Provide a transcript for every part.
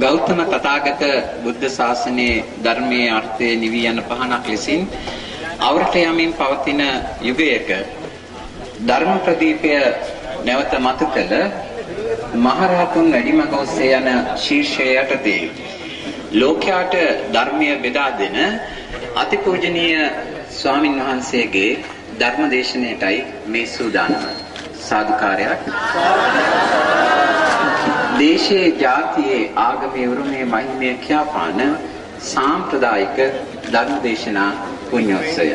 ගෞතම තථාගත බුද්ධ ශාසනයේ ධර්මයේ අර්ථය නිවි යන පහනක් ලෙසින් අවරට යමින් පවතින යුගයක ධර්ම ප්‍රදීපය නැවත මතු කළ මහරහතුන් වැඩිමග ඔස්සේ යන ශීර්ෂය යටතේ ලෝකයාට ධර්මය බෙදා දෙන අතිපූජනීය ස්වාමින් වහන්සේගේ ධර්ම දේශනාවටයි මේ සූදානම. සාදුකාරයක්. දේශයේ ජාතියේ ආගමේ උරුමේ මහිමය කියාපාන සාම්ප්‍රදායික ධර්ම දේශනා පුණ්‍යෝත්සවය.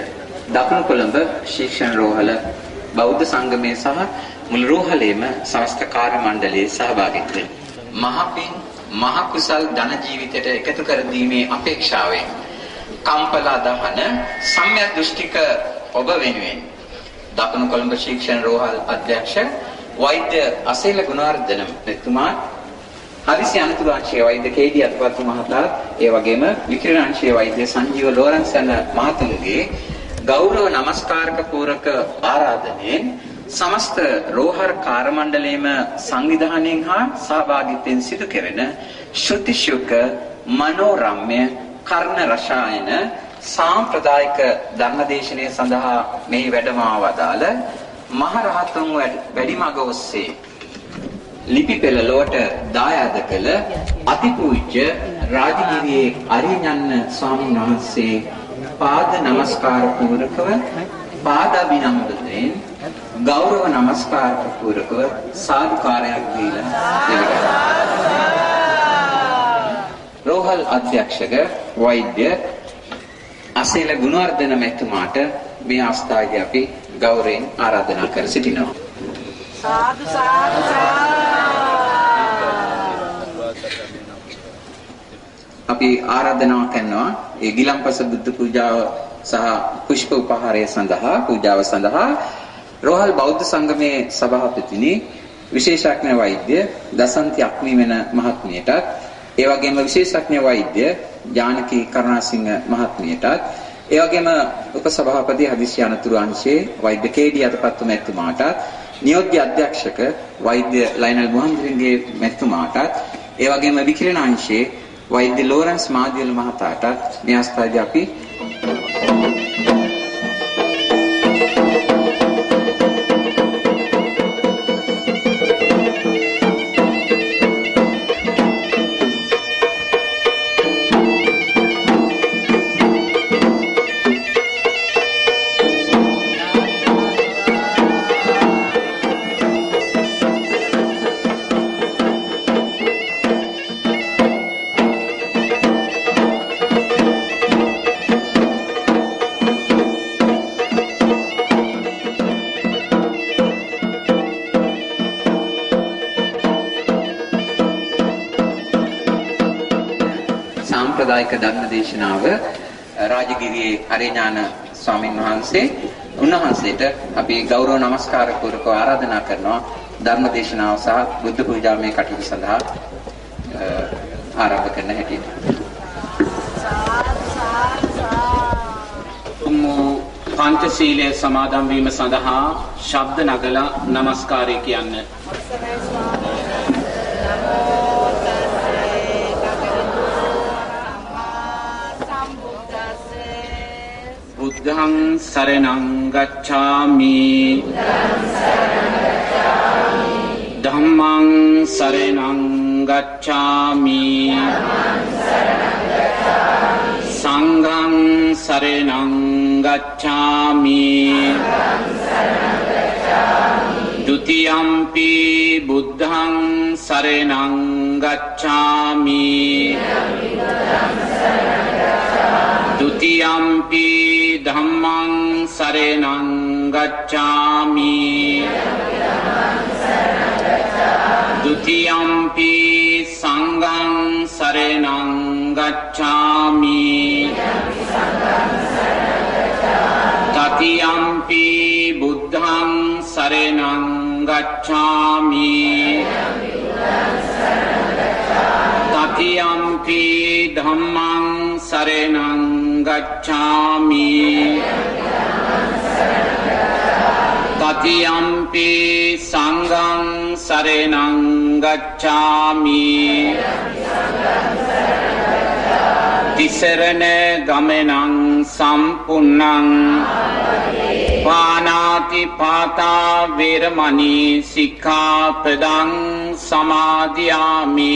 දකුණු කොළඹ ශික්ෂණ රෝහල බෞද්ධ සංගමයේ සහ මුළු රෝහලේම සමස්ත කාර්ය මණ්ඩලයේ සහභාගීත්වයෙන් මහපින් මහ කුසල් ධන ජීවිතයට එකතු කර දීමේ අපේක්ෂාවෙන් කම්පලා දහන සම්‍යක් දෘෂ්ටික ඔබ වෙනුවෙන් දකුණු කොළඹ ශික්ෂණ රෝහල් අධ්‍යක්ෂ වෛද්‍ය අසේල ගුණවර්ධන මෙතුමා හදිසි අනතුරු අංශයේ වෛද්‍ය කේඩි අතපත්තු මහතා ඒ වගේම විකිරණ අංශයේ වෛද්‍ය සංජීව ලෝරන්ස් යන මහතුමුගේ ගෞරව නමස්කාරක පූරක ආරාධනෙන් සමස්ත රෝහල් කාර්යමණ්ඩලයේම සංවිධානයෙන් හා සහභාගීත්වයෙන් සිදු කෙරෙන ශ්‍රුතිශුක මනෝරම්‍ය කර්ණ රසායන සාම්ප්‍රදායික ධර්මදේශනය සඳහා මෙහි වැඩමව වදාළ මහරහතුන් වැඩිමග ඔස්සේ ලිපි පෙළ ලොවට දායාද කළ අතිපූජ්‍ය රාජගිරියේ අරියඥාන ස්වාමීන් වහන්සේ පාද නමස්කාර පූරකව පාදාභිනන්දනයෙන් ගෞරව නමස්කාර පූරකව සාදුකාරයක් දීලා රෝහල් අධ්‍යක්ෂක වෛද්‍ය අසේල ගුණවර්ධන මැතිතුමාට මේ අවස්ථාවේදී අපි ගෞරවයෙන් ආරාධනා කර සිටිනවා. සාදු සාදු අපි ආරාධනා කරනවා ඒ ගිලම්පස බුද්ධ පූජාව සහ පුෂ්ප උපහාරය සඳහා පූජාව සඳහා රෝහල් බෞද්ධ සංගමේ සභාපතිනි විශේෂඥ වෛද්‍ය දසන්ති අක්මි වෙන මහත්මියටත් ඒ වගේම විශේෂඥ වෛද්‍ය ජානකී කරුණාසිංහ මහත්මියටත් ඒ වගේම උපසභාපති හදිසි අනතුරු අංශයේ වෛද්‍ය කේඩි අතපත්තු මැතිතුමාටත් නියෝග්‍ය අධ්‍යක්ෂක වෛද්‍ය ලයිනල් මුහම්මදින්ගේ මැතිතුමාටත් ඒ වගේම විකිරණ අංශයේ වෛද්‍ය ලෝරන්ස් මාදියල මහතාටත් මේ අවස්ථාවේදී අපි ධර්ම දේශනාව රාජගිරියේ හරිඥාන ස්වාමින් වහන්සේ උන්වහන්සේට අපි ගෞරව නමස්කාර පූර්වක ආරාධනා කරනවා ධර්ම දේශනාව සහ බුද්ධ පූජාමය කටයුතු සඳහා ආරම්භ කරන්න හැටියට. පංචශීලයේ සමාදන් වීම සඳහා ශබ්ද නගලා নমස්කාරය කියන්න. බුද්ධං සරණං ගච්ඡාමි. ධම්මං සරණං ගච්ඡාමි. සංඝං සරණං ගච්ඡාමි. ဒ ුතියම්පි බුද්ධං සරණං ගච්ඡාමි. ဒ ුතියම්පි ධම්මං සරණං ගච්ඡාමි। ဒ ුතියම්පි සංඝං සරණං ගච්ඡාමි। තතියම්පි බුද්ධං සරණං ගච්ඡාමි। තතියම්පි ධම්මං සරණං ගච්ඡාමි තතියම්පි සංඝං සරණං ගච්ඡාමි තිසරණ ගමනං සම්පුන්නං පානාති පාතා වේරමණී සික්ඛාපදං සමාදියාමි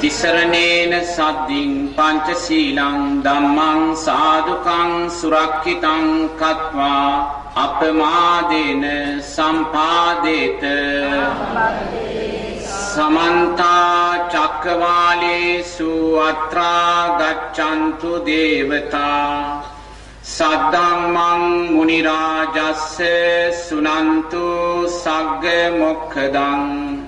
තිසරණේන සද්දින් පංචශීලං ධම්මං සාදුකං සුරක්ෂිතං කତ୍වා අපමාදේන සම්පාදේත සමන්තා චක්කවාලේසු අත්‍රා ගච්ඡන්තු දේවතා සද්දම්මං මුනි රාජස්ස සුනන්තු සග්ග මොක්ඛදං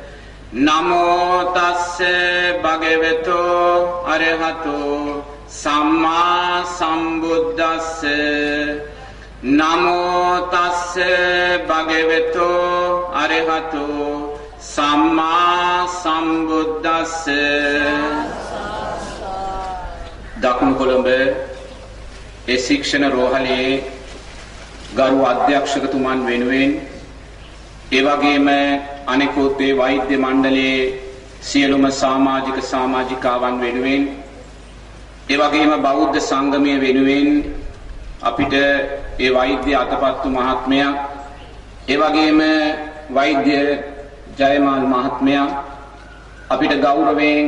නමෝ තස්ස භගවතු අරහතු සම්මා සම්බුද්දස්ස. නමෝ තස්ස භගවතු අරහතු සම්මා සම්බුද්දස්ස. දකුණු කොළඹ ඒ ශික්ෂණ රෝහලේ ගරු අධ්‍යක්ෂකතුමන් වෙනුවෙන් ඒ වගේම අනෙකුත් ඒ වෛද්‍ය මණ්ඩලයේ සියලුම සමාජික සමාජිකාවන් වෙනුවෙන් ඒ වගේම බෞද්ධ සංගමය වෙනුවෙන් අපිට ඒ වෛද්‍ය අතපත්තු මහත්මයා ඒ වගේම වෛද්‍ය ජයමාල් මහත්මයා අපිට ගෞරවයෙන්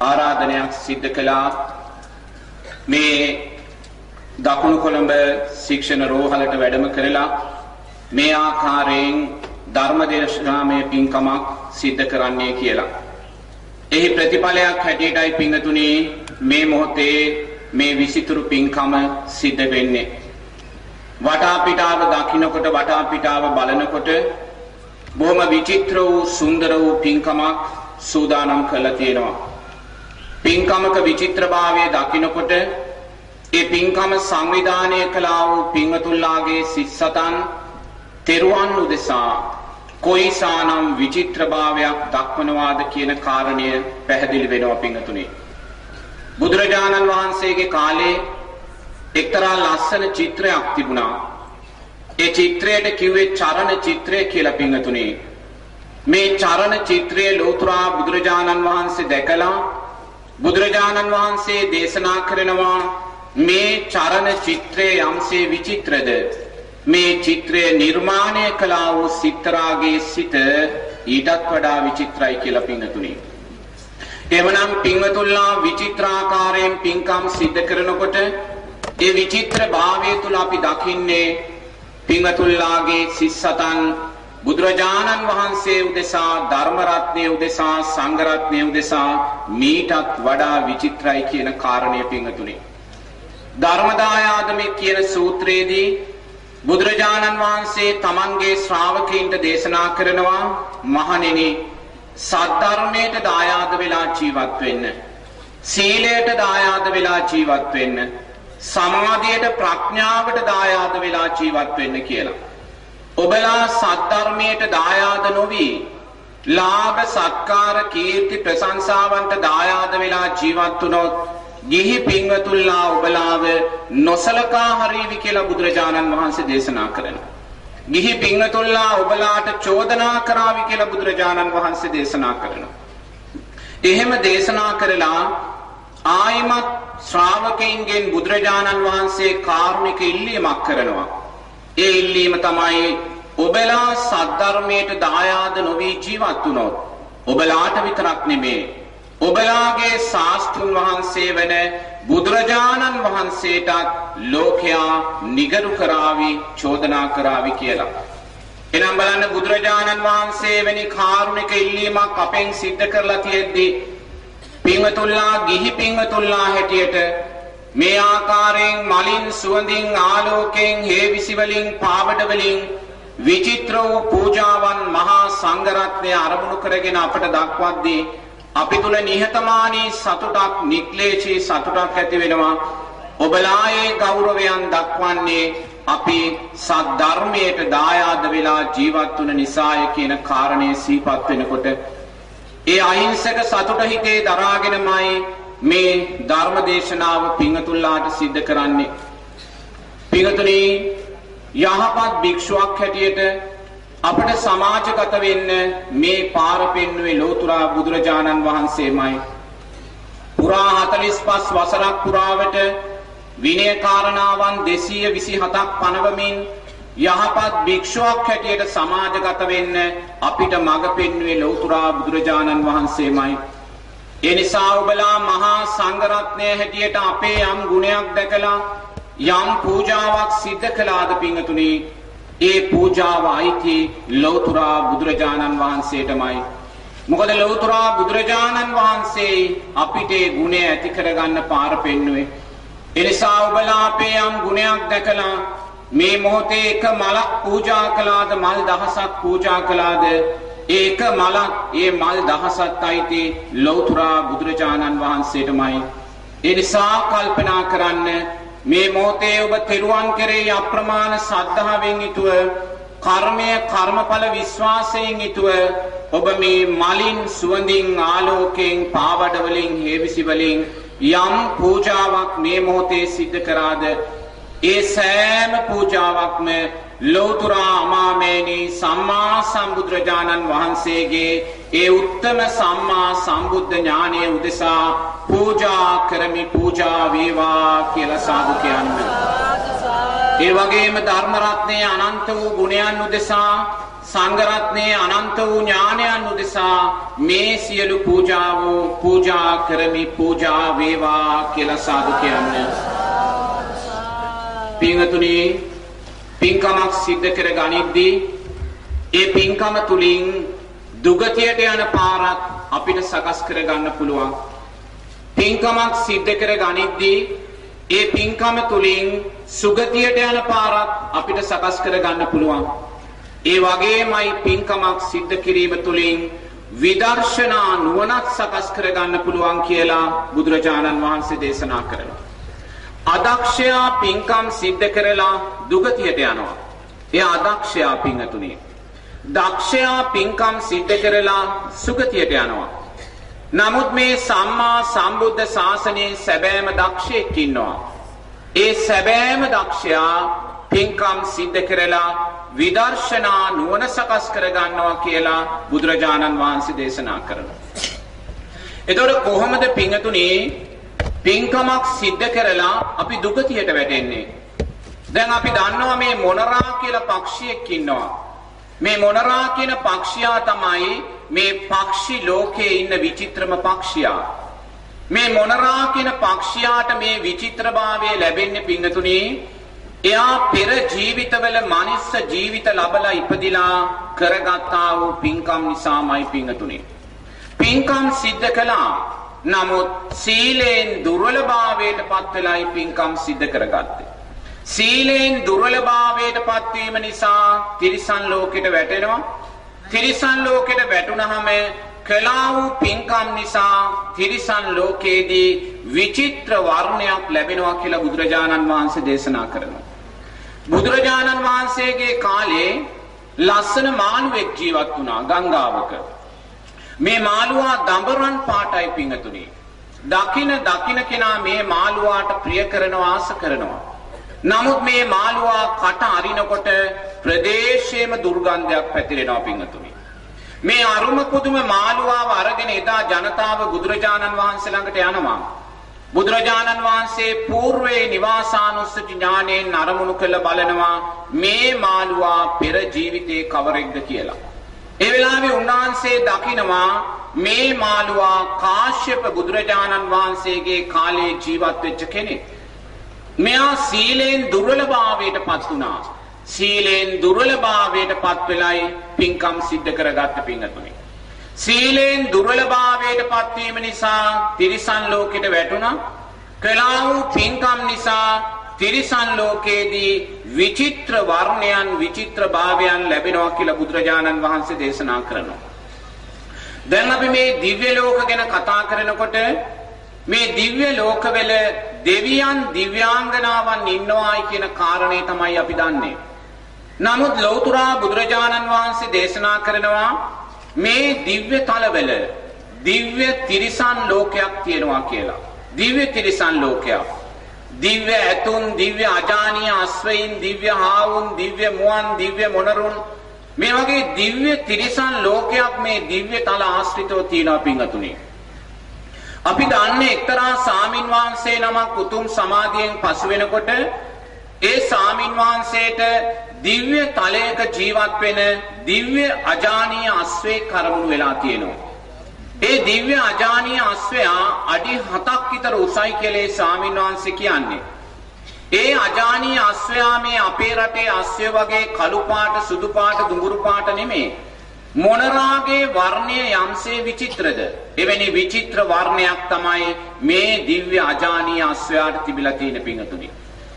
ආරාධනයක් සිද්ධ කළා. මේ දකුණු කොළඹ ශික්ෂණ රෝහලට වැඩම කරලා මේ ආකාරයෙන් ධර්මදේශනාමය පින්කමක් සිද්ධ කරන්නේ කියලා. එහි ප්‍රතිඵලයක් හැටියටයි පිංගතුනි මේ මොහොතේ මේ විසිතුරු පින්කම සිද්ධ වෙන්නේ. වටා පිටාව දකින්නකොට වටා පිටාව බලනකොට බොහොම විචිත්‍ර වූ සුන්දර වූ පින්කමක් සූදානම් කරලා තියෙනවා. පින්කමක විචිත්‍රභාවය දකින්නකොට ඒ පින්කම සංවිධානය කළා වූ පින්වතුන්ලාගේ සිස්සතන් තෙරුවන් උදෙසා කොයිසානම් විචිත්‍රභාවයක් දක්වනවාද කියන කාරණය පැහැදිලි වෙනවා පින්වතුනි. බුදුරජාණන් වහන්සේගේ කාලේ එක්තරා ලස්සන චිත්‍රයක් තිබුණා. ඒ චිත්‍රයට කිව්වේ චරණ චිත්‍රය කියලා පින්වතුනි. මේ චරණ චිත්‍රයේ ලෝතුරා බුදුරජාණන් වහන්සේ දැකලා බුදුරජාණන් වහන්සේ දේශනා කරනවා මේ චරණ චිත්‍රය යම්සේ විචිත්‍රද මේ චිත්‍රය නිර්මාණය කළා වූ සිත්තරාගේ සිත ඊටත් වඩා විචිත්‍රයි කියලා පින්වතුනි. එවනම් පින්වතුන්ලා විචිත්‍රාකාරයෙන් පින්කම් සිද්ධ කරනකොට ඒ විචිත්‍ර භාවය තුල අපි දකින්නේ පින්වතුන්ලාගේ සිස්සතන් බුදුරජාණන් වහන්සේ උදෙසා ධර්ම රත්නයේ උදෙසා සංඝ රත්නයේ උදෙසා මීටත් වඩා විචිත්‍රයි කියන කාරණය පින්වතුනි. ධර්මදායාදමේ කියන සූත්‍රයේදී බුදුරජාණන් වහන්සේ තමන්ගේ ශ්‍රාවකීන්ට දේශනා කරනවා මහණෙනි සද්ධර්මයට දායාද වෙලා ජීවත් වෙන්න සීලයට දායාද වෙලා ජීවත් වෙන්න සමාධියට ප්‍රඥාවට දායාද වෙලා ජීවත් වෙන්න කියලා. ඔබලා සද්ධර්මයට දායාද නොවි ලාභ සත්කාර කීර්ති ප්‍රශංසාවන්ට දායාද වෙලා ජීවත් වුණොත් ගිහි පින්වතුන්ලා ඔබලාව නොසලකා හරීවි කියලා බුදුරජාණන් වහන්සේ දේශනා කරනවා. ගිහි පින්වතුන්ලා ඔබලාට චෝදනා කරાવી කියලා බුදුරජාණන් වහන්සේ දේශනා කරනවා. එහෙම දේශනා කරලා ආයිමත් ශ්‍රාවකයන්ගෙන් බුදුරජාණන් වහන්සේ කාරුණික ඉල්ලීමක් කරනවා. ඒ ඉල්ලීම තමයි ඔබලා සද්ධර්මයට දායාද නොවි ජීවත් වුණොත් ඔබලාට විතරක් නෙමේ ඔබලාගේ ශාස්ත්‍රුන් වහන්සේ වෙන බුදුරජාණන් වහන්සේටත් ලෝකයා නිගරු කරાવી චෝදනා කරાવી කියලා. එනම් බලන්න බුදුරජාණන් වහන්සේ වැනි කාරුණික ඉල්ලීමක් අපෙන් සිද්ධ කරලා තියෙද්දී පින්වතුල්ලා ගිහි පින්වතුල්ලා හැටියට මේ ආකාරයෙන් මලින් සුවඳින් ආලෝකයෙන් හේවිසි වලින් පාවඩ වලින් විචිත්‍ර වූ පූජාවන් මහා සංඝරත්නය අරමුණු කරගෙන අපට දක්වද්දී අපි තුල නිහතමානී සතුටක් නික්ලේශී සතුටක් ඇති වෙනවා. ඔබලායේ ගෞරවයන් දක්වන්නේ අපි සද්ධර්මයට දායාද වෙලා ජීවත් වුන නිසාය කියන කාරණේ සිහිපත් වෙනකොට ඒ අහිංසක සතුට හිතේ දරාගෙනමයි මේ ධර්ම දේශනාව පිංගතුල්ලාට සිද්ධ කරන්නේ. පිංගතුනි යහපත් භික්ෂුවක් හැටියට අපට සමාජගත වෙන්න මේ පාර පෙන්වුවේ ලෝතුරා බුදුරජාණන් වහන්සේමයි. පුරා 45 වසරක් පුරාවට විනය කාරණාවන් 227ක් පනවමින් යහපත් භික්ෂුවක් හැටියට සමාජගත වෙන්න අපිට මඟ පෙන්වුවේ ලෞතුරා බුදුරජාණන් වහන්සේමයි. ඒ නිසා ඔබලා මහා සංඝරත්නය හැටියට අපේ යම් ගුණයක් දැකලා යම් පූජාවක් සිද්ධ කළාද පිංගතුනි ඒ පූජාව අයිති ලෞතුරා බුදුරජාණන් වහන්සේටමයි. මොකද ලෞතුරා බුදුරජාණන් වහන්සේ අපිට ඒ ගුණය ඇති කරගන්න පාර පෙන්වුවේ. එනිසා ඔබලා අපේ යම් ගුණයක් දැකලා මේ මොහොතේ එක මලක් පූජා කළාද මල් දහසක් පූජා කළාද ඒක මලක් ඒ මල් දහසක් අයිති ලෞතුරා බුදුරජාණන් වහන්සේටමයි. ඒ නිසා කල්පනා කරන්න මේ මොහොතේ ඔබ තෙරුවන් කෙරෙහි අප්‍රමාණ සද්ධාවෙන් යුතුව කර්මය කර්මඵල විශ්වාසයෙන් යුතුව ඔබ මේ මලින් සුවඳින් ආලෝකයෙන් පාවඩ වලින් හේවිසි වලින් යම් පූජාවක් මේ මොහොතේ සිද්ධ කරාද ඒ සෑම පූජාවක්ම ලෞතුරා අමාමේනි සම්මා සම්බුදුරජාණන් වහන්සේගේ ඒ උත්තම සම්මා සම්බුද්ධ ඥානය උදෙසා පූජා කරමි පූජා වේවා කියලා සාදු කියන්නේ. ඒ වගේම ධර්ම රත්නයේ අනන්ත වූ ගුණයන් උදෙසා සංඝ රත්නයේ අනන්ත වූ ඥානයන් උදෙසා මේ සියලු පූජාව පූජා කරමි පූජා වේවා කියලා සාදු කියන්නේ. පින්වතුනි පින්කමක් සිද්ධ කර ගනිද්දී ඒ පින්කම තුලින් දුගතියට යන පාරක් අපිට සකස් කර ගන්න පුළුවන්. පින්කමක් සිද්ධ කර ගනිද්දී ඒ පින්කම තුලින් සුගතියට යන පාරක් අපිට සකස් කර ගන්න පුළුවන්. ඒ වගේමයි පින්කමක් සිද්ධ කිරීම තුලින් විදර්ශනා නුවණක් සකස් කර ගන්න පුළුවන් කියලා බුදුරජාණන් වහන්සේ දේශනා කරනවා. අදක්ෂයා පින්කම් සිද්ධ කරලා දුගතියට යනවා. එයා අදක්ෂයා පින්තුනේ. දක්ෂයා පින්කම් සිද්ධ කරලා සුගතියට යනවා. නමුත් මේ සම්මා සම්බුද්ධ ශාසනයේ සැබෑම දක්ෂයෙක් ඉන්නවා. ඒ සැබෑම දක්ෂයා පින්කම් සිද්ධ කරලා විදර්ශනා නුවණ සකස් කර ගන්නවා කියලා බුදුරජාණන් වහන්සේ දේශනා කරනවා. එතකොට කොහොමද පින්තුනේ පින්කමක් සිද්ධ කරලා අපි දුගතියට වැටෙන්නේ. දැන් අපි දන්නවා මේ මොනරා කියලා පක්ෂියෙක් ඉන්නවා. මේ මොනරා කියන පක්ෂියා තමයි මේ පක්ෂි ලෝකයේ ඉන්න විචිත්‍රම පක්ෂියා. මේ මොනරා කියන පක්ෂියාට මේ විචිත්‍රභාවය ලැබෙන්නේ පිංගතුණී එයා පෙර ජීවිතවල මනුස්ස ජීවිත ලබලා ඉපදිලා කරගත්තා වූ පින්කම් නිසාමයි පිංගතුණී. පින්කම් සිද්ධ කළා නමුත් සීලෙන් දුර්වලභාවයට පත් වෙලායි පින්කම් සිද්ධ කරගත්තේ. සීලෙන් දුර්වලභාවයට පත්වීම නිසා තිරිසන් ලෝකෙට වැටෙනවා. තිරිසන් ලෝකෙට වැටුනහම කළා වූ පින්කම් නිසා තිරිසන් ලෝකයේදී විචිත්‍ර වර්ණයක් ලැබෙනවා කියලා බුදුරජාණන් වහන්සේ දේශනා කරනවා. බුදුරජාණන් වහන්සේගේ කාලේ ලස්සන මානුවෙක් ජීවත් වුණා ගංගාවක. මේ මාළුවා දඹරන් පාටයි පිංගතුනි. දකින දකින කෙනා මේ මාළුවාට ප්‍රිය කරනවා ආස කරනවා. නමුත් මේ මාළුවා කට අරිනකොට ප්‍රදේශ ඔස්සේම දුර්ගන්ධයක් පැතිරෙනවා පිංගතුනි. මේ අරුම පුදුම මාළුවාව අරගෙන එදා ජනතාව බුදුරජාණන් වහන්සේ ළඟට යනවා. බුදුරජාණන් වහන්සේ పూర్වේ නිවාසානුස්සති ඥාණයෙන් අරමුණු කළ බලනවා මේ මාළුවා පෙර ජීවිතේ කවරෙක්ද කියලා. ඒ වෙලාවේ උන්වහන්සේ දකිනවා මේ මාළුවා කාශ්‍යප බුදුරජාණන් වහන්සේගේ කාලේ ජීවත් වෙච්ච කෙනෙක්. මෙයා සීලෙන් දුර්වලභාවයට පත් වුණා. සීලෙන් දුර්වලභාවයට පත් වෙලයි පින්කම් සිද්ධ කරගත්ත පින්තුනේ. සීලෙන් දුර්වලභාවයට පත්වීම නිසා තිරිසන් ලෝකෙට වැටුණා. කළා වූ පින්කම් නිසා තිරිසන් ලෝකයේදී විචිත්‍ර වර්ණයන් විචිත්‍ර භාවයන් ලැබෙනවා කියලා බුදුරජාණන් වහන්සේ දේශනා කරනවා. දැන් අපි මේ දිව්‍ය ලෝක ගැන කතා කරනකොට මේ දිව්‍ය ලෝකවල දෙවියන් දිව්‍යාංගනාවන් ඉන්නවායි කියන කාරණේ තමයි අපි දන්නේ. නමුත් ලෞතර බුදුරජාණන් වහන්සේ දේශනා කරනවා මේ දිව්‍ය තලවල දිව්‍ය තිරිසන් ලෝකයක් තියෙනවා කියලා. දිව්‍ය තිරිසන් ලෝකයක්. දිව්‍ය ඇතුන්, දිව්‍ය අජානීය අස්වැයින්, දිව්‍ය හාවුන්, දිව්‍ය මුවන්, දිව්‍ය මොනරුන් මේ වගේ දිව්‍ය තිරිසන් ලෝකයක් මේ දිව්‍ය තල ආශ්‍රිතව තියෙනවා පින්වතුනි. අපි දන්නේ එක්තරා සාමින් වහන්සේ නමක් උතුම් සමාධියෙන් පසු වෙනකොට ඒ සාමින් වහන්සේට දිව්‍ය තලයක ජීවත් වෙන දිව්‍ය අජානීය අස්වේ කරමුණු වෙලා තියෙනවා. ඒ දිව්‍ය අජානීය අස්වැයා අඩි 7ක් විතර උසයි කියලා සාමින් වහන්සේ කියන්නේ. ඒ අජානීය අස්වැයා මේ අපේ රටේ අස්වැය වගේ කළු පාට සුදු පාට දුඹුරු පාට නෙමෙයි. මොනරාගේ වර්ණය යම්සේ විචිත්‍රද එවැනි විචිත්‍ර වර්ණයක් තමයි මේ දිව්‍ය අජානීය අස්වැයාට තිබිලා තියෙන පිංගතුනි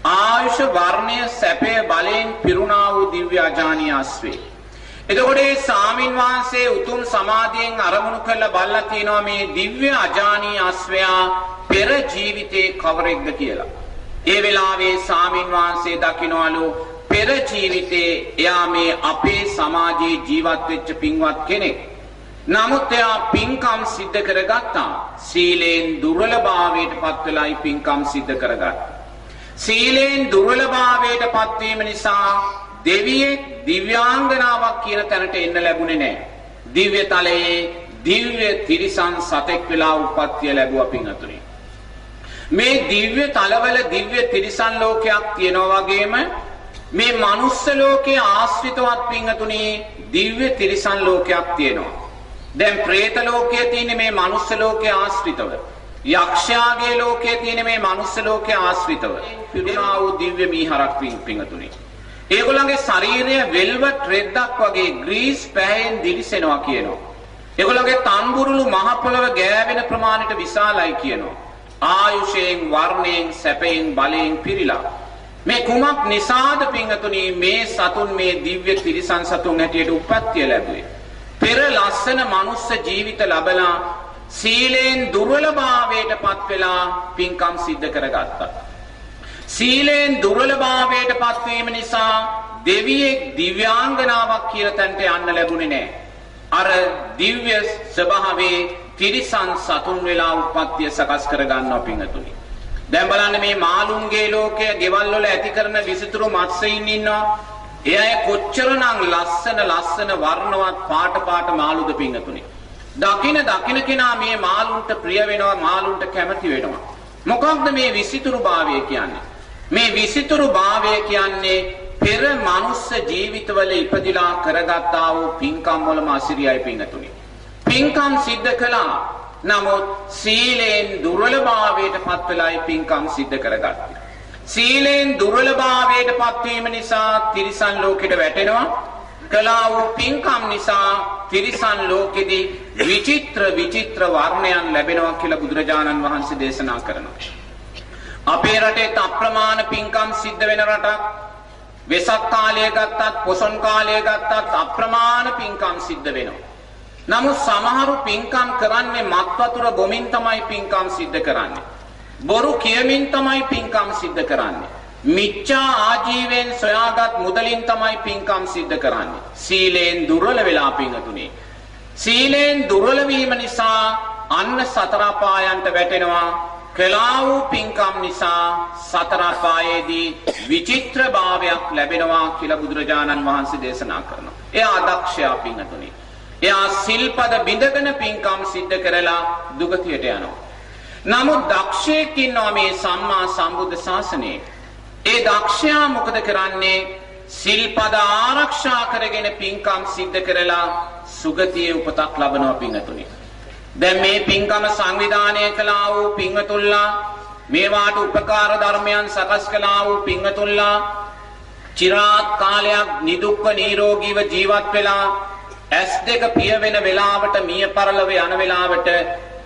ආයුෂ වර්ණය සැපේ බලයෙන් පිරුණා වූ දිව්‍ය අජානීය අස්වේ එතකොට මේ සාමින් වහන්සේ උතුම් සමාධියෙන් අරමුණු කරලා බලලා තියෙනවා මේ දිව්‍ය අජානීය අස්වැයා පෙර ජීවිතේ කවරෙක්ද කියලා ඒ වෙලාවේ සාමින් වහන්සේ දකින්නවලු පෙර ජීවිතේ එයා මේ අපේ සමාජයේ ජීවත් වෙච්ච පින්වත් කෙනෙක්. නමුත් එයා පින්කම් සිද්ධ කරගත්තා. සීලෙන් දුර්වලභාවයට පත් වෙලායි පින්කම් සිද්ධ කරගත්තා. සීලෙන් දුර්වලභාවයට පත්වීම නිසා දෙවියෙක් දිව්‍යාංගනාවක් කියන තැනට එන්න ලැබුණේ නැහැ. දිව්‍ය තලයේ දිව්‍ය තිරිසන් සතෙක් වෙලා උප්පත්තිය ලැබුවා පින්තුනි. මේ දිව්‍ය තලවල දිව්‍ය තිරිසන් ලෝකයක් තියෙනවා වගේම මේ මනුස්ස ලෝකයේ ආශ්‍රිතවත් පිංගතුණී දිව්‍ය තිරිසන් ලෝකයක් තියෙනවා. දැන් പ്രേත ලෝකයේ තියෙන මේ මනුස්ස ලෝකයේ ආශ්‍රිතව. යක්ෂයාගේ ලෝකයේ තියෙන මේ මනුස්ස ලෝකයේ ආශ්‍රිතව. පිරුණා වූ දිව්‍ය මීහරක් පිංගතුණී. ඒගොල්ලන්ගේ ශරීරය වෙල්වට් රෙද්දක් වගේ ග්‍රීස් පැහැයෙන් දිලිසෙනවා කියනවා. ඒගොල්ලන්ගේ තම්බුරුළු මහ පොළව ගෑවෙන ප්‍රමාණයට විශාලයි කියනවා. ආයුෂයෙන් වර්ණයෙන් සැපයෙන් බලයෙන් පිරීලා මේ කුමක් නිසාද පිංගතුනි මේ සතුන් මේ දිව්‍ය තිරිසන් සතුන් හැටියට උප්පත්තිය ලැබුවේ පෙර ලස්සන මනුස්ස ජීවිත ලැබලා සීලෙන් දුර්වලභාවයට පත් වෙලා පින්කම් සිද්ධ කරගත්තා සීලෙන් දුර්වලභාවයට පත්වීම නිසා දෙවියෙක් දිව්‍යාංගනාවක් කියලා තැනට යන්න ලැබුණේ නැහැ අර දිව්‍ය ස්වභාවයේ තිරිසන් සතුන් වෙලා උප්පත්තිය සකස් කරගන්නවා පිංගතුනි දැන් බලන්න මේ මාළුන්ගේ ලෝකය ගෙවල් වල ඇති කරන විසිතුරු මත්ස්‍යයින් ඉන්නවා. ඒ අය කොච්චරනම් ලස්සන ලස්සන වර්ණවත් පාට පාට මාළුද පිංගතුනි. දකින දකින කෙනා මේ මාළුන්ට ප්‍රිය වෙනවා මාළුන්ට කැමති වෙනවා. මොකක්ද මේ විසිතුරු භාවය කියන්නේ? මේ විසිතුරු භාවය කියන්නේ පෙර මනුස්ස ජීවිතවල ඉපදිලා කරගත්තා වූ පින්කම් වලම අසිරියයි පිංගතුනි. පින්කම් සිද්ධ කළා නමුත් සීලෙන් දුර්වලභාවයට පත් වෙලායි පින්කම් සිද්ධ කරගත්තේ. සීලෙන් දුර්වලභාවයට පත්වීම නිසා තිරිසන් ලෝකෙට වැටෙනවා. කළා වූ පින්කම් නිසා තිරිසන් ලෝකෙදී විචිත්‍ර විචිත්‍ර වර්ණයන් ලැබෙනවා කියලා බුදුරජාණන් වහන්සේ දේශනා කරනවා. අපේ රටේ අප්‍රමාණ පින්කම් සිද්ධ වෙන රටක්. වෙසක් කාලය ගත්තත් පොසොන් කාලය ගත්තත් අප්‍රමාණ පින්කම් සිද්ධ වෙනවා. නමුත් සමහරු පින්කම් කරන්නේ මත් වතුර බොමින් තමයි පින්කම් සිද්ධ කරන්නේ. බොරු කියමින් තමයි පින්කම් සිද්ධ කරන්නේ. මිච්ඡා ආජීවයෙන් සොයාගත් මුදලින් තමයි පින්කම් සිද්ධ කරන්නේ. සීලෙන් දුර්වල වෙලා පින්තුනේ. සීලෙන් දුර්වල වීම නිසා අන්න සතර පායන්ට වැටෙනවා. කළා වූ පින්කම් නිසා සතර අපායේදී විචිත්‍ර භාවයක් ලැබෙනවා කියලා බුදුරජාණන් වහන්සේ දේශනා කරනවා. එයා අදක්ෂයා පින්තුනේ. එයා සිල්පද බිඳගෙන පින්කම් සිද්ධ කරලා දුගතියට යනවා. නමුත් දක්ෂයෙක් ඉන්නවා මේ සම්මා සම්බුද්ධ ශාසනයේ. ඒ දක්ෂයා මොකද කරන්නේ? සිල්පද ආරක්ෂා කරගෙන පින්කම් සිද්ධ කරලා සුගතියේ උපතක් ලබනවා පින්තුනේ. දැන් මේ පින්කම සංවිධානය කළා වූ පින්වතුල්ලා මේවාට උපකාර ධර්මයන් සකස් කළා වූ පින්වතුල්ලා চিරාත් කාලයක් නිදුක්ව නිරෝගීව ජීවත් වෙලා ඇස් දෙක පිය වෙන වෙලාවට මිය පරලව යන වෙලාවට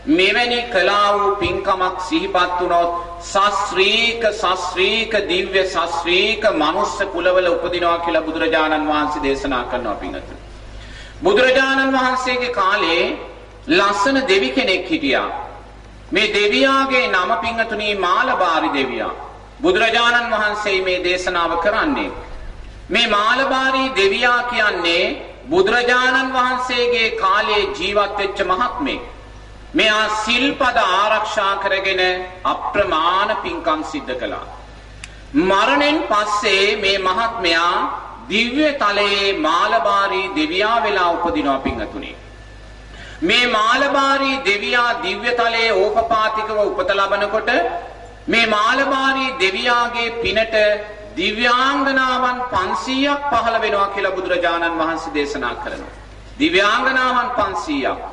මෙවැනි කළා වූ පින්කමක් සිහිපත් වුණොත් සස්ත්‍රීක සස්ත්‍රීක දිව්‍ය සස්ත්‍රීක මනුස්ස කුලවල උපදිනවා කියලා බුදුරජාණන් වහන්සේ දේශනා කරනවා පින්වතුනි. බුදුරජාණන් වහන්සේගේ කාලේ ලස්සන දෙවි කෙනෙක් හිටියා. මේ දෙවියාගේ නම පිංගතුණී මාලබාරි දෙවියා. බුදුරජාණන් වහන්සේ මේ දේශනාව කරන්නේ. මේ මාලබාරි දෙවියා කියන්නේ බුදුරජාණන් වහන්සේගේ කාලේ ජීවත් වෙච්ච මහත්මෙක්. මෙයා සිල්පද ආරක්ෂා කරගෙන අප්‍රමාණ පින්කම් සිද්ධ කළා. මරණයෙන් පස්සේ මේ මහත්මයා දිව්‍ය තලයේ මාලබාරි දෙවියා වෙලා උපදිනවා පිංගතුණී. මේ මාලබාරී දෙවියා දිව්‍යතලයේ ඕපපාතිකව උපත ලබනකොට මේ මාලබාරී දෙවියාගේ පිනට දිව්‍යාංගනාවන් 500ක් පහළ වෙනවා කියලා බුදුරජාණන් වහන්සේ දේශනා කරනවා. දිව්‍යාංගනාවන් 500ක්.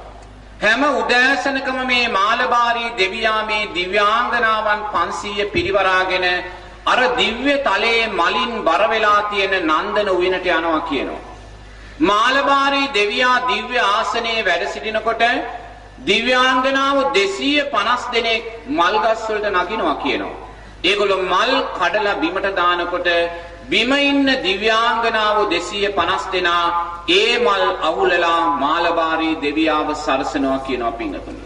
හැම උදෑසනකම මේ මාලබාරී දෙවියා මේ දිව්‍යාංගනාවන් 500 පිරිවරාගෙන අර දිව්‍ය තලයේ මලින් බර වෙලා තියෙන නන්දන උයනට යනවා කියනවා. මාලබාරී දෙවියා දිව්‍ය ආසනයේ වැඩ සිටිනකොට දිව්‍යාංගනාව 250 දෙනෙක් මල් ගස් වලට නගිනවා කියනවා. ඒගොල්ලෝ මල් කඩලා බිමට දානකොට බිම ඉන්න දිව්‍යාංගනාව 250 දෙනා ඒ මල් අහුලලා මාලබාරී දෙවියාව සරසනවා කියනවා පින්තුනි.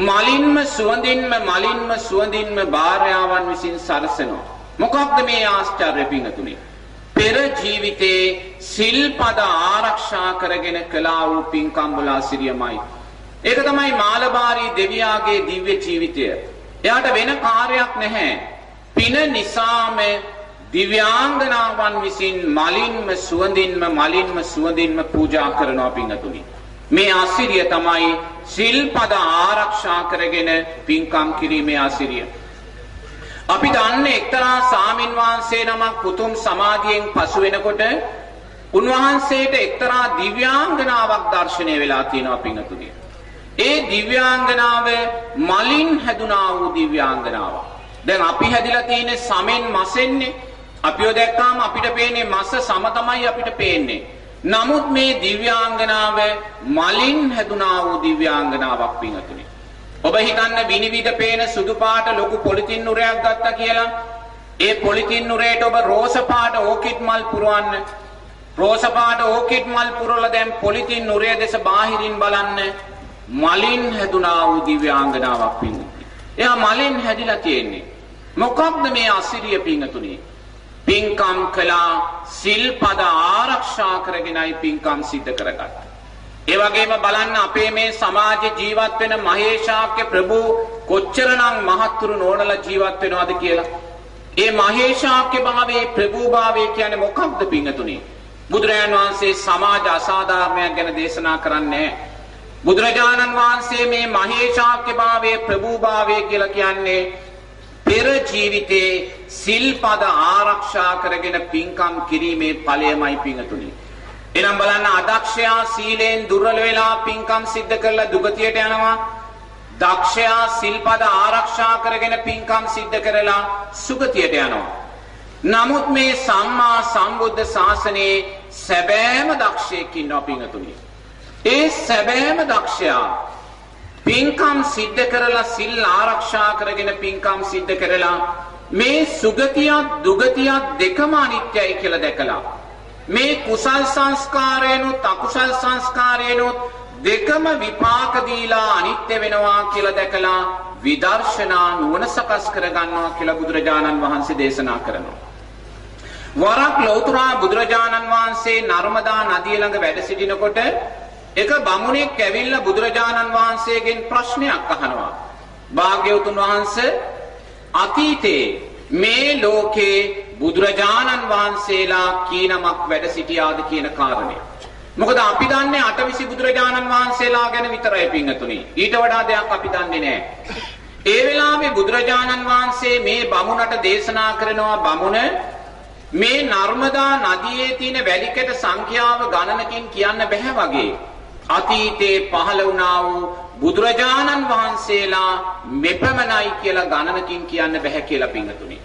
මලින්ම සුවඳින්ම මලින්ම සුවඳින්ම භාර්යාවන් විසින් සරසනවා. මොකක්ද මේ ආශ්චර්ය පින්තුනි? පෙර ජීවිතේ සිල්පද ආරක්ෂා කරගෙන කළා වූ පින්කම් වල ආසිරියමයි. ඒක තමයි මාලබාරී දෙවියාගේ දිව්‍ය ජීවිතය. එයාට වෙන කාර්යයක් නැහැ. පින නිසාම දිව්‍යාංගනාවන් විසින් මලින්ම සුවඳින්ම මලින්ම සුවඳින්ම පූජා කරනවා පින්තුනි. මේ ආසිරිය තමයි සිල්පද ආරක්ෂා කරගෙන පින්කම් කිරීමේ ආසිරිය. අපි දන්නේ එක්තරා සාමින් වහන්සේ නමක් පුතුම් සමාධියෙන් පසු වෙනකොට උන්වහන්සේට එක්තරා දිව්‍යාංගනාවක් දැర్శණය වෙලා තියෙනවා පින්තුනි. ඒ දිව්‍යාංගනාව මලින් හැදුනා වූ දිව්‍යාංගනාවක්. දැන් අපි හැදිලා තියෙන්නේ සමෙන් මසෙන්නේ. අපිව දැක්කාම අපිට පේන්නේ මස සම තමයි අපිට පේන්නේ. නමුත් මේ දිව්‍යාංගනාව මලින් හැදුනා වූ දිව්‍යාංගනාවක් පින්තුනි. ඔබ හිතන්න විනිවිද පේන සුදු පාට ලොකු පොලිතින් නුරයක් ගත්තා කියලා. ඒ පොලිතින් නුරේට ඔබ රෝස පාට ඕකිඩ් මල් පුරවන්න. රෝස පාට ඕකිඩ් මල් පුරවලා දැන් පොලිතින් නුරේ දෙස බාහිරින් බලන්න. මලින් හැදුනා වූ දිව්‍යාංගනාවක් පින්තුනි. එයා මලින් හැදිලා තියෙන්නේ. මොකක්ද මේ අසිරිය පින්තුනි? පින්කම් කළා සිල්පද ආරක්ෂා කරගෙනයි පින්කම් සිද්ධ කරගත්තා. ඒ වගේම බලන්න අපේ මේ සමාජ ජීවත් වෙන මහේශාක්‍ය ප්‍රභු කොච්චරනම් මහත්තුරු නෝනලා ජීවත් වෙනවද කියලා. ඒ මහේශාක්‍ය භාවයේ ප්‍රභු භාවය කියන්නේ මොකක්ද පින්තුනි? බුදුරජාණන් වහන්සේ සමාජ අසාධාරණයක් ගැන දේශනා කරන්නේ බුදුරජාණන් වහන්සේ මේ මහේශාක්‍ය භාවයේ ප්‍රභු භාවය කියලා කියන්නේ පෙර ජීවිතේ සිල්පද ආරක්ෂා කරගෙන පින්කම් කිරීමේ ඵලයමයි පින්තුනි. එනම් බලන්න අදක්ෂයා සීලෙන් දුර්වල වෙලා පින්කම් සිද්ධ කරලා දුගතියට යනවා. දක්ෂයා සිල්පද ආරක්ෂා කරගෙන පින්කම් සිද්ධ කරලා සුගතියට යනවා. නමුත් මේ සම්මා සම්බුද්ධ ශාසනයේ සැබෑම දක්ෂයෙක් ඉන්නවා පින්තුනි. ඒ සැබෑම දක්ෂයා පින්කම් සිද්ධ කරලා සිල් ආරක්ෂා කරගෙන පින්කම් සිද්ධ කරලා මේ සුගතියක් දුගතියක් දෙකම අනිත්‍යයි කියලා දැකලා මේ කුසල් සංස්කාරයනොත් අකුසල් සංස්කාරයනොත් දෙකම විපාක දීලා අනිත්‍ය වෙනවා කියලා දැකලා විදර්ශනා නුවණ සකස් කරගන්නවා කියලා බුදුරජාණන් වහන්සේ දේශනා කරනවා. වරක් ලෞතර බුදුරජාණන් වහන්සේ නර්මදා නදිය ළඟ වැඩ සිටිනකොට එක බමුණෙක් ඇවිල්ලා බුදුරජාණන් වහන්සේගෙන් ප්‍රශ්නයක් අහනවා. භාග්‍යවතුන් වහන්සේ අතීතේ මේ ලෝකේ බුදුරජාණන් වහන්සේලා කීනමක් වැඩ සිටියාද කියන කාරණය. මොකද අපි දන්නේ අටවිසි බුදුරජාණන් වහන්සේලා ගැන විතරයි පිංගතුනි. ඊට වඩා දෙයක් අපි දන්නේ නැහැ. ඒ වෙලාවේ බුදුරජාණන් වහන්සේ මේ බමුණට දේශනා කරනවා බමුණ මේ නර්මදා නදියේ තියෙන වැලිකඩ සංඛ්‍යාව ගණනකින් කියන්න බෑ වගේ අතීතේ පහළ වුණා වූ බුදුරජාණන් වහන්සේලා මෙපමණයි කියලා ගණනකින් කියන්න බෑ කියලා පිංගතුනි.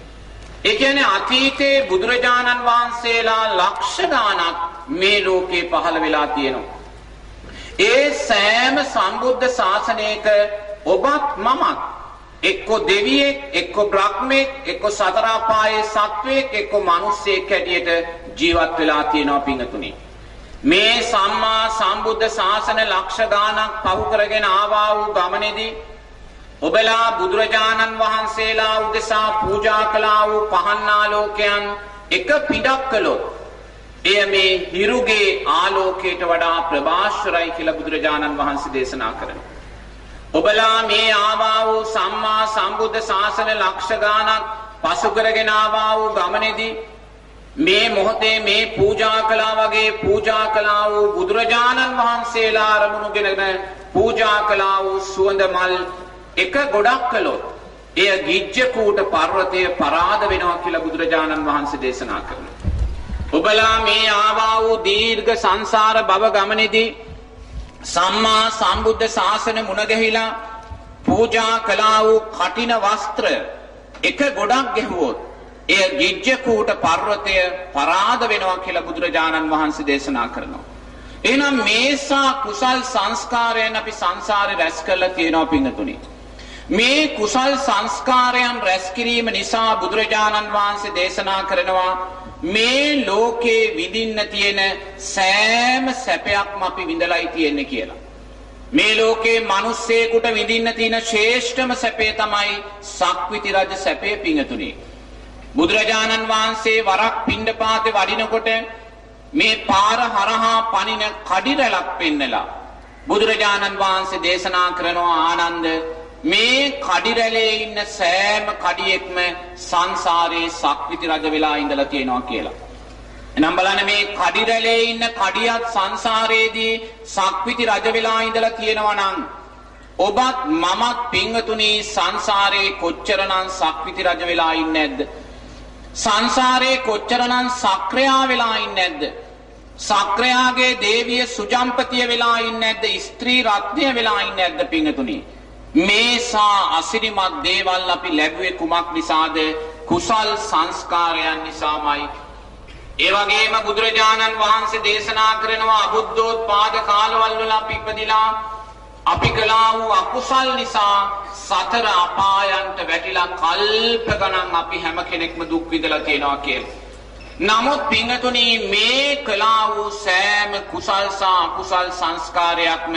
ඒ කියන්නේ අතීතේ බුදුරජාණන් වහන්සේලා ලක්ෂ ගාණක් මේ ලෝකේ පහළ වෙලා තියෙනවා. ඒ සෑම සම්බුද්ධ ශාසනයක ඔබත් මමත් එක්ක දෙවියෙක් එක්ක බ්‍රහ්මෙක් එක්ක සතර අපායේ සත්වයෙක් එක්ක මිනිස්සෙක් හැටියට ජීවත් වෙලා තියෙනවා පිංගතුනි. මේ සම්මා සම්බුද්ධ ශාසන ලක්ෂ ගාණක් පහු කරගෙන ආවා වූ ගමනේදී ඔබලා බුදුරජාණන් වහන්සේලා උදෙසා පූජා කළා වූ පහන් ආලෝකයන් එක පිටක් කළොත් එය මේ හිරුගේ ආලෝකයට වඩා ප්‍රභාස්වරයි කියලා බුදුරජාණන් වහන්සේ දේශනා කරනවා. ඔබලා මේ ආවා වූ සම්මා සම්බුද්ධ ශාසන ලක්ෂ ගාණක් පසු කරගෙන ආවා වූ ගමනේදී මේ මොහොතේ මේ පූජා කළා වගේ පූජා කළා වූ බුදුරජාණන් වහන්සේලා අරමුණුගෙන පූජා කළා වූ සුවඳ මල් එක ගොඩක් කළොත් එය ගිජ්ජකූට පර්වතය පරාද වෙනවා කියලා බුදුරජාණන් වහන්සේ දේශනා කරනවා. ඔබලා මේ ආවා වූ දීර්ඝ සංසාර භව ගමනේදී සම්මා සම්බුද්ධ ශාසන මුණ ගැහිලා පූජා කළා වූ කටින වස්ත්‍ර එක ගොඩක් ගැහුවොත් එය ගිජ්ජකූට පර්වතය පරාද වෙනවා කියලා බුදුරජාණන් වහන්සේ දේශනා කරනවා. එහෙනම් මේසා කුසල් සංස්කාරයන් අපි සංසාරේ රැස් කරලා තියෙනවා පින්නතුනි. මේ කුසල් සංස්කාරයන් රැස් කිරීම නිසා බුදුරජාණන් වහන්සේ දේශනා කරනවා මේ ලෝකේ විඳින්න තියෙන සෑම සැපයක්ම අපි විඳලයි තියෙන්නේ කියලා. මේ ලෝකේ මිනිස්සෙකුට විඳින්න තියෙන ශ්‍රේෂ්ඨම සැපේ තමයි සක්විති රජ සැපේ පිංගතුනි. බුදුරජාණන් වහන්සේ වරක් පිණ්ඩපාතේ වඩිනකොට මේ පාර හරහා පනින කඩිරැලක් පෙන්නලා බුදුරජාණන් වහන්සේ දේශනා කරනවා ආනන්ද මේ කඩිරැලේ ඉන්න සෑම කඩියෙක්ම සංසාරේ සක්විති රජ වෙලා ඉඳලා තියෙනවා කියලා. එනම් බලන්න මේ කඩිරැලේ ඉන්න කඩියත් සංසාරේදී සක්විති රජ වෙලා ඉඳලා තියෙනවා නම් ඔබත් මමත් පින්වතුනි සංසාරේ කොච්චරනම් සක්විති රජ වෙලා ඉන්නේ නැද්ද? සංසාරේ කොච්චරනම් සක්‍රියා වෙලා ඉන්නේ නැද්ද? සක්‍රයාගේ දේවිය සුජම්පතිය වෙලා ඉන්නේ නැද්ද? ස්ත්‍රී රත්නය වෙලා ඉන්නේ නැද්ද පින්වතුනි? මේසා අසිරිමත් දේවල් අපි ලැබුවේ කුමක් නිසාද? කුසල් සංස්කාරයන් නිසාමයි. ඒ වගේම බුදුරජාණන් වහන්සේ දේශනා කරනවා අබුද්ධෝත්පාද කාලවල වල අපි ඉපදිලා අපි කළා වූ අකුසල් නිසා සතර අපායන්ට වැටිලා කල්ප ගණන් අපි හැම කෙනෙක්ම දුක් විඳලා තියෙනවා කියලා. නමුත් පින්තුණි මේ කළා වූ සෑම කුසල් සහ අකුසල් සංස්කාරයක්ම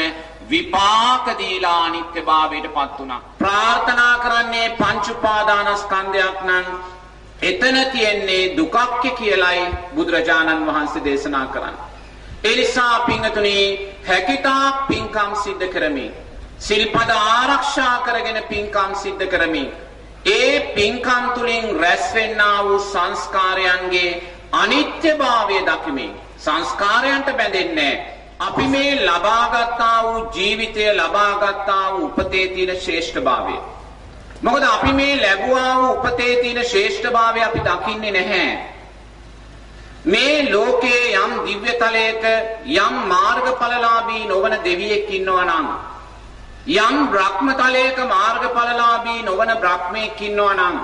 විපාක දීලා අනිත්‍යභාවයට පත් වුණා. ප්‍රාර්ථනා කරන්නේ පංච උපාදානස්කන්ධයක් නම් එතන තියෙන්නේ දුකක් කියලයි බුදුරජාණන් වහන්සේ දේශනා කරන්නේ. ඒ නිසා පින්තුනි හැකිතාක් පින්කම් සිද්ධ කරමින් සිල්පද ආරක්ෂා කරගෙන පින්කම් සිද්ධ කරමින් ඒ පින්කම් තුලින් රැස් වෙන්නා වූ සංස්කාරයන්ගේ අනිත්‍යභාවය දකිමින් සංස්කාරයන්ට බැඳෙන්නේ නැහැ. අපි මේ ලබාගත්තා වූ ජීවිතය ලබාගත්තා වූ උපතේ තියෙන ශ්‍රේෂ්ඨභාවය. මොකද අපි මේ ලැබුවා වූ උපතේ තියෙන ශ්‍රේෂ්ඨභාවය අපි දකින්නේ නැහැ. මේ ලෝකේ යම් දිව්‍යතලයක යම් මාර්ගඵලලාභී නොවන දෙවියෙක් ඉන්නවා නම් යම් බ්‍රහ්මතලයක මාර්ගඵලලාභී නොවන බ්‍රහ්මෙක් ඉන්නවා නම්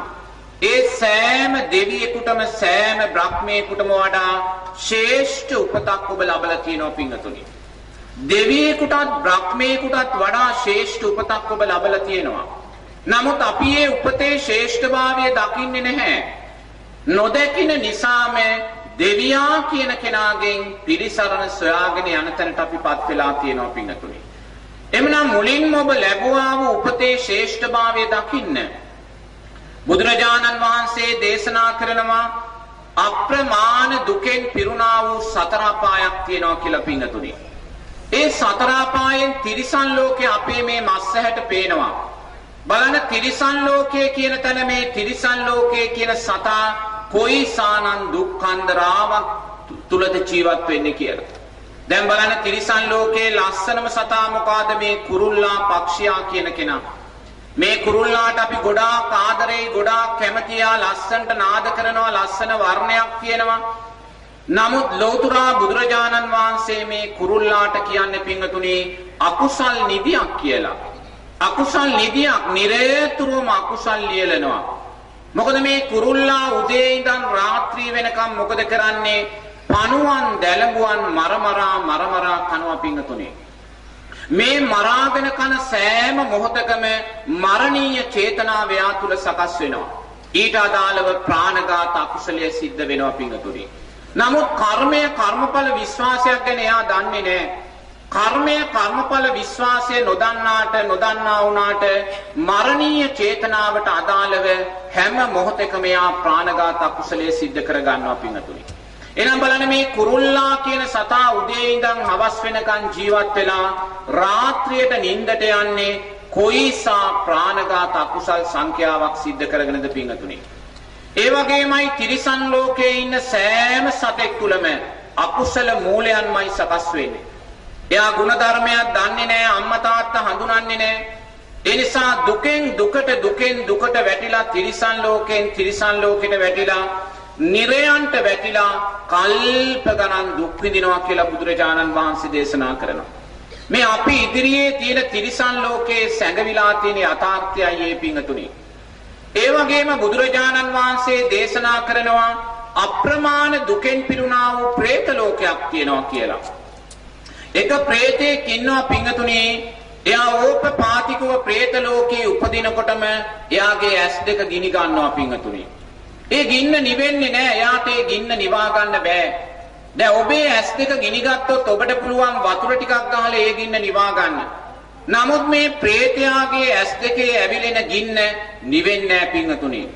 ඒ සෑම දෙවියෙකුටම සෑම බ්‍රහ්මයෙකුටම වඩා ශ්‍රේෂ්ඨ උපතක් ඔබ ලබලා තියෙනවා පින්වතුනි. දෙවියෙකුටත් බ්‍රහ්මයෙකුටත් වඩා ශ්‍රේෂ්ඨ උපතක් ඔබ ලබලා තියෙනවා. නමුත් අපි මේ උපතේ ශ්‍රේෂ්ඨභාවය දකින්නේ නැහැ. නොදකින නිසාම දෙවියා කියන කෙනාගෙන් පිළිසරණ සොයාගෙන යන තැනට අපිපත් වෙලා තියෙනවා පින්වතුනි. එමනම් මුලින්ම ඔබ ලැබුවා වූ උපතේ ශ්‍රේෂ්ඨභාවය දකින්න බුදුරජාණන් වහන්සේ දේශනා කරනවා අප්‍රමාණ දුකෙන් පිරුණා වූ සතර අපායක් තියෙනවා කියලා පින්නතුනි. ඒ සතර අපායෙන් තිරිසන් ලෝකේ අපේ මේ මස්සහැට පේනවා. බලන්න තිරිසන් ලෝකයේ කියන තැන මේ තිරිසන් ලෝකයේ කියන සතා කොයි සානන් දුක්ඛන්දරාවක් තුලද ජීවත් වෙන්නේ කියලා. දැන් බලන්න තිරිසන් ලෝකයේ ලස්සනම සතා මොකಾದ මේ කුරුල්ලා පක්ෂියා කියන කෙනා. මේ කුරුල්ලාට අපි ගොඩාක් ආදරෙයි ගොඩාක් කැමතියා ලස්සනට නාද කරනවා ලස්සන වර්ණයක් තියෙනවා. නමුත් ලෞතුරා බුදුරජාණන් වහන්සේ මේ කුරුල්ලාට කියන්නේ පිංගතුණි අකුසල් නිදියක් කියලා. අකුසල් නිදියක් නිරේතුරුවම අකුසල් ලියලනවා. මොකද මේ කුරුල්ලා උදේ ඉඳන් රාත්‍රී වෙනකම් මොකද කරන්නේ? පණුවන් දැලඹුවන් මරමරා මරමරා කනවා පිංගතුණි. මේ මරාගෙන කන සෑම මොහොතකම මරණීය චේතනාව එයා තුල සකස් වෙනවා. ඊට අදාළව ප්‍රාණඝාත අකුසලයේ සිද්ධ වෙනවා පිංගතුනි. නමුත් කර්මය කර්මඵල විශ්වාසයක් ගැන එයා දන්නේ නැහැ. කර්මය කර්මඵල විශ්වාසය නොදන්නාට නොදන්නා වුණාට මරණීය චේතනාවට අදාළව හැම මොහොතකම එයා ප්‍රාණඝාත අකුසලයේ සිද්ධ කර ගන්නවා පිංගතුනි. එහෙනම් බලන්න මේ කුරුල්ලා කියන සතා උදේ ඉඳන් හවස් වෙනකන් ජීවත් වෙලා රාත්‍රියට නිින්දට යන්නේ කොයිසා ප්‍රාණඝාත අකුසල් සංඛ්‍යාවක් සිද්ධ කරගෙනද පිංගතුනි. ඒ වගේමයි තිරිසන් ලෝකයේ ඉන්න සෑම සතෙක් තුලම අකුසල මූලයන්මයි සකස් වෙන්නේ. එයා ಗುಣධර්මයක් දන්නේ නැහැ අම්මා තාත්තා හඳුනන්නේ නැහැ. ඒ නිසා දුකෙන් දුකට දුකෙන් දුකට වැටිලා තිරිසන් ලෝකෙන් තිරිසන් ලෝකෙට වැටිලා නිරයන්ට වැටිලා කල්ප ගණන් දුක් විඳිනවා කියලා බුදුරජාණන් වහන්සේ දේශනා කරනවා. මේ අපි ඉදිරියේ තියෙන තිරිසන් ලෝකයේ සැඟවිලා තියෙන යථාර්ථයයි මේ පිංගතුනේ. ඒ වගේම බුදුරජාණන් වහන්සේ දේශනා කරනවා අප්‍රමාණ දුකෙන් පිරුණා වූ പ്രേත ලෝකයක් තියෙනවා කියලා. එක പ്രേතෙක් ඉන්නවා පිංගතුනේ එයා ඕපපාතිකව പ്രേත ලෝකයේ උපදිනකොටම එයාගේ ඇස් දෙක ගිනි ගන්නවා පිංගතුනේ. ඒ ගින්න නිවෙන්නේ නෑ. එයාට ඒ ගින්න නිවා ගන්න බෑ. දැන් ඔබේ ඇස් දෙක ගිනි ගත්තොත් ඔබට පුළුවන් වතුර ටිකක් ගහලා ඒ ගින්න නිවා ගන්න. නමුත් මේ ප්‍රේතයාගේ ඇස් දෙකේ ඇවිලෙන ගින්න නිවෙන්නේ නෑ පින්තුණේ.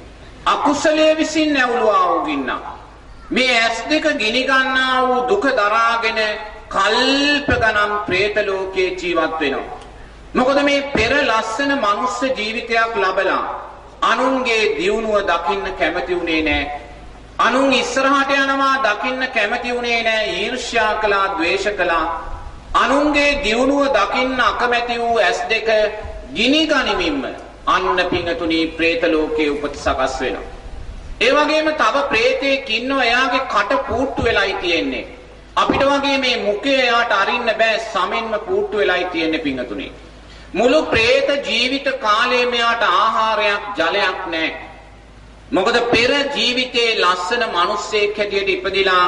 අකුසලයේ විසින් නැවුලුවා වූ ගින්න. මේ ඇස් දෙක ගිනි ගන්නා වූ දුක දරාගෙන කල්ප ගණන් പ്രേත ලෝකේ ජීවත් වෙනවා. මොකද මේ පෙර ලස්සන මනුස්ස ජීවිතයක් ලබලා අනුන්ගේ දියුණුව දකින්න කැමති වුණේ නැහැ. අනුන් ඉස්සරහට යනවා දකින්න කැමති වුණේ නැහැ. ඊර්ෂ්‍යා කළා, ද්වේෂ කළා. අනුන්ගේ දියුණුව දකින්න අකමැති වූ ඇස් දෙක ගිනි ගනිමින්ම අන්න පිංගතුණී പ്രേත ලෝකයේ උපත සකස් වෙනවා. ඒ වගේම තව പ്രേතෙක් ඉන්නවා එයාගේ කට පූට්ටු වෙලායි තියෙන්නේ. අපිට වගේ මේ මුඛය එයාට අරින්න බෑ සමෙන්ම පූට්ටු වෙලායි තියෙන්නේ පිංගතුණී. මුළු പ്രേත ජීවිත කාලයේ මෙයාට ආහාරයක් ජලයක් නැහැ. මොකද පෙර ජීවිතයේ ලස්සන මිනිස්සෙක් හැටියට ඉපදිලා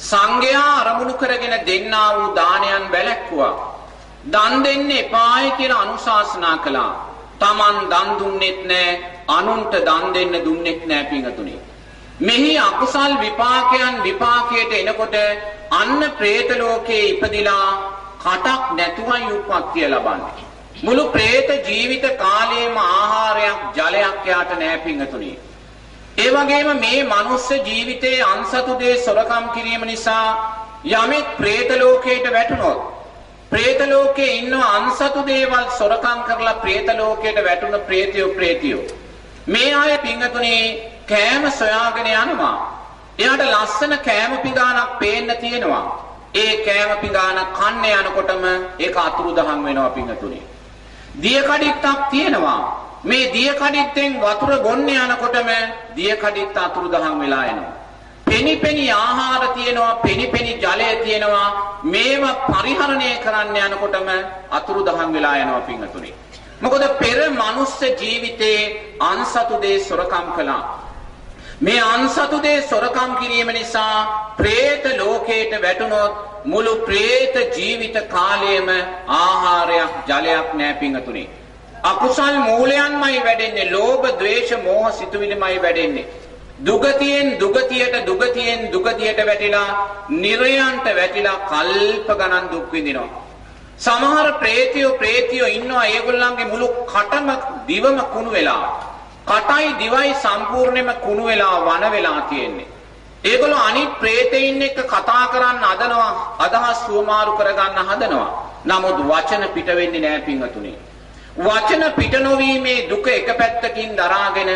සංඝයා අරමුණු කරගෙන දෙන්නා වූ දානයන් වැළැක්වුවා. දන් දෙන්න එපායි කියලා අනුශාසනා කළා. Taman දන් දුන්නෙත් නැහැ, අනුන්ට දන් දෙන්න දුන්නෙත් නැහැ පිඟතුනි. මෙහි අකුසල් විපාකයන් විපාකයට එනකොට අන්න പ്രേත ලෝකයේ ඉපදිලා කටක් නැතුවයි උප්පත්තිය ලබන්නේ. මුළු പ്രേත ජීවිත කාලයේම ආහාරයක් ජලයක් යාට නැහැ පිංගතුණි. ඒ වගේම මේ මනුස්ස ජීවිතයේ අන්සතු දේ සොරකම් කිරීම නිසා යමෙක් പ്രേත ලෝකයට වැටුනොත් പ്രേත ලෝකයේ ඉන්න අන්සතු දේවල් සොරකම් කරලා പ്രേත ලෝකයට වැටුන പ്രേතයෝ പ്രേතියෝ මේ අය පිංගතුණි කෑම සොයාගෙන යනවා. එයාට ලස්සන කෑම පිඟානක් පේන්න තියෙනවා. ඒ කෑම පිඟාන කන්න යනකොටම ඒක අතුරුදහන් වෙනවා පිංගතුණි. දිය කඩਿੱත්තක් තියෙනවා. මේ දිය කඩਿੱත්තෙන් වතුර බොන්න යනකොටම දිය කඩਿੱත්ත අතුරුදහන් වෙලා එනවා. පෙනි පෙනි ආහාර තියෙනවා, පෙනි පෙනි ජලය තියෙනවා. මේවා පරිහරණය කරන්න යනකොටම අතුරුදහන් වෙලා යනවා පිංගතුනි. මොකද පෙර මනුස්ස ජීවිතේ අන්සතු දේ සොරකම් කළා. මේ අන්සතු දේ සොරකම් කිරීම නිසා പ്രേත ලෝකයට වැටුනොත් මුළු പ്രേත ජීවිත කාලයම ආහාරයක් ජලයක් නැහැ පිංගතුනේ. අකුසල් මූලයන්මයි වැඩෙන්නේ. ලෝභ, ద్వේෂ, මෝහ සිතුවිලිමයි වැඩෙන්නේ. දුගතියෙන් දුගතියට දුගතියෙන් දුගතියට වැටිලා නිරයන්ට වැටිලා කල්ප ගණන් දුක් විඳිනවා. සමහර പ്രേතයෝ പ്രേතියෝ ඉන්නවා ඒගොල්ලන්ගේ මුළු කටම දිවම කුණු වෙලා. කටයි දිවයි සම්පූර්ණයෙන්ම කුණු වෙලා වන වෙලා තියෙන්නේ. ඒගොල්ලෝ අනිත් ප්‍රේතයින් එක්ක කතා කරන්න හදනවා, අදහස් සුවමාරු කරගන්න හදනවා. නමුත් වචන පිට වෙන්නේ නැහැ පින්වතුනි. වචන පිට නොවීමේ දුක එක පැත්තකින් දරාගෙන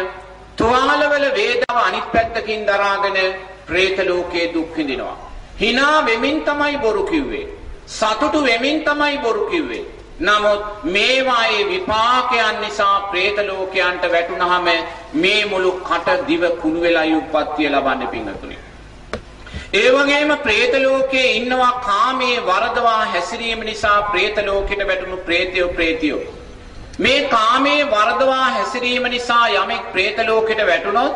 තුවාලවල වේදනාව අනිත් පැත්තකින් දරාගෙන പ്രേත ලෝකයේ දුක් විඳිනවා. hina වෙමින් තමයි බොරු කිව්වේ. සතුටු වෙමින් තමයි බොරු කිව්වේ. නමුත් මේවායේ විපාකයන් නිසා പ്രേත ලෝකයන්ට වැටුනහම මේ මුළු කට දිව කුණු වෙලයි උප්පත්තිය ලබන්නේ පින්තුනි. ඒ වගේම പ്രേත ලෝකයේ ඉන්නවා කාමයේ වරදවා හැසිරීම නිසා പ്രേත ලෝකෙට වැටුණු പ്രേතයෝ പ്രേතියෝ. මේ කාමයේ වරදවා හැසිරීම නිසා යමෙක් പ്രേත ලෝකෙට වැටුණොත්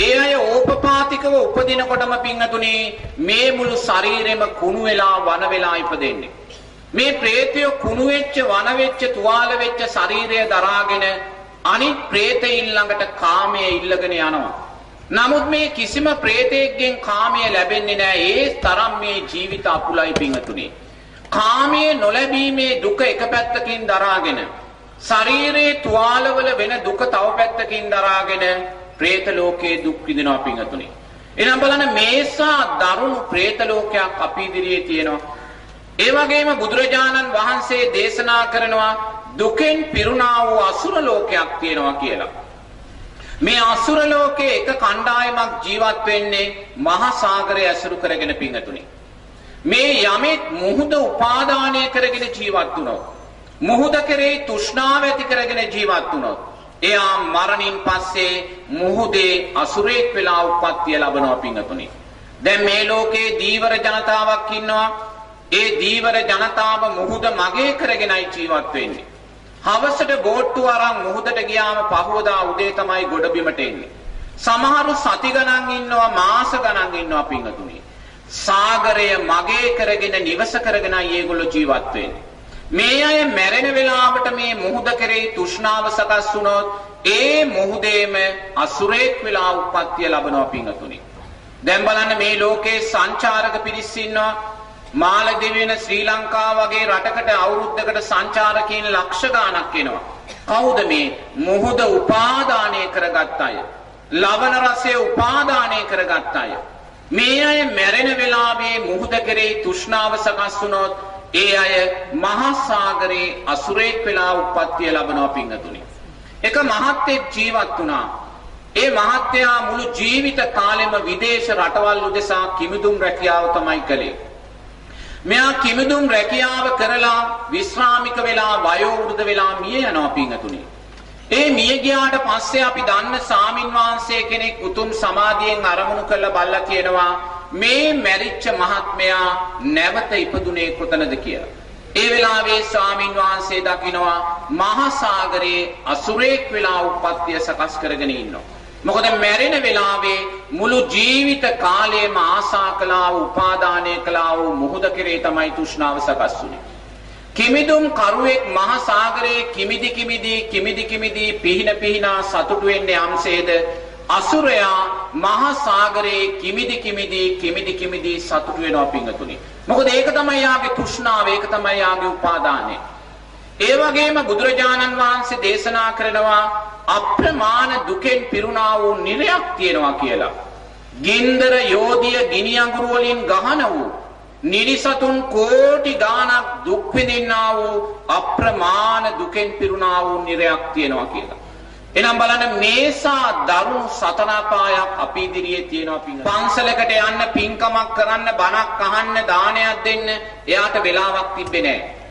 ඒ අය ඕපපාතිකව උපදිනකොටම පින්නතුනේ මේ මුළු ශරීරෙම කුණු වෙලා වන වෙලා ඉපදෙන්නේ. මේ പ്രേතය කුණු වෙච්ච වන වෙච්ච තුවාල වෙච්ච ශරීරය දරාගෙන අනිත් പ്രേතයින් ළඟට කාමයේ ඉල්ලගෙන යනවා. නමුත් මේ කිසිම പ്രേතයෙක්ගෙන් කාමයේ ලැබෙන්නේ නැහැ. ඒ තරම් මේ ජීවිත අපුලයි පිංතුනේ. කාමයේ නොලැබීමේ දුක එක පැත්තකින් දරාගෙන ශරීරයේ තුවාලවල වෙන දුක තව පැත්තකින් දරාගෙන പ്രേත ලෝකයේ දුක් විඳිනවා පිංතුනේ. එනම් බලන්න මේසා දරුණු പ്രേත ලෝකයක් අපි ඉදිරියේ තියෙනවා. ඒ වගේම බුදුරජාණන් වහන්සේ දේශනා කරනවා දුකෙන් පිරුණා වූ අසුර ලෝකයක් තියෙනවා කියලා. මේ අසුර ලෝකයේ එක කණ්ඩායමක් ජීවත් වෙන්නේ මහා සාගරය ඇසුරු කරගෙන පිංගතුනි. මේ යමෙක් මුහුද උපාදානය කරගෙන ජීවත් වුණොත් මුහුද කෙරෙහි තෘෂ්ණාව ඇති කරගෙන ජීවත් වුණොත් එයා මරණින් පස්සේ මුහුදේ අසුරේක් වෙලා උප්පත්තිය ලබනවා පිංගතුනි. දැන් මේ ලෝකේ දීවර ජනතාවක් ඉන්නවා. ඒ දීවර ජනතාව මුහුද මගේ කරගෙනයි ජීවත් වෙන්නේ. හවසට බෝට්ටු අරන් මුහුදට ගියාම පහවදා උදේ තමයි ගොඩබිමට එන්නේ. සමහරු සති ගණන් ඉන්නවා මාස ගණන් ඉන්නවා පිංගතුනි. සාගරය මගේ කරගෙන නිවස කරගෙනයි ඒගොල්ලෝ ජීවත් වෙන්නේ. මේ අය මැරෙන වෙලාවට මේ මුහුද කෙරෙහි තෘෂ්ණාව සකස් වුණොත් ඒ මුහුදේම අසුරේක් වෙලා උප්පත්තිය ලබනවා පිංගතුනි. දැන් බලන්න මේ ලෝකේ සංචාරක පිරිස් ඉන්නවා. මාලදිවයින ශ්‍රී ලංකාව වගේ රටකට අවුරුද්දකට සංචාරකයන් ලක්ෂ ගාණක් එනවා. කවුද මේ මුහුද උපාදානය කරගත් අය? ලවණ රසය උපාදානය කරගත් අය. මේ අය මැරෙන වෙලාවේ මුහුද කෙරෙහි තෘෂ්ණාව සකස් වුණොත් ඒ අය මහා සාගරේ අසුරේක් වෙලා උප්පත්තිය ලබනවා පිංගතුනි. එක මහත්ෙක් ජීවත් වුණා. ඒ මහත්තයා මුළු ජීවිත කාලෙම විදේශ රටවල් උදෙසා කිමිදුම් රැකියාව තමයි කළේ. මෙයා කිමිදුම් රැකියාව කරලා විශ්‍රාමික වෙලා වයෝ වෘද්ධ වෙලා මිය යනවා පිංගතුනි. ඒ මිය ගියාට පස්සේ අපි දන්න සාමින් වහන්සේ කෙනෙක් උතුම් සමාධියෙන් අරමුණු කරලා බල්ලා කියනවා මේ මැරිච්ච මහත්මයා නැවත ඉපදුනේ කොතනද කියලා. ඒ වෙලාවේ ස්වාමින් වහන්සේ දකිනවා මහා සාගරයේ අසුරේක් වෙලා උප්පත්තිය සකස් කරගෙන ඉන්නවා. මොකද මැරෙන වෙලාවේ මුළු ජීවිත කාලයම ආසා කළා වූ උපාදානය කළා වූ මුහුද කෙරේ තමයි තෘෂ්ණාව සකස් වුනේ. කිමිදුම් කරුවෙක් මහා සාගරයේ කිමිදි කිමිදි කිමිදි කිමිදි පිහින පිහිනා සතුටු වෙන්නේ යම්සේද අසුරයා මහා සාගරයේ කිමිදි කිමිදි කිමිදි කිමිදි සතුටු වෙනවා පිංගතුනි. මොකද ඒක තමයි යාගේ තෘෂ්ණාව, ඒක තමයි යාගේ උපාදානය. ඒ වගේම බුදුරජාණන් වහන්සේ දේශනා කරනවා අප්‍රමාණ දුකෙන් පිරුණා වූ නිරයක් තියෙනවා කියලා. ගින්දර යෝධිය ගිනි අඟුරු වලින් ගහන වූ නිරිසතුන් කෝටි ගාණක් දුක් විඳින්නා වූ අප්‍රමාණ දුකෙන් පිරුණා වූ නිරයක් තියෙනවා කියලා. එහෙනම් බලන්න මේසා දරුණු සතනාපායක් අපි ඉදිරියේ තියෙනවා පිංග. පන්සලකට යන්න පින්කමක් කරන්න බණක් අහන්න දානයක් දෙන්න එයාට වෙලාවක් තිබ්බේ නැහැ.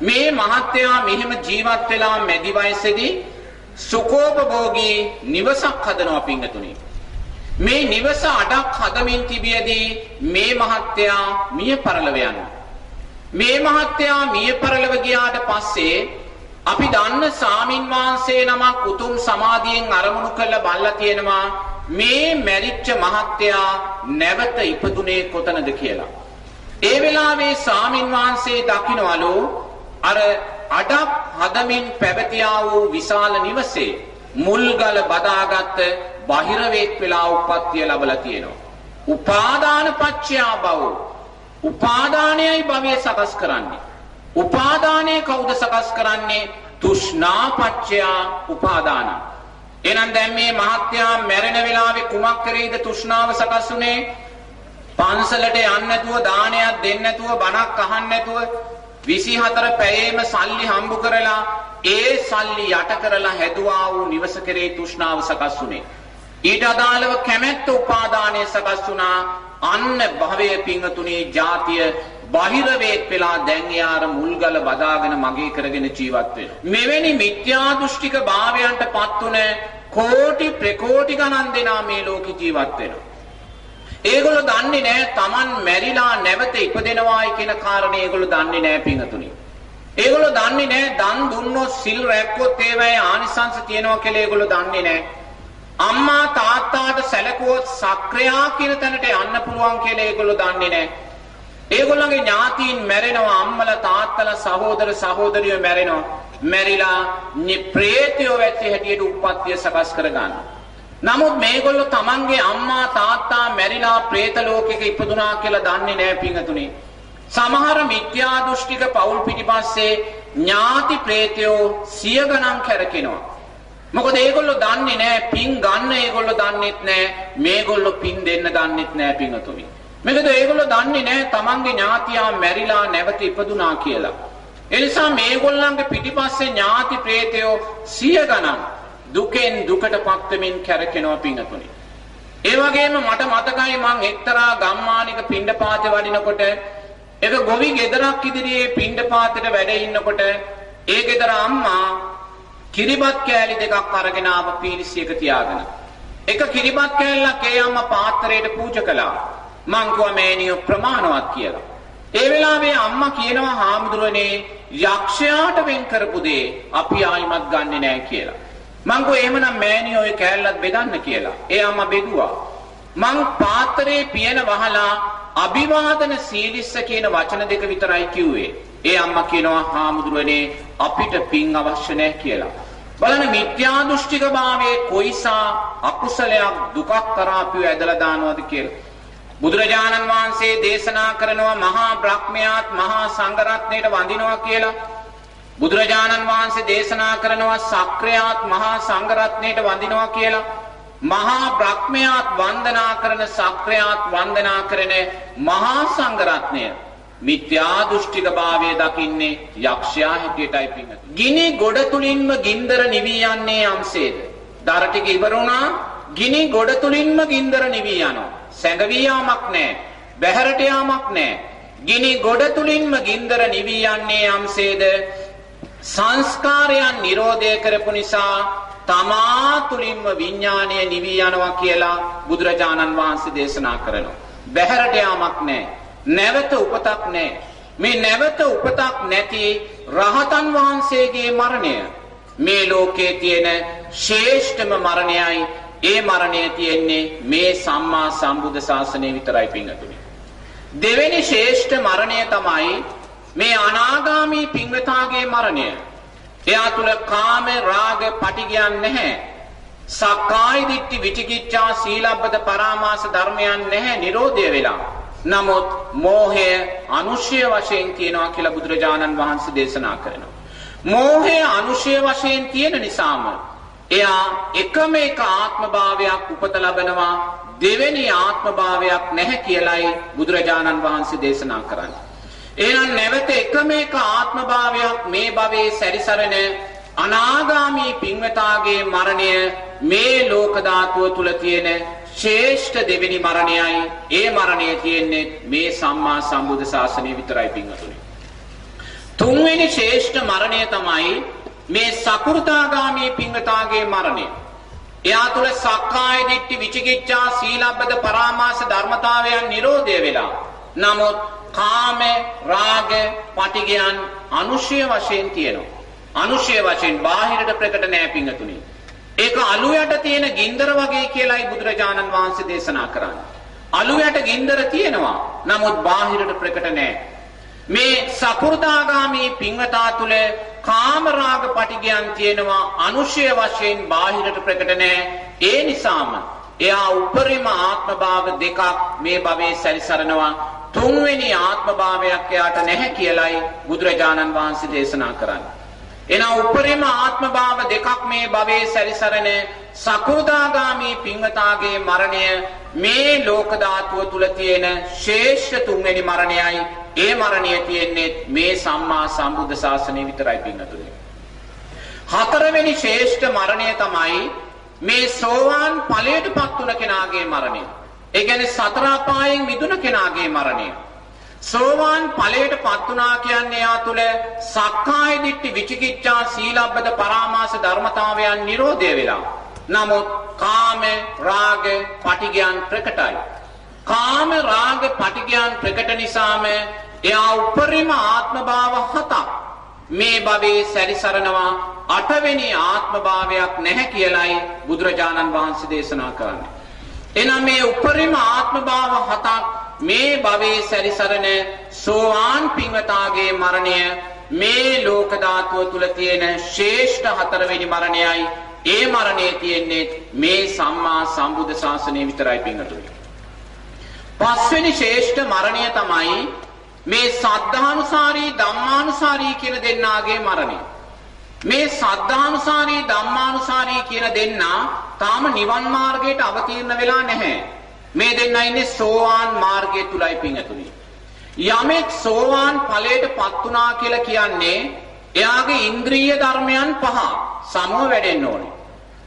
මේ මහත්තයා මෙහෙම ජීවත් වෙලා මැදි වයසේදී සුකෝපභෝගී නිවසක් හදනවා පිංගතුනි. මේ නිවස අඩක් හදමින් තිබියදී මේ මහත්තයා මිය පරලව යනවා. මේ මහත්තයා මිය පරලව ගියාට පස්සේ අපි දන්න සාමින් වහන්සේ නමක් උතුම් සමාධියෙන් අරමුණු කරලා බලලා තියෙනවා මේ මැරිච්ච මහත්තයා නැවත ඉපදුනේ කොතනද කියලා. ඒ වෙලාවේ සාමින් වහන්සේ දකින්නවලු අර අඩක් හදමින් පැවතියා වූ විශාල නිවසේ මුල්ගල බදාගත් බහිරවේක් වෙලා උප්පත්තිය ලැබලා තියෙනවා. උපාදාන පච්චයා භව. උපාදානයයි භවය සකස් කරන්නේ. උපාදානය කවුද සකස් කරන්නේ? තෘෂ්ණා පච්චයා උපාදාන. එහෙනම් දැන් මේ මහත්යා මැරෙන වෙලාවේ කුමක් කරේද තෘෂ්ණාව සකස් උනේ? පන්සලට යන්න නැතුව දානයක් දෙන්න නැතුව බණක් අහන්න නැතුව 24 පැයේම සල්ලි හම්බ කරලා ඒ සල්ලි යට කරලා හැදුවා වූ නිවස කෙරේ තෘෂ්ණාව සකස් වුනේ. ඊට අදාළව කැමැත්ත උපාදානය සකස් වුණා. අන්න භවයේ පිංගතුණී ජාතිය බාහිර වේත් වෙලා දැන් යාර මුල්ගල බදාගෙන මගේ කරගෙන ජීවත් වෙනවා. මෙවැනි මිත්‍යා දෘෂ්ටික භාවයන්ට පත්ුන කෝටි ප්‍රකෝටි ගණන් දෙනා මේ ලෝකේ ජීවත් වෙනවා. ඒගොල්ලෝ දන්නේ නැහැ Taman මැරිලා නැවත ඉපදෙනවායි කියන කාරණේ ඒගොල්ලෝ දන්නේ නැහැ පිංගතුණී. ඒගොල්ලෝ දන්නේ නැහැ දන් දුන්නොත් සිල් රැක්කොත් ඒවැය ආනිසංස තියෙනවා කියලා ඒගොල්ලෝ දන්නේ නැහැ. අම්මා තාත්තාට සැලකුවොත් සක්‍රියා කියන තැනට යන්න පුළුවන් කියලා ඒගොල්ලෝ දන්නේ නැහැ. ඒගොල්ලන්ගේ ඥාතීන් මැරෙනවා අම්මලා තාත්තලා සහෝදර සහෝදරියෝ මැරෙනවා. මැරිලා ප්‍රේතයෝ වැච්ච හැටියට උප්පත්තිය සකස් කරගන්නවා. නමුත් මේගොල්ලෝ තමන්ගේ අම්මා තාත්තා මැරිලා പ്രേත ලෝකෙක ඉපදුනා කියලා දන්නේ නැහැ පිංගතුනේ. සමහර මිත්‍යා දෘෂ්ටික පෞල් පිටිපස්සේ ඥාති ප්‍රේතයෝ සිය ගණන් කැරකෙනවා. මොකද ඒගොල්ලෝ දන්නේ නැහැ පින් ගන්න ඒගොල්ලෝ දන්නෙත් නැහැ මේගොල්ලෝ පින් දෙන්න දන්නෙත් නැහැ පිංගතුනි. මොකද ඒගොල්ලෝ දන්නේ නැහැ තමන්ගේ ඥාතියා මැරිලා නැවත ඉපදුනා කියලා. ඒ නිසා මේගොල්ලන්ගේ පිටිපස්සේ ඥාති ප්‍රේතයෝ සිය ගණන් දුකෙන් දුකටපත් වෙමින් කැරකෙනවා පිංගතුනි. ඒ වගේම මට මතකයි මං එක්තරා ගම්මානික පිණ්ඩපාතේ වඩිනකොට එක ගොවි ගෙදරක් ඉදිරියේ පිණ්ඩපාතේට වැඩ ඉන්නකොට ඒ ගෙදර අම්මා කිරිබත් කෑලි දෙකක් අරගෙන ආව පීරිසියක තියාගෙන. එක කිරිබත් කෑල්ලක් ඒ අම්මා පාත්‍රයට පූජා කළා. මං කිව්වා මේනිය ප්‍රමාණවත් කියලා. ඒ වෙලාවේ අම්මා කියනවා හාමුදුරනේ යක්ෂයාට වෙන් කරපු දේ අපි ආයිමත් ගන්නෙ නෑ කියලා. මං කිව්වා එහෙමනම් මෑණියෝ ඔය කෑල්ලත් බෙදන්න කියලා. ඒ අම්මා බෙදුවා. මං පාත්‍රයේ පියන වහලා අභිවාදන සීලිස්ස කියන වචන දෙක විතරයි කිව්වේ. ඒ අම්මා කියනවා හාමුදුරනේ අපිට පින් අවශ්‍ය නැහැ කියලා. බලන්න මිත්‍යා දෘෂ්ටික භාවයේ කොයිසා අකුසලයක් දුකක් කරා අපිව ඇදලා දානවද කියලා. බුදුරජාණන් වහන්සේ දේශනා කරනවා මහා බ්‍රහ්මයාත් මහා සංඝරත්නයට වඳිනවා කියලා. බුදුරජාණන් වහන්සේ දේශනා කරනවා සක්‍රයාත් මහා සංඝරත්නයට වඳිනවා කියලා. මහා බ්‍රහ්මයාත් වන්දනා කරන සක්‍රයාත් වන්දනා කරන මහා සංඝරත්නය මිත්‍යා දෘෂ්ටික භාවය දකින්නේ යක්ෂයා හැටියටයි පිංගතු. ගිනි ගොඩ තුලින්ම ගින්දර නිවී යන්නේ යම්සේද? දර ටික ඉවර වුණා ගිනි ගොඩ තුලින්ම ගින්දර නිවී යනවා. සැඟවී යාමක් නැහැ. බැහැරට යාමක් නැහැ. ගිනි ගොඩ තුලින්ම ගින්දර නිවී යන්නේ යම්සේද? සංස්කාරයන් නිරෝධය කරපු නිසා තමා තුලින්ම විඥාණය නිවී යනවා කියලා බුදුරජාණන් වහන්සේ දේශනා කරනවා. බැහැරට යාමක් නැහැ. නැවත උපතක් නැහැ. මේ නැවත උපතක් නැති රහතන් වහන්සේගේ මරණය මේ ලෝකයේ තියෙන ශ්‍රේෂ්ඨම මරණයයි ඒ මරණය තියෙන්නේ මේ සම්මා සම්බුද්ධ ශාසනය විතරයි පිංගතුනි. දෙවෙනි ශ්‍රේෂ්ඨ මරණය තමයි මේ අනාගාමී පිංගතාගේ මරණය. එයා තුල කාම රාග පටිගයන් නැහැ. සක්කාය දිට්ඨි විචිකිච්ඡා සීලබ්බත පරාමාස ධර්මයන් නැහැ නිරෝධය වෙලා. නමුත් මෝහය අනුශය වශයෙන් තියෙනවා කියලා බුදුරජාණන් වහන්සේ දේශනා කරනවා. මෝහය අනුශය වශයෙන් තියෙන නිසාම එයා එකම එක ආත්මභාවයක් උපත ලබනවා දෙවෙනි ආත්මභාවයක් නැහැ කියලයි බුදුරජාණන් වහන්සේ දේශනා කරන්නේ. එහෙනම් නැවත එකම එක ආත්මභාවයක් මේ භවයේ සැරිසරන අනාගාමී පින්වතාගේ මරණය මේ ලෝක ධාතුව තුල තියෙන ශ්‍රේෂ්ඨ දෙවෙනි මරණයයි ඒ මරණය තියෙන්නේ මේ සම්මා සම්බුද්ධ ශාසනය විතරයි පින්වතුනි. තුන්වෙනි ශ්‍රේෂ්ඨ මරණය තමයි මේ සකු르තාගාමී පින්වතාගේ මරණය. එයා තුල සක්කාය දිට්ඨි විචිකිච්ඡා සීලබ්බත පරාමාස ධර්මතාවයන් නිරෝධය වෙලා. නමුත් කාම රාග පටිගයන් අනුශය වශයෙන් තියෙනවා. අනුශය වශයෙන් බාහිරට ප්‍රකට නෑ පිංගතුනි. ඒක අලු යට තියෙන ගින්දර වගේ කියලායි බුදුරජාණන් වහන්සේ දේශනා කරන්නේ. අලු යට ගින්දර තියෙනවා. නමුත් බාහිරට ප්‍රකට නෑ. මේ සකු르දාගාමී පින්වතා තුල කාමරාග පටිගයන් තියෙනවා අනුශය වශයෙන් බාහිරට ප්‍රකට නැහැ ඒ නිසාම එයා උපරිම ආත්මභාව දෙකක් මේ භවයේ සැරිසරනවා. තුන්වෙනි ආත්මභාවයක් එයාට නැහැ කියලයි බුදුරජාණන් වහන්සේ දේශනා කරන්නේ. එනා උපරිම ආත්මභාව දෙකක් මේ භවයේ සැරිසරන සකුදාගාමි පින්වතාගේ මරණය මේ ලෝක ධාතුව තුල තියෙන ශේෂ්ඨ තුන්වෙනි මරණයයි. ඒ මරණය තියෙන්නේ මේ සම්මා සම්බුද්ධ ශාසනය විතරයි පින්වතුනි හතරවෙනි ශ්‍රේෂ්ඨ මරණය තමයි මේ සෝවාන් ඵලයටපත් වුණ කෙනාගේ මරණය. ඒ කියන්නේ සතර අපායෙන් මිදුණ කෙනාගේ මරණය. සෝවාන් ඵලයටපත් වුණා කියන්නේ යා තුල සක්කාය දිට්ඨි විචිකිච්ඡා සීලබ්බත පරාමාස ධර්මතාවයන් නිරෝධය වෙලා. නමුත් කාම රාග පටිගයන් ප්‍රකටයි. කාම රාග පටිගයන් ප්‍රකට නිසාම එයා උපරිම ආත්ම භාව හතක් මේ භවයේ සැරිසරනවා අටවෙනි ආත්ම භාවයක් නැහැ කියලයි බුදුරජාණන් වහන්සේ දේශනා කරන්නේ. එනම් මේ උපරිම ආත්ම භාව හතක් මේ භවයේ සැරිසරන සෝවාන් පින්වතාගේ මරණය මේ ලෝක ධාතුව තුල තියෙන ශ්‍රේෂ්ඨ හතරවෙනි මරණයයි ඒ මරණය තියෙන්නේ මේ සම්මා සම්බුද්ධ ශාසනය විතරයි පින්වතුනි. පස්වෙනි ශ්‍රේෂ්ඨ මරණය තමයි මේ සද්ධානුසාරී ධම්මානුසාරී කියන දෙන්නාගේ මරණය. මේ සද්ධානුසාරී ධම්මානුසාරී කියන දෙන්නා තාම නිවන් මාර්ගයට අවතීර්ණ වෙලා නැහැ. මේ දෙන්නා ඉන්නේ සෝවාන් මාර්ගය තුලයි පිංගතුනි. යමෙක් සෝවාන් ඵලයටපත් වුණා කියලා කියන්නේ එයාගේ ඉන්ද්‍රිය ධර්මයන් පහ සමව වැඩෙන්න ඕනේ.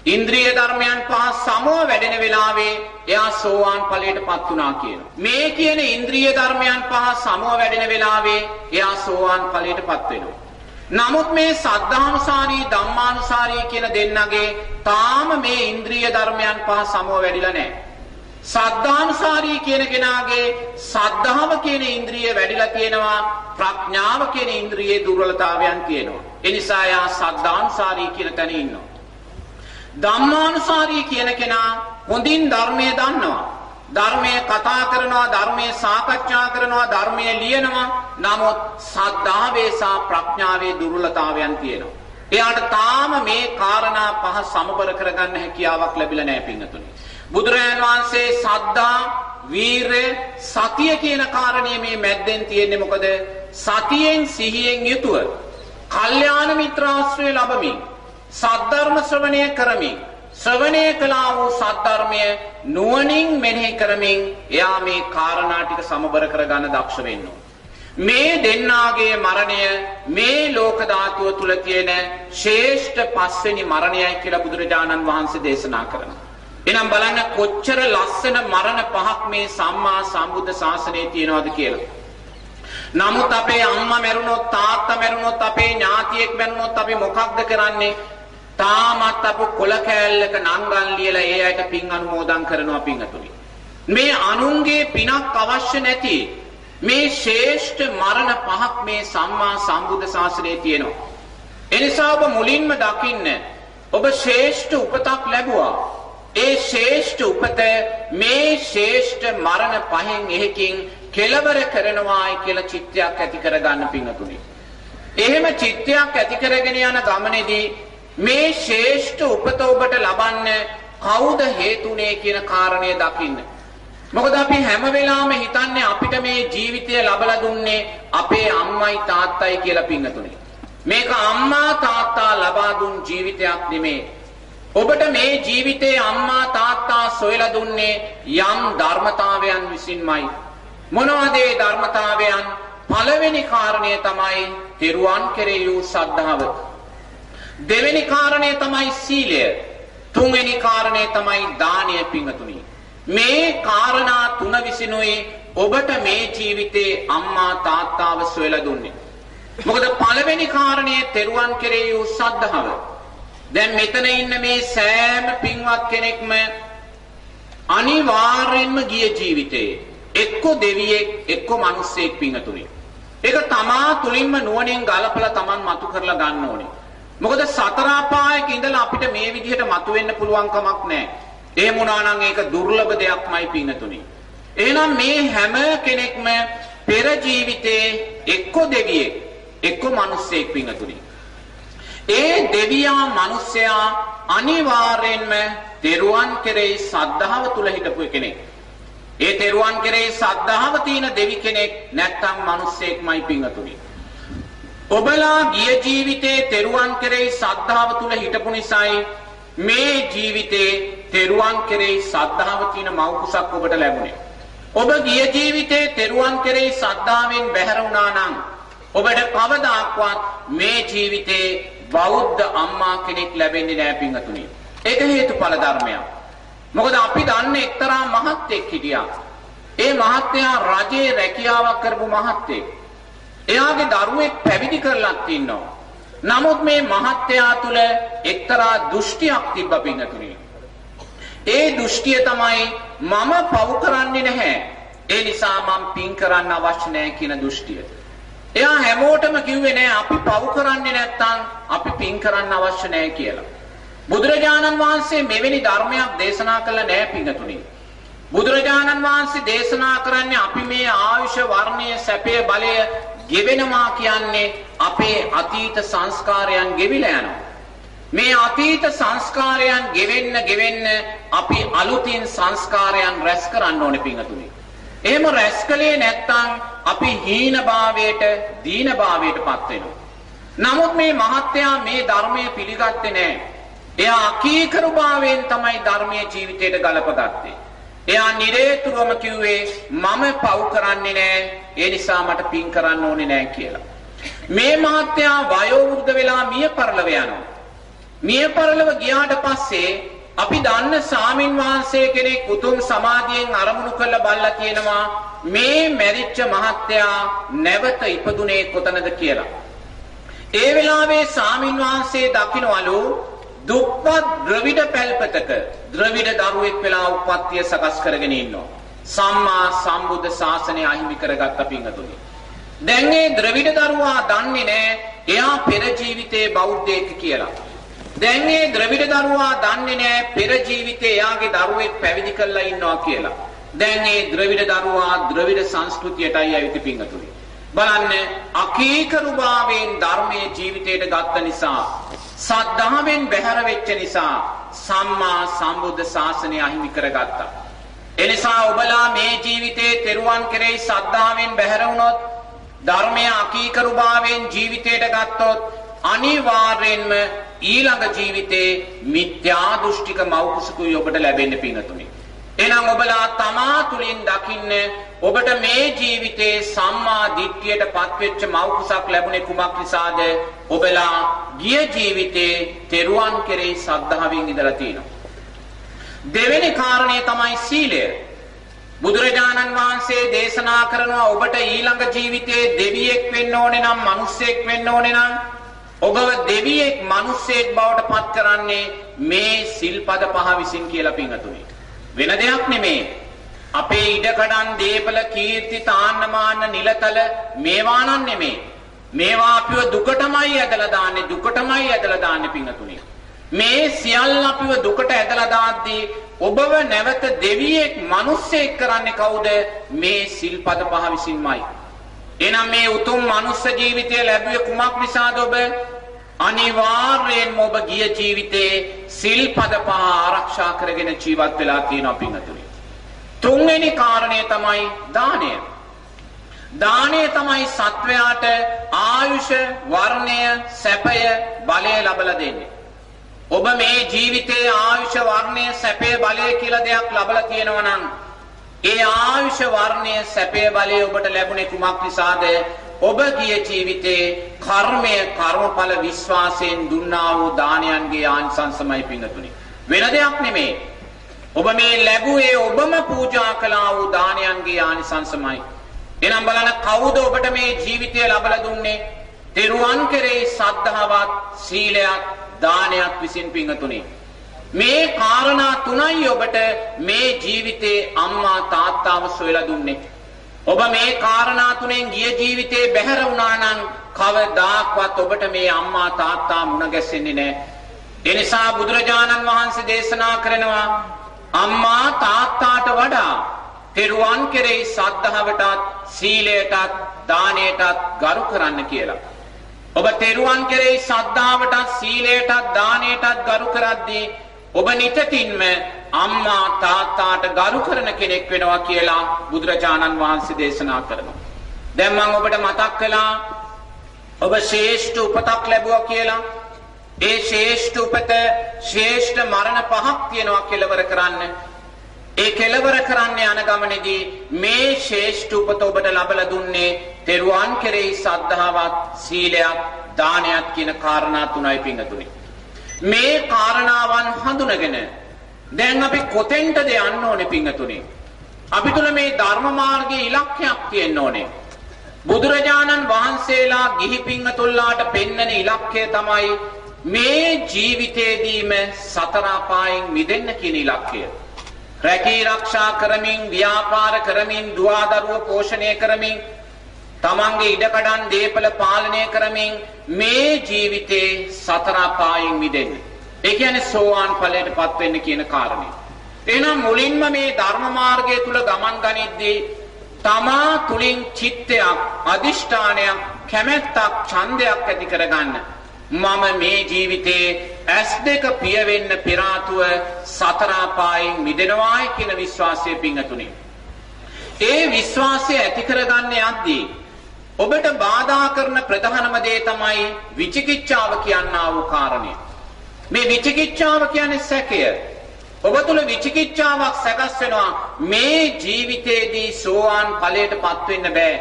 ඉන්ද්‍රිය ධර්මයන් පහ සමව වැඩෙන වෙලාවේ එයා සෝවාන් ඵලයටපත් වුණා කියනවා. මේ කියන ඉන්ද්‍රිය ධර්මයන් පහ සමව වැඩෙන වෙලාවේ එයා සෝවාන් ඵලයටපත් වෙනවා. නමුත් මේ සද්ධානුසාරී ධම්මානුසාරී කියන දෙන්නගේ තාම මේ ඉන්ද්‍රිය ධර්මයන් පහ සමව වැඩිලා නැහැ. සද්ධානුසාරී කියන කෙනාගේ සද්ධාව කියන ඉන්ද්‍රිය වැඩිලා තියෙනවා ප්‍රඥාව කියන ඉන්ද්‍රියේ දුර්වලතාවයන් තියෙනවා. ඒ නිසා යා සද්ධානුසාරී කියන තැන ඉන්නවා. ධම්මානුසාරී කියන කෙනා හොඳින් ධර්මයේ දන්නවා. ධර්මයේ කතා කරනවා ධර්මයේ සාකච්ඡා කරනවා ධර්මයේ ලියනවා නමුත් සද්ධාවේ සහ ප්‍රඥාවේ දුර්වලතාවයන් තියෙනවා. එයාට තාම මේ කාරණා පහ සමබර කරගන්න හැකියාවක් ලැබිලා නැහැ පින්තුනි. බුදුරජාණන් වහන්සේ සද්දා වීරය සතිය කියන කාරණය මේ මැද්දෙන් තියෙන්නේ මොකද සතියෙන් සිහියෙන් යුතුව කල්යාණ මිත්‍රාශ්‍රය ලැබමින් සද්ධර්ම ශ්‍රවණය කරමින් ශ්‍රවණය කළා වූ සද්ධර්මය නුවණින් මෙනෙහි කරමින් එයා මේ කාරණා ටික සමබර කරගන්න දක්ෂ වෙන්න මේ දෙන්නාගේ මරණය මේ ලෝක ධාතුව තුල තියෙන ශ්‍රේෂ්ඨ පස්වෙනි මරණයයි කියලා බුදුරජාණන් වහන්සේ දේශනා කරනවා. එහෙනම් බලන්න කොච්චර ලස්සන මරණ පහක් මේ සම්මා සම්බුද්ධ ශාසනයේ තියෙනවද කියලා. නමුත් අපේ අම්මා මැරුණොත් තාත්තා මැරුණොත් අපේ ඥාතියෙක් මැරුණොත් අපි මොකක්ද කරන්නේ? තාමත් අප කොල කෑල්ලක නංගන් ලියලා ඒ අයට පින් අනුමෝදන් කරනවා පින්තුනි. මේ අනුන්ගේ පිනක් අවශ්‍ය නැති මේ ශ්‍රේෂ්ඨ මරණ පහක් මේ සම්මා සම්බුද්ධ ශාසනයේ තියෙනවා. එනිසා ඔබ මුලින්ම දකින්න ඔබ ශ්‍රේෂ්ඨ උපතක් ලැබුවා. ඒ ශ්‍රේෂ්ඨ උපත මේ ශ්‍රේෂ්ඨ මරණ පහෙන් එහෙකින් කෙලවර කරනවායි කියලා චිත්තයක් ඇති කරගන්න පින්තුනි. එහෙම චිත්තයක් ඇති කරගෙන යන ගමනේදී මේ ශ්‍රේෂ්ඨ උපත ඔබට ලබන්න කවුද හේතුනේ කියන කාරණය දකින්න. මොකද අපි හැම වෙලාවෙම හිතන්නේ අපිට මේ ජීවිතය ලබලා දුන්නේ අපේ අම්මයි තාත්තයි කියලා පින්නතුනේ. මේක අම්මා තාත්තා ලබා දුන් ජීවිතයක් නෙමේ. ඔබට මේ ජීවිතේ අම්මා තාත්තා සොයලා දුන්නේ යම් ධර්මතාවයන් විසින්මයි. මොනවද ඒ ධර්මතාවයන්? පළවෙනි කාරණය තමයි තෙරුවන් කෙරෙහි වූ සද්ධාව. දෙවෙනි කාරණය තමයි සීලය. තුන්වෙනි කාරණය තමයි දානය පිංගතුනි. මේ කාරණා තුන විසිනුයි ඔබට මේ ජීවිතේ අම්මා තාත්තාව සොයලා දුන්නේ. මොකද පළවෙනි කාරණය තෙරුවන් කෙරෙහි වූ සද්ධාව. දැන් මෙතන ඉන්න මේ සෑම පින්වත් කෙනෙක්ම අනිවාර්යෙන්ම ගිය ජීවිතේ එක්ක දෙවියෙක් එක්ක මිනිස්සෙක් පිංගතුනි. ඒක තමා තුලින්ම නුවණින් ගලපලා Taman මතු කරලා ගන්න ඕනේ. මොකද සතර අපායක ඉඳලා අපිට මේ විදිහට මතුවෙන්න පුළුවන් කමක් නැහැ. එහෙම වුණා නම් ඒක දුර්ලභ දෙයක්මයි පින්නතුනි. එහෙනම් මේ හැම කෙනෙක්ම පෙර ජීවිතේ එක්ක දෙවියෙක් එක්ක මිනිස්සෙක් පින්නතුනි. ඒ දෙවියා මිනිසයා අනිවාර්යෙන්ම තෙරුවන් කෙරෙහි සද්ධාව තුල හිටපු කෙනෙක්. ඒ තෙරුවන් කෙරෙහි සද්ධාව තියෙන දෙවි කෙනෙක් නැත්තම් මිනිස්සෙක්මයි පින්නතුනි. ඔබලා ගිය ජීවිතේ තෙරුවන් කෙරෙහි සද්ධාව තුල හිටපු නිසායි මේ ජීවිතේ තෙරුවන් කෙරෙහි සද්ධාව තියෙන මෞකුසක් ඔබට ලැබුණේ. ඔබ ගිය ජීවිතේ තෙරුවන් කෙරෙහි සද්ධාවෙන් බැහැර වුණා නම් ඔබට කවදාක්වත් මේ ජීවිතේ බෞද්ධ අම්මා කෙනෙක් ලැබෙන්නේ නැහැ පින්වතුනි. ඒක හේතුඵල ධර්මයක්. මොකද අපි දන්නේ එක්තරා මහත්ෙක් හිටියා. ඒ මහත්තයා රජයේ රැකියාවක් කරපු මහත්තයෙක්. එයාගේ දරුවෙක් පැවිදි කරලත් ඉන්නවා. නමුත් මේ මහත්තයා තුල එක්තරා දෘෂ්ටියක් තිබ්බ පින්වතුනි. ඒ දෘෂ්ටිය තමයි මම පව් කරන්නේ නැහැ. ඒ නිසා මම පින් කරන්න අවශ්‍ය නැහැ කියන දෘෂ්ටිය. එයා හැමෝටම කිව්වේ නෑ අපි පව් කරන්නේ නැත්තම් අපි පින් කරන්න අවශ්‍ය නෑ කියලා. බුදුරජාණන් වහන්සේ මෙවැනි ධර්මයක් දේශනා කළ නෑ පිඟතුනි. බුදුරජාණන් වහන්සේ දේශනා කරන්නේ අපි මේ ආයුෂ වර්ණයේ සැපේ බලය ගෙවෙනවා කියන්නේ අපේ අතීත සංස්කාරයන් ගෙවිලා යනවා. මේ අතීත සංස්කාරයන් ගෙවෙන්න ගෙවෙන්න අපි අලුතින් සංස්කාරයන් රැස් කරන්න ඕනේ පිඟතුනි. එහෙම රැස්කලේ නැත්තම් අපි හීනභාවයට දීනභාවයටපත් වෙනවා. නමුත් මේ මහත්තයා මේ ධර්මය පිළිගත්තේ නැහැ. එයා අකීකරුභාවයෙන් තමයි ධර්මයේ ජීවිතයට ගලපගත්තේ. එයා නිරේතුරුවම කිව්වේ මම පව් කරන්නේ නැහැ. ඒ නිසා මට පින් කරන්න ඕනේ නැහැ කියලා. මේ මහත්තයා වයෝ වෘද්ධ වෙලා මිය පරලව යනවා. මිය පරලව ගියාට පස්සේ අපි දන්න සාමින් වහන්සේ කෙනෙක් උතුම් සමාධියෙන් අරමුණු කරලා බල්ලා කියනවා මේ මැරිච්ච මහත්තයා නැවත ඉපදුනේ කොතනද කියලා. ඒ වෙලාවේ සාමින් වහන්සේ දකින්නවලු දුප්පත් ද්‍රවිඩ පැල්පතක ද්‍රවිඩ දරුවෙක් වෙලා උප්පත්තිය සකස් කරගෙන ඉන්නවා. සම්මා සම්බුද්ධ ශාසනය අහිමි කරගත්ත පිංගතුනි. දැන් මේ ද්‍රවිඩ දරුවා දන්නේ නැහැ එයා පෙර ජීවිතේ බෞද්ධයෙක් කියලා. දැන් මේ ද්‍රවිඩ දරුවා දන්නේ නැහැ පෙර ජීවිතේ එයාගේ දරුවෙක් පැවිදි කරලා ඉන්නවා කියලා. දැන් මේ ද්‍රවිඩ දරුවා ද්‍රවිඩ සංස්කෘතියටයි ඇවිත් පිංගතුනි. බලන්න අකීකරුභාවයෙන් ධර්මයේ ජීවිතයට ගත්ත නිසා සද්ධාවෙන් බැහැර වෙච්ච නිසා සම්මා සම්බුද්ධ ශාසනය අහිමි කරගත්තා. එනිසා ඔබලා මේ ජීවිතේ තෙරුවන් කෙරෙහි සද්ධාවෙන් බැහැර වුණොත් ධර්මයේ අකීකරුභාවයෙන් ජීවිතයට ගත්තොත් අනිවාර්යෙන්ම ඊළඟ ජීවිතේ මිත්‍යා දෘෂ්ටික මෞකුසකුයි ඔබට ලැබෙන්න පිණතුනි. එහෙනම් ඔබලා තමා තුලින් දකින්න ඔබට මේ ජීවිතේ සම්මා දිට්ඨියට පත්වෙච්ච මෞකුසක් ලැබුණේ කුමක් නිසාද? ඔබලා ගිය ජීවිතේ තෙරුවන් කෙරෙහි සද්ධාවෙන් ඉඳලා තියෙනවා. දෙවෙනි කාරණය තමයි සීලය. බුදුරජාණන් වහන්සේ දේශනා කරනවා ඔබට ඊළඟ ජීවිතේ දෙවියෙක් වෙන්න ඕනේ නම් මිනිසෙක් වෙන්න ඕනේ නම් ඔබව දෙවියෙක් මිනිසෙක් බවට පත් කරන්නේ මේ සිල්පද පහ විසින් කියලා පින්තුනේ. වෙන දෙයක් නෙමේ. අපේ ඉඩකඩම් දීපල කීර්ති තාන්නමාන නිලතල මේවා නම් නෙමේ. මේවා අපිව දුකටමයි ඇදලා දාන්නේ දුකටමයි ඇදලා දාන්නේ පින්තුනේ. මේ සියල්ල අපිව දුකට ඇදලා දාද්දී ඔබව නැවත දෙවියෙක් මිනිස්සෙක් කරන්නේ කවුද? මේ සිල්පද පහ විසින්මයි. එහෙනම් මේ උතුම් මනුස්ස ජීවිතය ලැබුවේ කුමක් නිසාද ඔබ? අනිවාර්යයෙන්ම ඔබ ගිය ජීවිතේ සිල්පද පහ ආරක්ෂා කරගෙන ජීවත් වෙලා තියෙනවා පින්තුනි. තුන්වෙනි කාරණය තමයි දානය. දානය තමයි සත්වයාට ආයුෂ, වර්ණය, සැපය, බලය ලබලා දෙන්නේ. ඔබ මේ ජීවිතයේ ආයුෂ, වර්ණය, සැපය, බලය කියලා දෙයක් ලබලා තියෙනවා නම් ඒ ආයුෂ වර්ණය සැපේ බලය ඔබට ලැබුණේ කුමක් නිසාද? ඔබ ගිය ජීවිතේ කර්මය කර්මඵල විශ්වාසයෙන් දුන්නා වූ දානයන්ගේ ආනිසංසමයි පිංගතුනි. වෙන දෙයක් නෙමේ. ඔබ මේ ලැබුවේ ඔබම පූජා කළා වූ දානයන්ගේ ආනිසංසමයි. එනම් බලන්න කවුද ඔබට මේ ජීවිතය ලබලා දුන්නේ? තෙරුවන් කෙරෙහි සද්ධාවත්, සීලයක්, දානයක් විසින් පිංගතුනි. මේ කාරණා තුනයි ඔබට මේ ජීවිතේ අම්මා තාත්තාව සොයලා දුන්නේ. ඔබ මේ කාරණා තුනෙන් ගිය ජීවිතේ බැහැර වුණා නම් කවදාක්වත් ඔබට මේ අම්මා තාත්තා මුණ ගැසෙන්නේ නැහැ. ඒ නිසා බුදුරජාණන් වහන්සේ දේශනා කරනවා අම්මා තාත්තාට වඩා තෙරුවන් කෙරෙහි සද්ධාවටත් සීලයටත් දානයටත් ගරු කරන්න කියලා. ඔබ තෙරුවන් කෙරෙහි සද්ධාවටත් සීලයටත් දානයටත් ගරු කරද්දී ඔබ නිතකින්ම අම්මා තාත්තාට ගරු කරන කෙනෙක් වෙනවා කියලා බුදුරජාණන් වහන්සේ දේශනා කරනවා. දැන් මම ඔබට මතක් කළා ඔබ ශ්‍රේෂ්ඨ උපතක් ලැබුවා කියලා. ඒ ශ්‍රේෂ්ඨ උපත ශ්‍රේෂ්ඨ මරණ පහක් තියෙනවා කෙලවර කරන්න. ඒ කෙලවර කරන්න යන ගමනේදී මේ ශ්‍රේෂ්ඨ උපත ඔබට ලබලා දුන්නේ තෙරුවන් කෙරෙහි සද්ධාවත් සීලයක් දානයත් කියන කාරණා තුනයි පිංගතුනි. මේ කාරණාවන් හඳුනගෙන දැන් අපි කොතෙන්ටද යන්න ඕනේ පිංගතුනි? අපි තුල මේ ධර්ම මාර්ගයේ ඉලක්කයක් තියෙන්න ඕනේ. බුදුරජාණන් වහන්සේලා ගිහි පිංගතුල්ලාට පෙන්වන ඉලක්කය තමයි මේ ජීවිතේදීම සතර අපායෙන් මිදෙන්න කියන ඉලක්කය. රැකී ආරක්ෂා කරමින් ව්‍යාපාර කරමින් දුවදරුව පෝෂණය කරමින් තමන්ගේ ඉඩකඩම් දීපල පාලනය කරමින් මේ ජීවිතේ සතර අපායෙන් මිදෙන්න. ඒ කියන්නේ සෝවාන් ඵලයටපත් වෙන්න කියන කාරණේ. එහෙනම් මුලින්ම මේ ධර්ම මාර්ගය තුල ගමන් ගනිද්දී තමා තුලින් චිත්තයක් අදිෂ්ඨානයක් කැමැත්තක් ඡන්දයක් ඇති කරගන්න. මම මේ ජීවිතේ ඇස් දෙක පිය වෙන්න පෙර ආතුව සතර අපායෙන් මිදෙනවායි කියන විශ්වාසය පිංගතුනි. ඒ විශ්වාසය ඇති කරගන්න යද්දී ඔබට බාධා කරන ප්‍රධානම දේ තමයි විචිකිච්ඡාව කියනා වූ කාරණය. මේ විචිකිච්ඡාව කියන්නේ සැකය. ඔබ තුල විචිකිච්ඡාවක් සැකස් වෙනවා මේ ජීවිතේදී සෝවාන් ඵලයටපත් වෙන්න බෑ.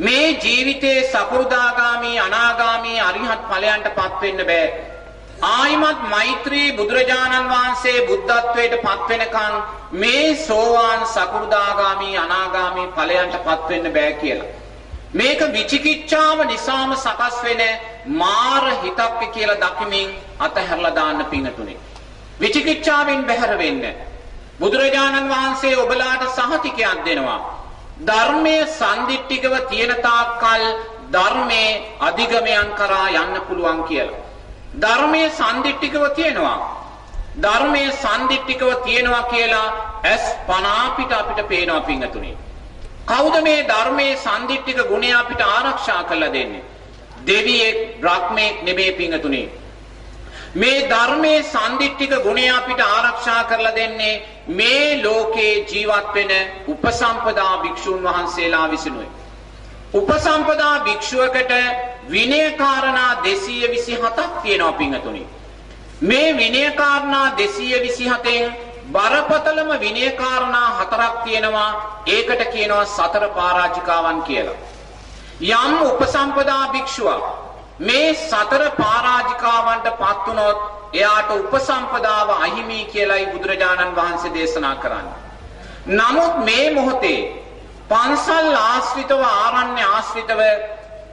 මේ ජීවිතේ සකෘදාගාමි අනාගාමි අරිහත් ඵලයන්ටපත් වෙන්න බෑ. ආයිමත් මෛත්‍රී බුදුරජාණන් වහන්සේ බුද්ධත්වයට පත් වෙනකන් මේ සෝවාන් සකෘදාගාමි අනාගාමි ඵලයන්ටපත් වෙන්න බෑ කියලා. මේක විචිකිච්ඡාව නිසාම සකස් වෙන මාර හිතක් කියලා දකිමින් අතහැරලා දාන්න පිංතුනේ. විචිකිච්ඡාවෙන් බැහැර වෙන්න. බුදුරජාණන් වහන්සේ ඔබලාට සහතිකයක් දෙනවා. ධර්මයේ සම්දිට්ඨිකව තියෙන තාක්කල් ධර්මයේ අධිගමයන් කරා යන්න පුළුවන් කියලා. ධර්මයේ සම්දිට්ඨිකව තියෙනවා. ධර්මයේ සම්දිට්ඨිකව තියෙනවා කියලා ඇස් පන අපිට අපිට පේනවා පිංතුනේ. කවුද මේ ධර්මයේ සම්දිට්ඨික ගුණය අපිට ආරක්ෂා කරලා දෙන්නේ? දෙවියෙක්, බ්‍රහ්මෙක් නෙමේ පිංගතුනේ. මේ ධර්මයේ සම්දිට්ඨික ගුණය අපිට ආරක්ෂා කරලා දෙන්නේ මේ ලෝකේ ජීවත් වෙන උපසම්පදා භික්ෂුන් වහන්සේලා විසිනුයි. උපසම්පදා භික්ෂුවකට විනය කාරණා 227ක් තියෙනවා පිංගතුනි. මේ විනය කාරණා 227න් බරපතලම විනය කාරණා හතරක් තියෙනවා ඒකට කියනවා සතර පරාජිකාවන් කියලා. යම් උපසම්පදා භික්ෂුවක් මේ සතර පරාජිකාවන්ට පත් වුණොත් එයාට උපසම්පදාව අහිමි කියලායි බුදුරජාණන් වහන්සේ දේශනා කරන්නේ. නමුත් මේ මොහොතේ පන්සල් ආශ්‍රිතව ආරණ්‍ය ආශ්‍රිතව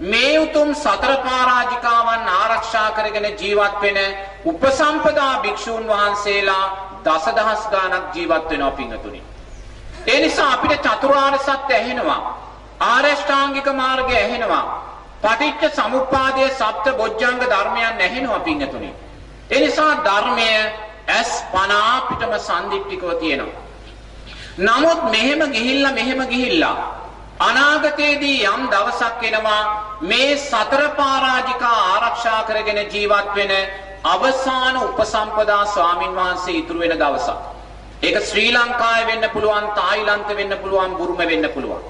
මේ උතුම් සතර පරාජිකාවන් ආරක්ෂා කරගෙන ජීවත් වෙන උපසම්පදා භික්ෂූන් වහන්සේලා දසදහස් ගාණක් ජීවත් වෙනවා පිංගතුනි. ඒ නිසා අපිට චතුරාර්ය සත්‍ය ඇහෙනවා. ආරෂ්ඨාංගික මාර්ගය ඇහෙනවා. පටිච්ච සමුප්පාදයේ සප්ත බොජ්ජංග ධර්මයන් ඇහෙනවා පිංගතුනි. ඒ නිසා ධර්මය ඇස් පන අපිටම සම්දිට්ඨිකව තියෙනවා. නමුත් මෙහෙම ගිහිල්ලා මෙහෙම ගිහිල්ලා අනාගතයේදී යම් දවසක් එනවා මේ සතර පරාජිකා ආරක්ෂා කරගෙන ජීවත් වෙන අවසාන උපසම්පදා ස්වාමින් වහන්සේ ඉතුරු වෙන දවසක්. ඒක ශ්‍රී ලංකාවේ වෙන්න පුළුවන්, තායිලන්තේ වෙන්න පුළුවන්, බුරුම වෙන්න පුළුවන්.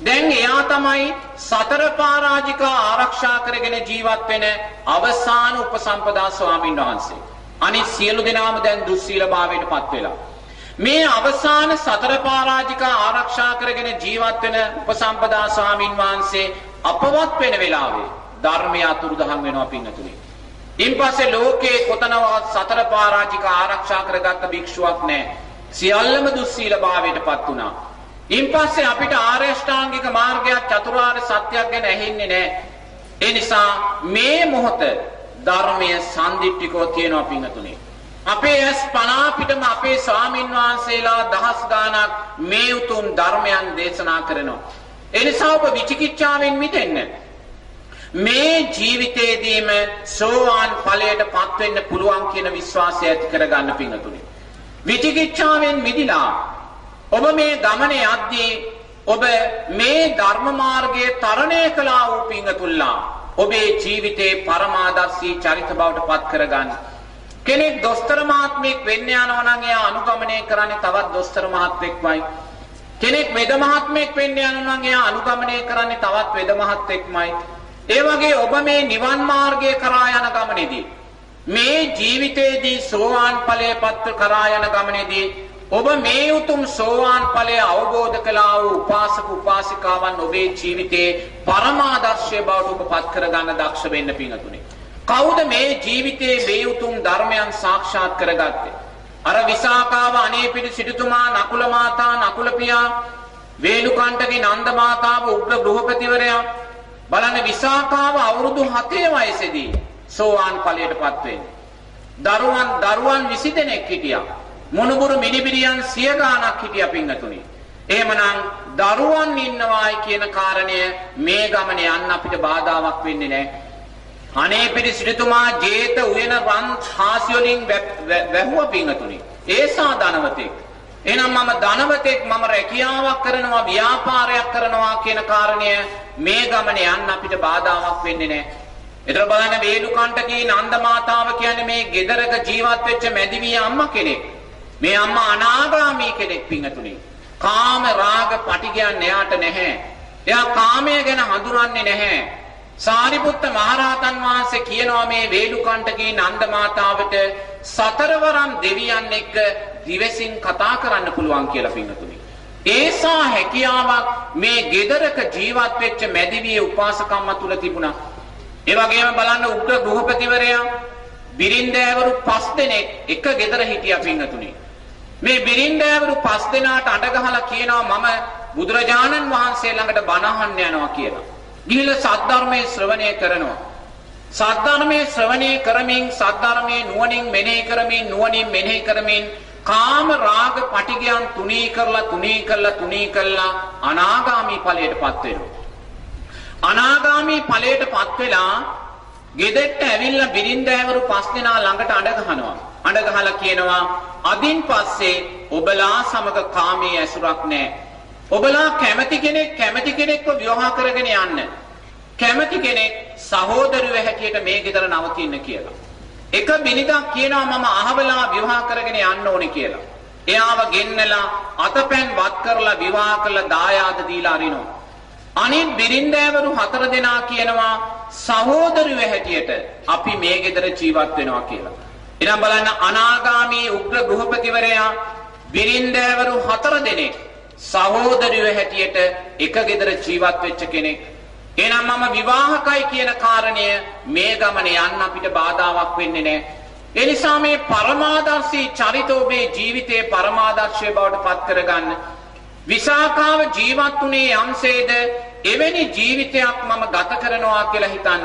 දැන් එයා තමයි සතර පරාජිකා ආරක්ෂා කරගෙන ජීවත් වෙන අවසාන උපසම්පදා ස්වාමින් වහන්සේ. අනිත් සියලු දෙනාම දැන් දුස්සීලභාවයට පත් වෙලා. මේ අවසාන සතර පරාජිකා ආරක්ෂා කරගෙන ජීවත් වෙන උපසම්පදා ස්වාමින් වහන්සේ අපවත් වෙන වෙලාවේ ධර්මය අතුරුදහන් වෙනවා පින්නතුනේ. ඉන්පස්සේ ලෝකේ කොතනවත් සතර පරාජික ආරක්ෂා කරගත්ත භික්ෂුවක් නැහැ. සියල්ලම දුස්සීල භාවයටපත් වුණා. ඉන්පස්සේ අපිට ආර්ය ශ්‍රාංගික මාර්ගයක් චතුරාර්ය සත්‍යයක් ගැන ඇහෙන්නේ නැහැ. ඒ නිසා මේ මොහොත ධර්මයේ සම්දිට්ඨිකව තියෙනවා පින්තුනේ. අපේ ඇස් පනා පිටම අපේ ස්වාමින් වහන්සේලා දහස් ගාණක් මේ උතුම් ධර්මයන් දේශනා කරනවා. ඒ නිසා ඔබ විචිකිච්ඡාවෙන් මිදෙන්න. මේ ජීවිතේදීම සෝවාන් ඵලයට පත් වෙන්න පුළුවන් කියන විශ්වාසය ඇති කරගන්න පිංගතුනි. විචිකිච්ඡාවෙන් මිදිලා ඔබ මේ ගමනේ යද්දී ඔබ මේ ධර්ම මාර්ගයේ තරණය කළා වූ පිංගතුල්ලා ඔබේ ජීවිතේ පරමාදර්ශී චරිත බවට පත් කරගන්න. කෙනෙක් දොස්තර මහත්මයෙක් වෙන්න යනවා නම් එයා අනුගමනය කරන්නේ තවත් දොස්තර මහත්මෙක්මයි. කෙනෙක් වෙද මහත්මයෙක් වෙන්න යනවා නම් එයා අනුගමනය කරන්නේ තවත් වෙද මහත්මෙක්මයි. ඒ වගේ ඔබ මේ නිවන් මාර්ගය කරා යන ගමනේදී මේ ජීවිතයේදී සෝවාන් ඵලයේපත් කරා යන ගමනේදී ඔබ මේ උතුම් සෝවාන් ඵලය අවබෝධ කළා වූ උපාසක උපාසිකාවන් ඔබේ ජීවිතේ පරමාදර්ශය බවට ඔබ පත් කරගන්න දක්ෂ වෙන්න පිංතුනේ. කවුද මේ ජීවිතේ මේ උතුම් ධර්මයන් සාක්ෂාත් කරගත්තේ? අර විසාකාව අනේපිඩි සිටුතුමා නකුල මාතා නකුල පියා වේලුකණ්ඨගේ නන්ද මාතාව උග්‍ර ගෘහපතිවරයා බලන්න විසාකාව අවුරුදු 7 වයසේදී සෝවාන් ඵලයටපත් වෙන්නේ. දරුවන් දරුවන් 20 දෙනෙක් හිටියා. මොනුබුරු මිනිබිරියන් සිය ගාණක් හිටියා පින්නතුනි. එහෙමනම් දරුවන් ඉන්නවායි කියන කාරණය මේ ගමනේ යන්න අපිට බාධාවක් වෙන්නේ නැහැ. අනේ පිරි සිටුතුමා ජේත උයන රන් හාසි වලින් වැහුව පින්නතුනි. ඒසා ධනවතෙක්. එහෙනම් මම ධනවතෙක් මම රැකියාවක් කරනවා ව්‍යාපාරයක් කරනවා කියන කාරණය මේ ගමනේ යන්න අපිට බාධාවක් වෙන්නේ නැහැ. ඒතර බලන්න වේලුකණ්ඨකී නන්ද මාතාව කියන්නේ මේ ගෙදරක ජීවත් වෙච්ච මැදිවිය අම්මා කෙනෙක්. මේ අම්මා අනාගාමී කෙනෙක් පින්නතුනි. කාම රාග පටිගයන් එයාට නැහැ. එයා කාමය ගැන හඳුනන්නේ නැහැ. සාරිපුත්ත මහරහතන් වහන්සේ කියනවා මේ වේලුකණ්ඨකී නන්ද මාතාවට සතරවරම් දෙවියන් එක්ක දිවසින් කතා කරන්න පුළුවන් කියලා පින්නතුනි. ඒසා හැකියාවක් මේ gedaraක ජීවත් වෙච්ච මැදිවියේ උපාසකම්ම තුල තිබුණා. ඒ වගේම බලන්න උග්‍ර ගෘහපතිවරයා බිරින්දෑවරු පස් දෙනෙක් එක gedara හිටියා පින්නතුනි. මේ බිරින්දෑවරු පස් දෙනාට අඬ ගහලා කියනවා මම බුදුරජාණන් වහන්සේ ළඟට බණ අහන්න යනවා කියලා. ගිහිල්ලා සද්ධර්මයේ ශ්‍රවණය කරනවා. සද්ධර්මයේ ශ්‍රවණය කරමින් සද්ධර්මයේ නුවණින් මෙනෙහි කරමින් නුවණින් මෙනෙහි කරමින් කාම රාග පටිගයන් තුනී කරලා තුනී කරලා තුනී කරලා අනාගාමී ඵලයටපත් වෙනවා. අනාගාමී ඵලයටපත් වෙලා ගෙදෙට්ට ඇවිල්ලා බිරින්දෑවරු පස් දෙනා ළඟට අඬ ගහනවා. අඬ ගහලා කියනවා අදින් පස්සේ ඔබලා සමග කාමයේ ඇසුරක් නැහැ. ඔබලා කැමති කෙනෙක් කැමති කෙනෙක්ව විවාහ කරගෙන යන්න. කැමති කෙනෙක් සහෝදරයෝ හැටියට මේ ගෙදර නවතින්න කියලා. එක බිනිදක් කියනවා මම අහවලා විවාහ කරගෙන යන්න ඕනේ කියලා. එයාව ගෙන්නලා අතපැන් වත් කරලා විවාහ කරලා දායාද දීලා අරිනවා. අනිත් බිරින්දෑවරු හතර දෙනා කියනවා සහෝදරයෝ හැටියට අපි මේ ගෙදර ජීවත් වෙනවා කියලා. එනම් බලන්න අනාගාමී උග්‍ර ගෘහපතිවරයා බිරින්දෑවරු හතර දෙනෙක් සහෝදරයෝ හැටියට එක ගෙදර ජීවත් වෙච්ච කෙනෙක්. එහෙනම් මම විවාහකයි කියන කාරණය මේ ගමනේ යන්න අපිට බාධාවක් වෙන්නේ නැහැ. ඒ නිසා මේ පරමාදර්ශී චරිත ඔබේ ජීවිතයේ පරමාදර්ශය බවට පත් කරගන්න. විසාකාව ජීවත් වුණේ යම්සේද එවැනි ජීවිතයක් මම ගත කරනවා කියලා හිතන්න.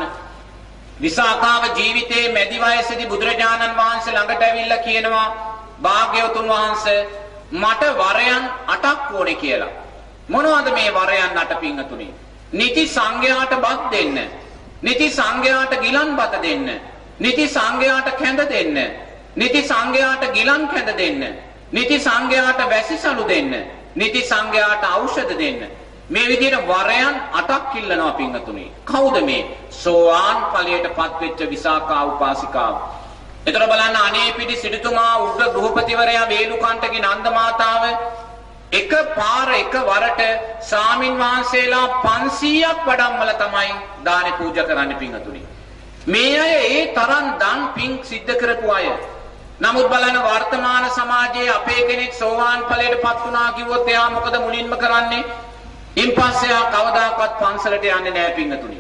විසාකාව ජීවිතයේ මැදි වයසේදී බුදුරජාණන් වහන්සේ ළඟට ඇවිල්ලා කියනවා භාග්‍යවතුන් වහන්සේ මට වරයන් 8ක් ඕනේ කියලා. මොනවද මේ වරයන් 8 පිංගතුනි? නිති සංඝයාට බත් දෙන්න. නිති සංඝයාට ගිලන් බත දෙන්න. නිති සංඝයාට කැඳ දෙන්න. නිති සංඝයාට ගිලන් කැඳ දෙන්න. නිති සංඝයාට වැසිසලු දෙන්න. නිති සංඝයාට ඖෂධ දෙන්න. මේ විදිහට වරයන් 8ක් ඉල්ලනවා පිංගතුනි. කවුද මේ? සෝවාන් ඵලයටපත් වෙච්ච විසාකා උපාසිකාව. එතකොට බලන්න අනේපිඩි සිටුතුමා උග්‍ර ගෘහපතිවරයා වේලුකාන්තගේ නන්ද මාතාව එක පාර එක වරට සාමින් වහන්සේලා 500ක් වඩම්මල තමයි දාන පූජා කරන්න පිංගතුනි. මේ අය ඒ තරම් දන් පිං සිද්ධ කරපු අය. නමුත් බලන්න වර්තමාන සමාජයේ අපේ කෙනෙක් සෝවාන් ඵලයටපත් වුණා කිව්වොත් එයා මොකද මුලින්ම කරන්නේ? ඉන්පස්සේ ආ කවදාකවත් පන්සලට යන්නේ නැහැ පිංගතුනි.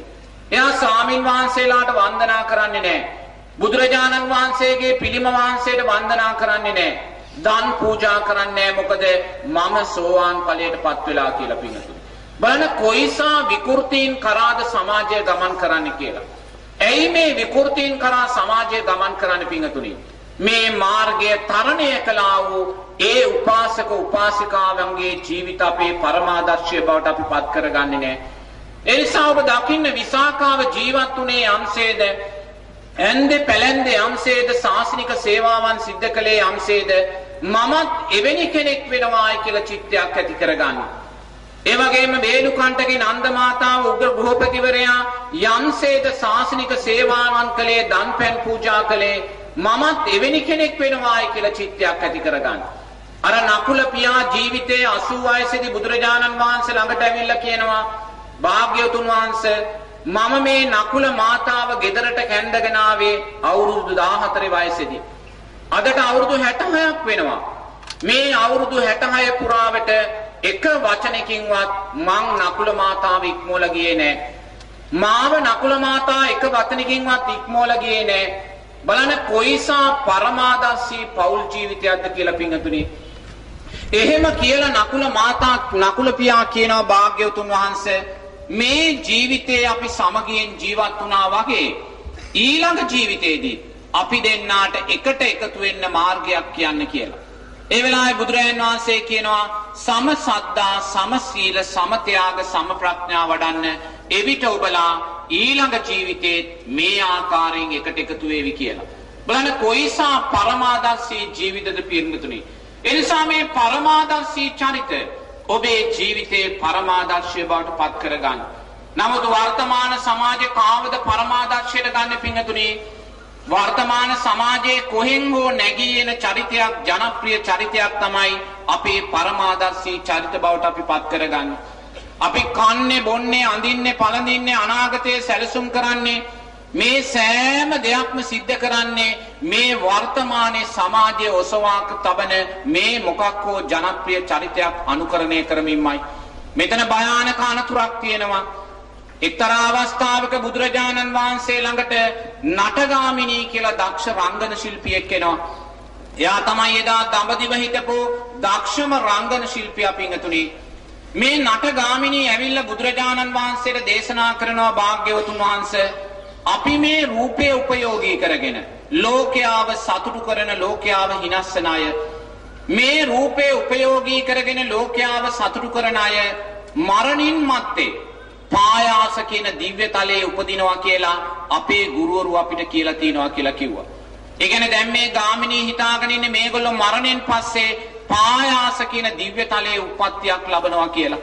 එයා සාමින් වහන්සේලාට වන්දනා කරන්නේ නැහැ. බුදුරජාණන් වහන්සේගේ පිළිම වහන්සේට වන්දනා කරන්නේ නැහැ. දන් පූජා කරන්නේ මොකද මම සෝවාන් ඵලයටපත් වෙලා කියලා පිළිතුරු. බලන්න කොයිසා විකෘතීන් කරාද සමාජය ගමන් කරන්නේ කියලා. ඇයි මේ විකෘතීන් කරා සමාජය ගමන් කරන්න පිංගතුනි? මේ මාර්ගය තරණය කළා වූ ඒ උපාසක උපාසිකාවන්ගේ ජීවිත අපේ පරමාදර්ශය බවට අපි පත් කරගන්නේ නැහැ. ඒ නිසා ඔබ දකින්න විසාකාව ජීවත් වුණේ යම්සේද ඇන්දේ පැලැන්දේ යම්සේද සාසනික සේවාවන් සිද්ධ කළේ යම්සේද මමත් එවැනි කෙනෙක් වෙනවායි කියලා චිත්තයක් ඇති කරගන්න. ඒ වගේම වේලුකණ්ඨගේ නන්ද මාතාව උග්‍ර ගෘහපතිවරයා යම්සේද සාසනික සේවාවන් කළේ දන්පැන් පූජා කළේ මමත් එවැනි කෙනෙක් වෙනවායි කියලා චිත්තයක් ඇති කරගන්න. අර නකුල පියා ජීවිතයේ 80 වයසේදී බුදුරජාණන් වහන්සේ ළඟට ඇවිල්ලා කියනවා භාග්‍යවතුන් වහන්සේ මම මේ නකුල මාතාව ගෙදරට කැඳගෙන ආවේ අවුරුදු 14 වයසේදී. අදට අවුරුදු 66ක් වෙනවා. මේ අවුරුදු 66 පුරාවට එක වචනකින්වත් මං නකුල මාතාව ඉක්මෝලා ගියේ නෑ. මාව නකුල මාතා එක වචනකින්වත් ඉක්මෝලා ගියේ නෑ. බලන්න කොයිසා පරමාදර්ශී පෞල් ජීවිතයක්ද කියලා පින්තුනි. එහෙම කියලා නකුල මාතා නකුල පියා කියනවා භාග්‍යවතුන් වහන්සේ මේ ජීවිතේ අපි සමගියෙන් ජීවත් වුණා වගේ ඊළඟ ජීවිතේදී අපි දෙන්නාට එකට එකතු වෙන්න මාර්ගයක් කියන්න කියලා. ඒ වෙලාවේ බුදුරජාණන් වහන්සේ කියනවා සම සද්දා සම සීල සම ත්‍යාග සම ප්‍රඥා වඩන්න එවිට ඔබලා ඊළඟ ජීවිතේ මේ ආකාරයෙන් එකට එකතු වේවි කියලා. බලන්න කොයිසා පරමාදර්ශී ජීවිතද පිරිනතුනි. එනිසා මේ පරමාදර්ශී චරිත ඔබේ ජීවිතේ පරමාදර්ශය බවට පත් කරගන්න. නමුත් වර්තමාන සමාජේ කාවද පරමාදර්ශයට ගන්න පිංගතුනි වර්තමාන සමාජයේ කොහෙන් හෝ නැගී එන චරිතයක් ජනප්‍රිය චරිතයක් තමයි අපේ පරමාදර්ශී චරිත බවට අපි පත් කරගන්නේ. අපි කන්නේ බොන්නේ අඳින්නේ පළඳින්නේ අනාගතයේ සැලසුම් කරන්නේ මේ සෑම දෙයක්ම සිද්ධ කරන්නේ මේ වර්තමානයේ සමාජයේ ඔසවාක තබන මේ මොකක් හෝ ජනප්‍රිය චරිතයක් අනුකරණය කරමින්මයි. මෙතන භයානක අනතුරක් තියෙනවා. එක්තරා අවස්ථාවක බුදුරජාණන් වහන්සේ ළඟට නටගාමිනී කියලා දක්ෂ රංගන ශිල්පියෙක් එනවා. එයා තමයි එදා දඹදිව හිටපු දක්ෂම රංගන ශිල්පියා පිංගතුණි. මේ නටගාමිනී ඇවිල්ලා බුදුරජාණන් වහන්සේට දේශනා කරනවා භාග්‍යවතුන් වහන්සේ අපි මේ රූපය උපයෝගී කරගෙන ලෝකයාව සතුටු කරන ලෝකයාව හිනස්සන අය මේ රූපය උපයෝගී කරගෙන ලෝකයාව සතුටු කරන අය මරණින් මත්තේ පායාස කියන දිව්‍ය තලයේ උපදිනවා කියලා අපේ ගුරුවරු අපිට කියලා තියනවා කියලා කිව්වා. ඒ කියන්නේ දැන් මේ ගාමිණී හිතාගෙන ඉන්නේ මේගොල්ලෝ මරණයෙන් පස්සේ පායාස කියන දිව්‍ය තලයේ උප්පත්තියක් ලබනවා කියලා.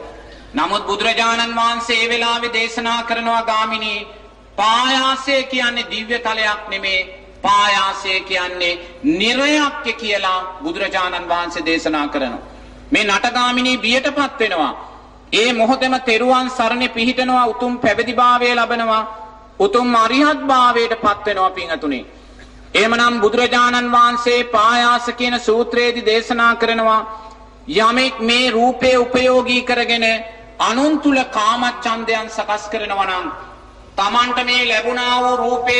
නමුත් බුදුරජාණන් වහන්සේ ඒ වෙලාවේ දේශනා කරනවා ගාමිණී පායාසය කියන්නේ දිව්‍ය තලයක් නෙමේ පායාසය කියන්නේ නිරයක් කියලා බුදුරජාණන් වහන්සේ දේශනා කරනවා. මේ නටගාමිනී බියටපත් වෙනවා. ඒ මොහොතේම තෙරුවන් සරණේ පිහිටනවා උතුම් පැවිදිභාවය ලබනවා උතුම් අරිහත් භාවයට පත් වෙනවා පින්තුනි එහෙමනම් බුදුරජාණන් වහන්සේ පායාස කියන සූත්‍රයේදී දේශනා කරනවා යමෙක් මේ රූපේ උපයෝගී කරගෙන අනුන් තුල කාමච්ඡන්දයන් සකස් කරනවා නම් Tamanට මේ ලැබුණා වූ රූපය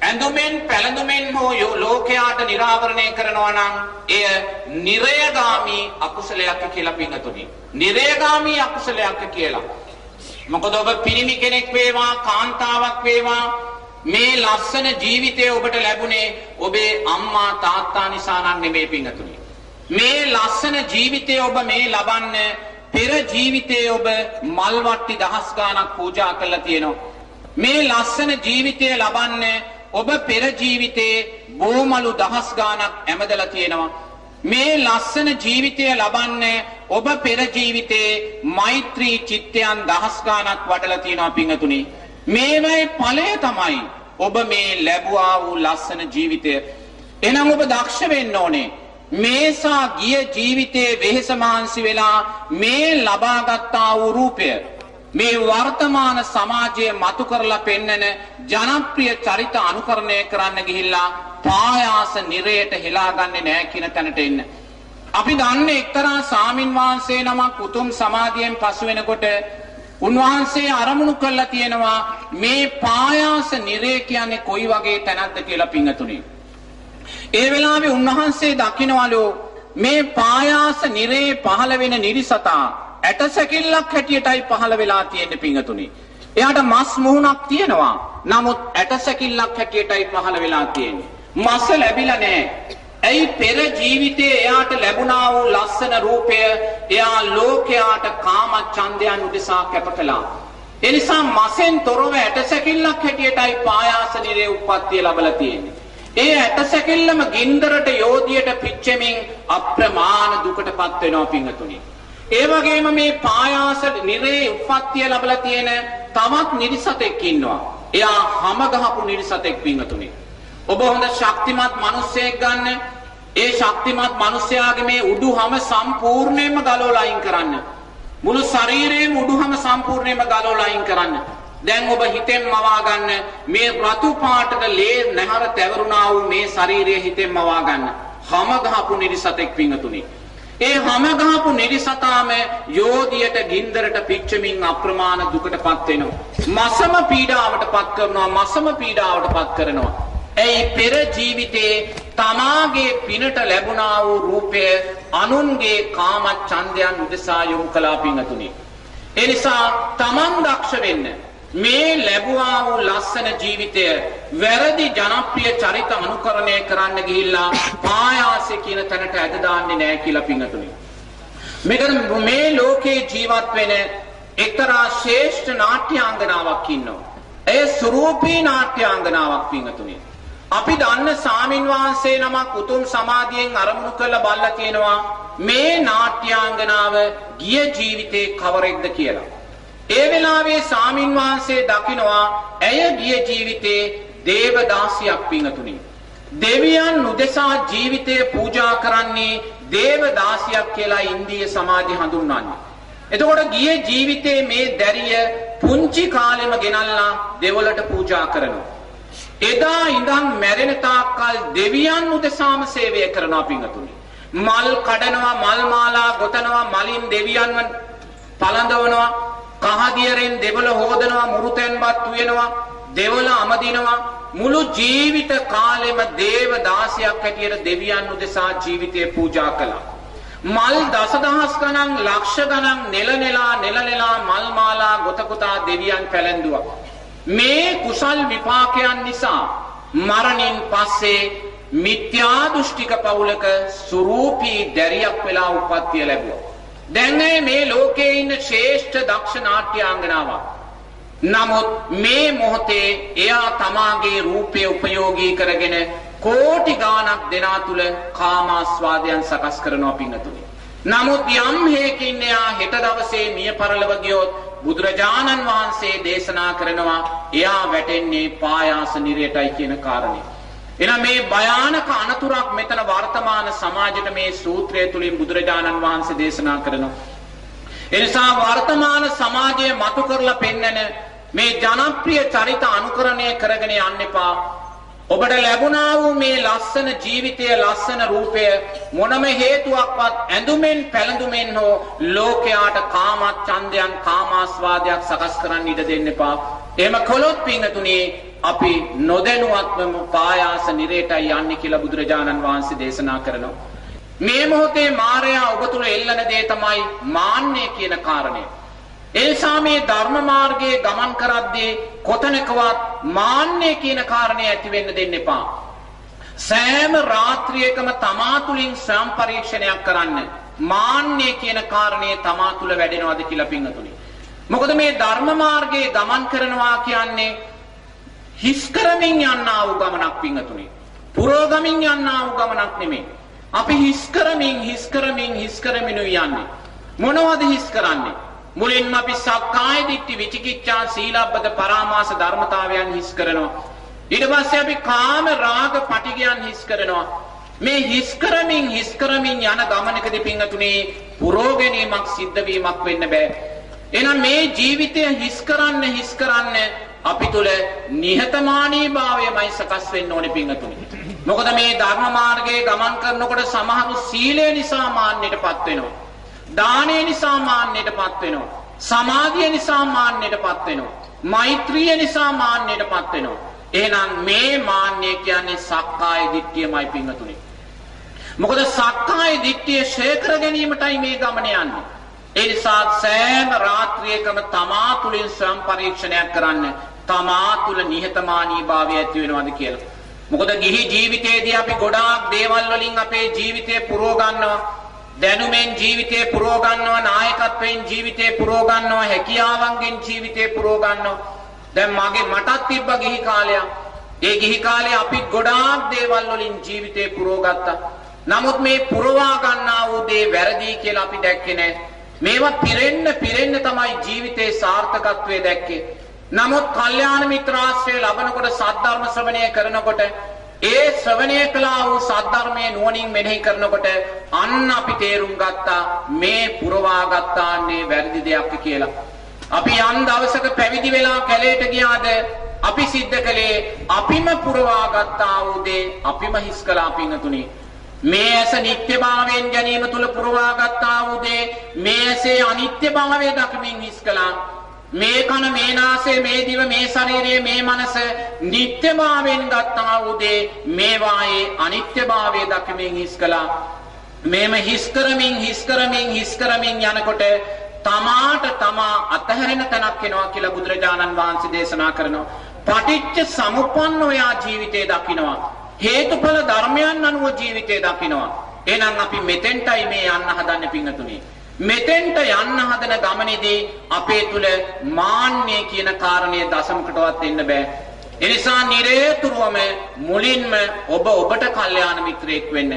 ඇඳුමෙන් පැළඳුමෙන් හෝ ලෝකයාට නිරාවරණය කරනවා නම් එය නිරයගාමි අකුසලයක් කියලා පින්තුනි. නිරයගාමි අකුසලයක් කියලා. මොකද ඔබ පිරිමි කෙනෙක් වේවා කාන්තාවක් වේවා මේ ලස්සන ජීවිතය ඔබට ලැබුණේ ඔබේ අම්මා තාත්තා නිසා නම් නෙමෙයි පින්තුනි. මේ ලස්සන ජීවිතය ඔබ මේ ලබන්න පෙර ජීවිතයේ ඔබ මල් වට්ටි දහස් ගාණක් පූජා කරලා තියෙනවා. මේ ලස්සන ජීවිතය ලබන්නේ ඔබ පෙර ජීවිතේ බෝමලු දහස් ගාණක් ඇමදලා තියෙනවා. මේ ලස්සන ජීවිතය ලබන්නේ ඔබ පෙර ජීවිතේ මෛත්‍රී චිත්තයන් දහස් ගාණක් වඩලා තියෙනවා පිංගතුනි. මේවයි ඵලය තමයි ඔබ මේ ලැබුවා වූ ලස්සන ජීවිතය. එහෙනම් ඔබ දක්ෂ වෙන්න ඕනේ. මේසා ගිය ජීවිතයේ වෙහෙස මහන්සි වෙලා මේ ලබාගත්තා වූ රූපය මේ වර්තමාන සමාජයේ මතු කරලා පෙන්නන ජනප්‍රිය චරිත අනුකරණය කරන්න ගිහිල්ලා පායාස නිරයට හෙලාගන්නේ නැහැ කියන තැනට එන්න. අපි දන්නේ එක්තරා සාමින් වහන්සේ නමක් උතුම් සමාධියෙන් පසු වෙනකොට උන්වහන්සේ අරමුණු කළා තියෙනවා මේ පායාස නිරය කියන්නේ කොයි වගේ තැනක්ද කියලා පිංගතුනි. ඒ වෙලාවේ උන්වහන්සේ දකින්නවලු මේ පායාස නිරේ පහළ වෙන නිරිසතා ඇටසැකිල්ලක් හැටියටයි පහළ වෙලා තියෙන්නේ පිංගතුනි. එයාට මස් මුහුණක් තියෙනවා. නමුත් ඇටසැකිල්ලක් හැටියටයි පහළ වෙලා තියෙන්නේ. මස ලැබිලා නැහැ. ඇයි පෙර ජීවිතේ එයාට ලැබුණා වූ ලස්සන රූපය එයා ලෝකයාට කාම ඡන්දයන් උදෙසා කැප කළා. එනිසා මසෙන් තොරව ඇටසැකිල්ලක් හැටියටයි පායාස නිරේ උප්පත්තිය ලැබලා තියෙන්නේ. ඒ ඇටසැකිල්ලම ගින්දරට යෝධියට පිච්චෙමින් අප්‍රමාණ දුකටපත් වෙනවා පිංගතුනි. ඒ වගේම මේ පායාස නිරේ උප්පත්තිය ලැබලා තියෙන තවත් නිරිසතෙක් ඉන්නවා. එයා හැම ගහපු නිරිසතෙක් පිංගතුනි. ඔබ හොඳ ශක්තිමත් මිනිසෙක් ගන්න. ඒ ශක්තිමත් මිනිසයාගේ මේ උඩුහම සම්පූර්ණයෙන්ම ගලවලා අයින් කරන්න. මුළු ශරීරයේම උඩුහම සම්පූර්ණයෙන්ම ගලවලා අයින් කරන්න. දැන් ඔබ හිතෙන් මවා ගන්න මේ රතු පාටට ලේ නැහර තැවරුණා වූ මේ ශරීරය හිතෙන් මවා ගන්න. හැම ගහපු නිරිසතෙක් පිංගතුනි. ඒ හැම ගහපු නිරිසතාම යෝධියට ගින්දරට පිච්චමින් අප්‍රමාණ දුකටපත් වෙනවා. මසම පීඩාවටපත් කරනවා මසම පීඩාවටපත් කරනවා. ඇයි පෙර ජීවිතේ තමාගේ පිනට ලැබුණා වූ රූපය අනුන්ගේ කාම ඡන්දයන් උදෙසා යොමු කළා පිංගතුනි. ඒ නිසා තමන් දක්ෂ වෙන්න මේ ලැබුවා වූ ලස්සන ජීවිතය වැරදි ජනප්‍රිය චරිත අනුකරණය කරන්න ගිහිල්ලා පායාසය කියන තැනට ඇද දාන්නේ නැහැ කියලා පිංගතුනි. මෙතන මේ ලෝකේ ජීවත් වෙන එක්තරා ශ්‍රේෂ්ඨ නාට්‍යාංගනාවක් ඉන්නවා. ඒ ස්වරූපී නාට්‍යාංගනාවක් පිංගතුනි. අපි දන්න සාමින් වහන්සේ නමක් උතුම් සමාධියෙන් අරමුණු කරලා බලලා තියෙනවා මේ නාට්‍යාංගනාව ගිය ජීවිතේ කවරෙක්ද කියලා. ඒ වෙලාවේ සාමින් වහන්සේ දකිනවා ඇය ගිය ජීවිතේ දේවදාසියක් පිංගතුනි. දෙවියන් උදෙසා ජීවිතය පූජා කරන්නේ දේවදාසියක් කියලා ඉන්දීය සමාජය හඳුන්වන්නේ. එතකොට ගිය ජීවිතේ මේ දැරිය පුංචි කාලෙම ගෙනල්ලා දෙවලට පූජා කරනවා. එදා ඉඳන් මැරෙන තාක්කල් දෙවියන් උදෙසාම සේවය කරනවා පිංගතුනි. මල් කඩනවා, මල් මාලා ගොතනවා, මලින් දෙවියන්ව පළඳවනවා, කහදියරෙන් දෙවල හොදනවා, මුරුතැන්පත් උයනවා, දෙවල අමදිනවා. මුළු ජීවිත කාලෙම දේව දාසයක් හැටියට දෙවියන් උදෙසා ජීවිතය පූජා කළා. මල් දසදහස් ගණන් ලක්ෂ ගණන් නෙල නෙලා නෙල නෙලා මල් මාලා ගොත ගොතා දෙවියන් පැලැන්දුවා. මේ කුසල් විපාකයන් නිසා මරණින් පස්සේ මිත්‍යා දෘෂ්ටික පවුලක සුරූපී දැරියක් වෙලා උප්පත්තිය ලැබුවා. දැන් මේ ලෝකේ ඉන්න ශ්‍රේෂ්ඨ දක්ෂ නාට්‍යාංගනාවක්. නමුත් මේ මොහොතේ එයා තමාගේ රූපය උපයෝගී කරගෙන කෝටි ගාණක් දෙනා තුල කාමාස්වාදයන් සකස් කරනවා පින්නතුනි. නමුත් යම් හේකින් එයා හෙට දවසේ මිය පරලව ගියොත් බුදුරජාණන් වහන්සේ දේශනා කරනවා එයා වැටෙන්නේ පායාස නිරයටයි කියන කාරණේ. එහෙනම් මේ භයානක අනතුරක් මෙතන වර්තමාන සමාජයට මේ සූත්‍රය තුලින් බුදුරජාණන් වහන්සේ දේශනා කරනවා. එනිසා වර්තමාන සමාජයේ මතු කරලා පෙන්නන මේ ජනප්‍රිය චරිත අනුකරණය කරගෙන යන්න එපා. ඔබට ලැබුණා වූ මේ ලස්සන ජීවිතය ලස්සන රූපය මොනම හේතුවක්වත් ඇඳුමෙන් පැළඳුමෙන් හෝ ලෝකයාට කාමත් ඡන්දයන් කාමාස්වාදයක් සකස් කරන්න ඉඩ දෙන්න එපා. එහෙම කළොත් පින්නතුනේ අපි නොදැනුවත්වම පායාස නිරේටයි යන්නේ කියලා බුදුරජාණන් වහන්සේ දේශනා කරනවා. මේ මොහොතේ මායя ඔබ තුල එල්ලන දේ තමයි මාන්නය කියන කාරණය. එනිසා මේ ධර්ම මාර්ගයේ ගමන් කරද්දී කොතනකවත් මාන්නය කියන කාරණේ ඇති වෙන්න දෙන්න එපා. සෑම රාත්‍රියකම තමා තුලින් ස්වයං පරීක්ෂණයක් කරන්න. මාන්නය කියන කාරණේ තමා තුල වැඩෙනවද කියලා පින්වතුනි. මොකද මේ ධර්ම මාර්ගයේ ගමන් කරනවා කියන්නේ හිස් කරමින් යන්නා වූ ගමනක් පින්වතුනි. පුරෝගමින් යන්නා වූ ගමනක් නෙමෙයි. අපි හිස් කරමින් හිස් කරමින් හිස් කරමින් යන්නේ. මොනවද හිස් කරන්නේ? මුලින්ම අපි සක්කාය දිට්ඨි විචිකිච්ඡා සීලබ්බත පරාමාස ධර්මතාවයන් හිස් කරනවා. ඊට පස්සේ අපි කාම රාග පටිගයන් හිස් කරනවා. මේ හිස් කරමින් හිස් කරමින් යන ගමනකදී පිංගතුනේ පුරෝගැනීමක් සිද්ධ වීමක් වෙන්න බෑ. එහෙනම් මේ ජීවිතය හිස් කරන්න හිස් කරන්න අපි තුල නිහතමානී භාවයමයි සකස් වෙන්න ඕනේ පිංගතුනේ. මොකද මේ ධර්ම මාර්ගයේ ගමන් කරනකොට සමහරු සීලය නිසා මාන්නයටපත් වෙනවා. දානය නිසා මාන්නයටපත් වෙනවා. සමාධිය නිසා මාන්නයටපත් වෙනවා. මෛත්‍රිය නිසා මාන්නයටපත් වෙනවා. එහෙනම් මේ මාන්නය කියන්නේ සක්කාය දිට්ඨියමයි පිංගතුනේ. මොකද සක්කාය දිට්ඨිය ෂේ කර ගැනීමටයි මේ ගමන යන්නේ. ඒ නිසා සෑම රාත්‍රියකම තමා තුලින් ස්වයං පරීක්ෂණයක් කරන්න. තමා තුල නිහතමානී භාවය ඇති වෙනවද කියලා. මොකද ගිහි ජීවිතයේදී අපි ගොඩාක් දේවල් වලින් අපේ ජීවිතේ පුරව ගන්නවා. දැනුමෙන් ජීවිතේ පුරව ගන්නවා නායකත්වයෙන් ජීවිතේ පුරව ගන්නවා හැකියාවන්ගෙන් ජීවිතේ පුරව ගන්නවා. දැන් මගේ මටත් තිබ්බ ගිහි කාලයක්. ඒ ගිහි කාලේ අපි ගොඩාක් දේවල් වලින් ජීවිතේ පුරව ගත්තා. නමුත් මේ පුරවා ගන්නා වූ දේ වැරදි කියලා අපි දැක්කේ නැහැ. මේවා පිරෙන්න පිරෙන්න තමයි ජීවිතේ සාර්ථකත්වයේ දැක්කේ. නමුත් කල්යාණ මිත්‍රාශ්‍රය ලබනකොට සද්ධර්ම ශ්‍රවණය කරනකොට ඒ ශ්‍රවණය කළා වූ සද්ධර්මයේ නුවණින් මෙනෙහි කරනකොට අන්න අපි තේරුම් ගත්තා මේ පුරවා ගත්තාන්නේ වැරදි දෙයක් කියලා. අපි යම් දවසක පැවිදි වෙලා කැලේට ගියාද අපි සිද්ධ කළේ අපිම පුරවා ගත්තා වූ දේ අපිම හිස් කළා පින්තුනි. මේ ඇස නිත්‍යභාවයෙන් ගැනීම තුල පුරවාගත්තා වූ දේ මේ ඇසේ අනිත්‍යභාවය දක්මින් හිස් කළා. මේ කන මේ නාසය මේ දිව මේ ශරීරය මේ මනස නිත්‍යභාවයෙන් ගත්තා වූ දේ මේ වායේ අනිත්‍යභාවය දක්මින් හිස් කළා. මේම හිස් කරමින් හිස් කරමින් හිස් කරමින් යනකොට තමාට තමා අතහැරෙන තැනක් එනවා කියලා බුදුරජාණන් වහන්සේ දේශනා කරනවා. පටිච්ච සමුප්පන්න ඔයා ජීවිතේ දකිනවා. හේතුඵල ධර්මයන් අනුව ජීවිතේ දකිනවා. එහෙනම් අපි මෙතෙන්ටයි මේ යන්න හදන්නේ පිංගතුනේ. මෙතෙන්ට යන්න හදන ගමනේදී අපේ තුල මාන්නය කියන කාරණය දශමකටවත් එන්න බෑ. එනිසා නිරේතුරුවම මුලින්ම ඔබ ඔබට කල්යාණ මිත්‍රයෙක් වෙන්න.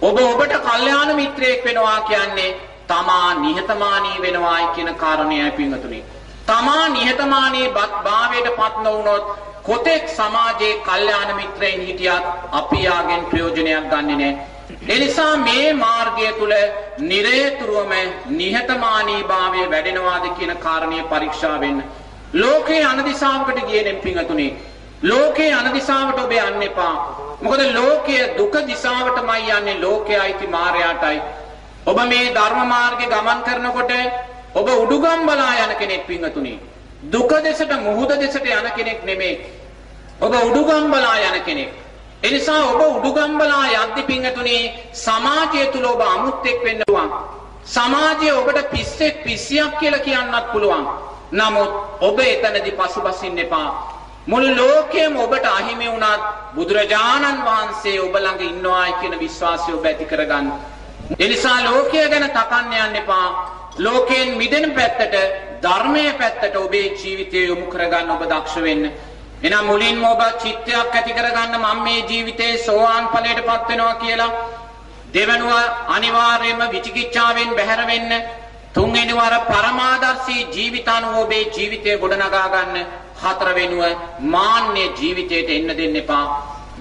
ඔබ ඔබට කල්යාණ මිත්‍රයෙක් වෙනවා කියන්නේ තමා නිහතමානී වෙනවායි කියන කාරණයයි පින්වතුනි. තමා නිහතමානී භාවයට පත් නොවුනොත් කොතෙක් සමාජයේ කල්යාණ මිත්‍රයින් හිටියත් අපි යාගෙන් ප්‍රයෝජනයක් ගන්නෙ නැහැ. එනිසා මේ මාර්ගය තුල නිරේතුරුවම නිහතමානී භාවය වැඩෙනවාද කියන කාරණය පරීක්ෂා වෙන්න. ලෝකේ අනදිසාවකට ගියේ නෙම් පින්වතුනි. ලෝකේ අනදිසාවට ඔබ යන්න එපා. මොකද ලෝකය දුක දිසාවටමයි යන්නේ ලෝකයයිති මායයටයි. ඔබ මේ ධර්ම මාර්ගේ ගමන් කරනකොට ඔබ උඩුගම් බලා යන කෙනෙක් පින්වතුනි. දුක දෙසට මුහුද දෙසට යන කෙනෙක් නෙමෙයි. ඔබ උඩුගම් බලා යන කෙනෙක්. එනිසා ඔබ උඩුගම් බලා යද්දි පින්වතුනි සමාජය තුල ඔබ අමුත්‍යෙක් වෙන්න පුළුවන්. සමාජය ඔබට පිස්සෙක් පිස්සියක් කියලා කියන්නත් පුළුවන්. නමුත් ඔබ එතනදී පසුබසින්න එපා. මුළු ලෝකයම ඔබට අහිමි වුණත් බුදුරජාණන් වහන්සේ ඔබ ළඟ ඉන්නවායි කියන විශ්වාසය ඔබ ඇති කරගන්න. එනිසා ලෝකය ගැන තකන්න යන්න එපා. ලෝකයෙන් මිදෙන පැත්තට ධර්මයේ පැත්තට ඔබේ ජීවිතය යොමු කරගන්න ඔබ දක්ෂ වෙන්න. එහෙනම් මුලින්ම ඔබ චිත්තයක් ඇති කරගන්න මම මේ ජීවිතේ සෝවාන් ඵලයටපත් වෙනවා කියලා. දෙවනුව අනිවාර්යයෙන්ම විචිකිච්ඡාවෙන් බැහැර වෙන්න. තුන්වෙනි වර පරමාදර්ශී ජීවිතානුව ඔබේ ජීවිතය ගොඩනගා ගන්න. හතර වෙනුව මාන්නේ ජීවිතයට එන්න දෙන්න එපා.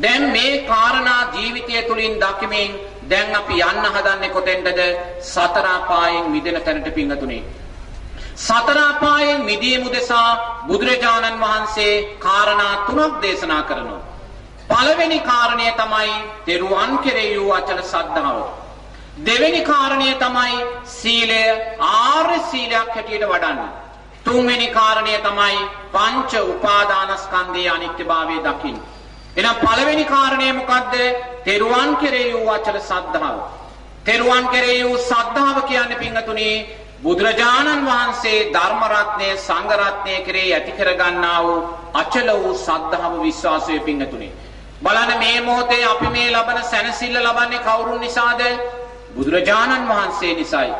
දැන් මේ කාරණා ජීවිතය තුලින් දකිමින් දැන් අපි යන්න හදන්නේ කොතෙන්ටද? සතර අපායෙන් මිදෙන තැනට පිංගතුනේ. සතර අපායෙන් මිදීම උදෙසා බුදුරජාණන් වහන්සේ කාරණා තුනක් දේශනා කරනවා. පළවෙනි කාරණය තමයි තෙරුවන් කෙරෙහි වූ අචල සද්ධාව. දෙවෙනි කාරණය තමයි සීලය ආර්ය සීලයක් හැටියට වඩන්න. තුන්වෙනි කාරණය තමයි පංච උපාදානස්කන්ධයේ අනිත්‍යභාවය දකින්න. එහෙනම් පළවෙනි කාරණය මොකද්ද? තෙරුවන් කෙරෙහි වූ අචල සද්ධාව. තෙරුවන් කෙරෙහි වූ සද්ධාව කියන්නේ පින්වතුනි බුදුරජාණන් වහන්සේ ධර්ම රත්නයේ සංඝ රත්නයේ කෙරෙහි ඇති කරගන්නා වූ අචල වූ සද්ධාව විශ්වාසය පින්වතුනි. බලන්න මේ මොහොතේ අපි මේ ලබන සැනසෙල්ල ලබන්නේ කවුරුන් නිසාද? බුදුරජාණන් වහන්සේ නිසායි.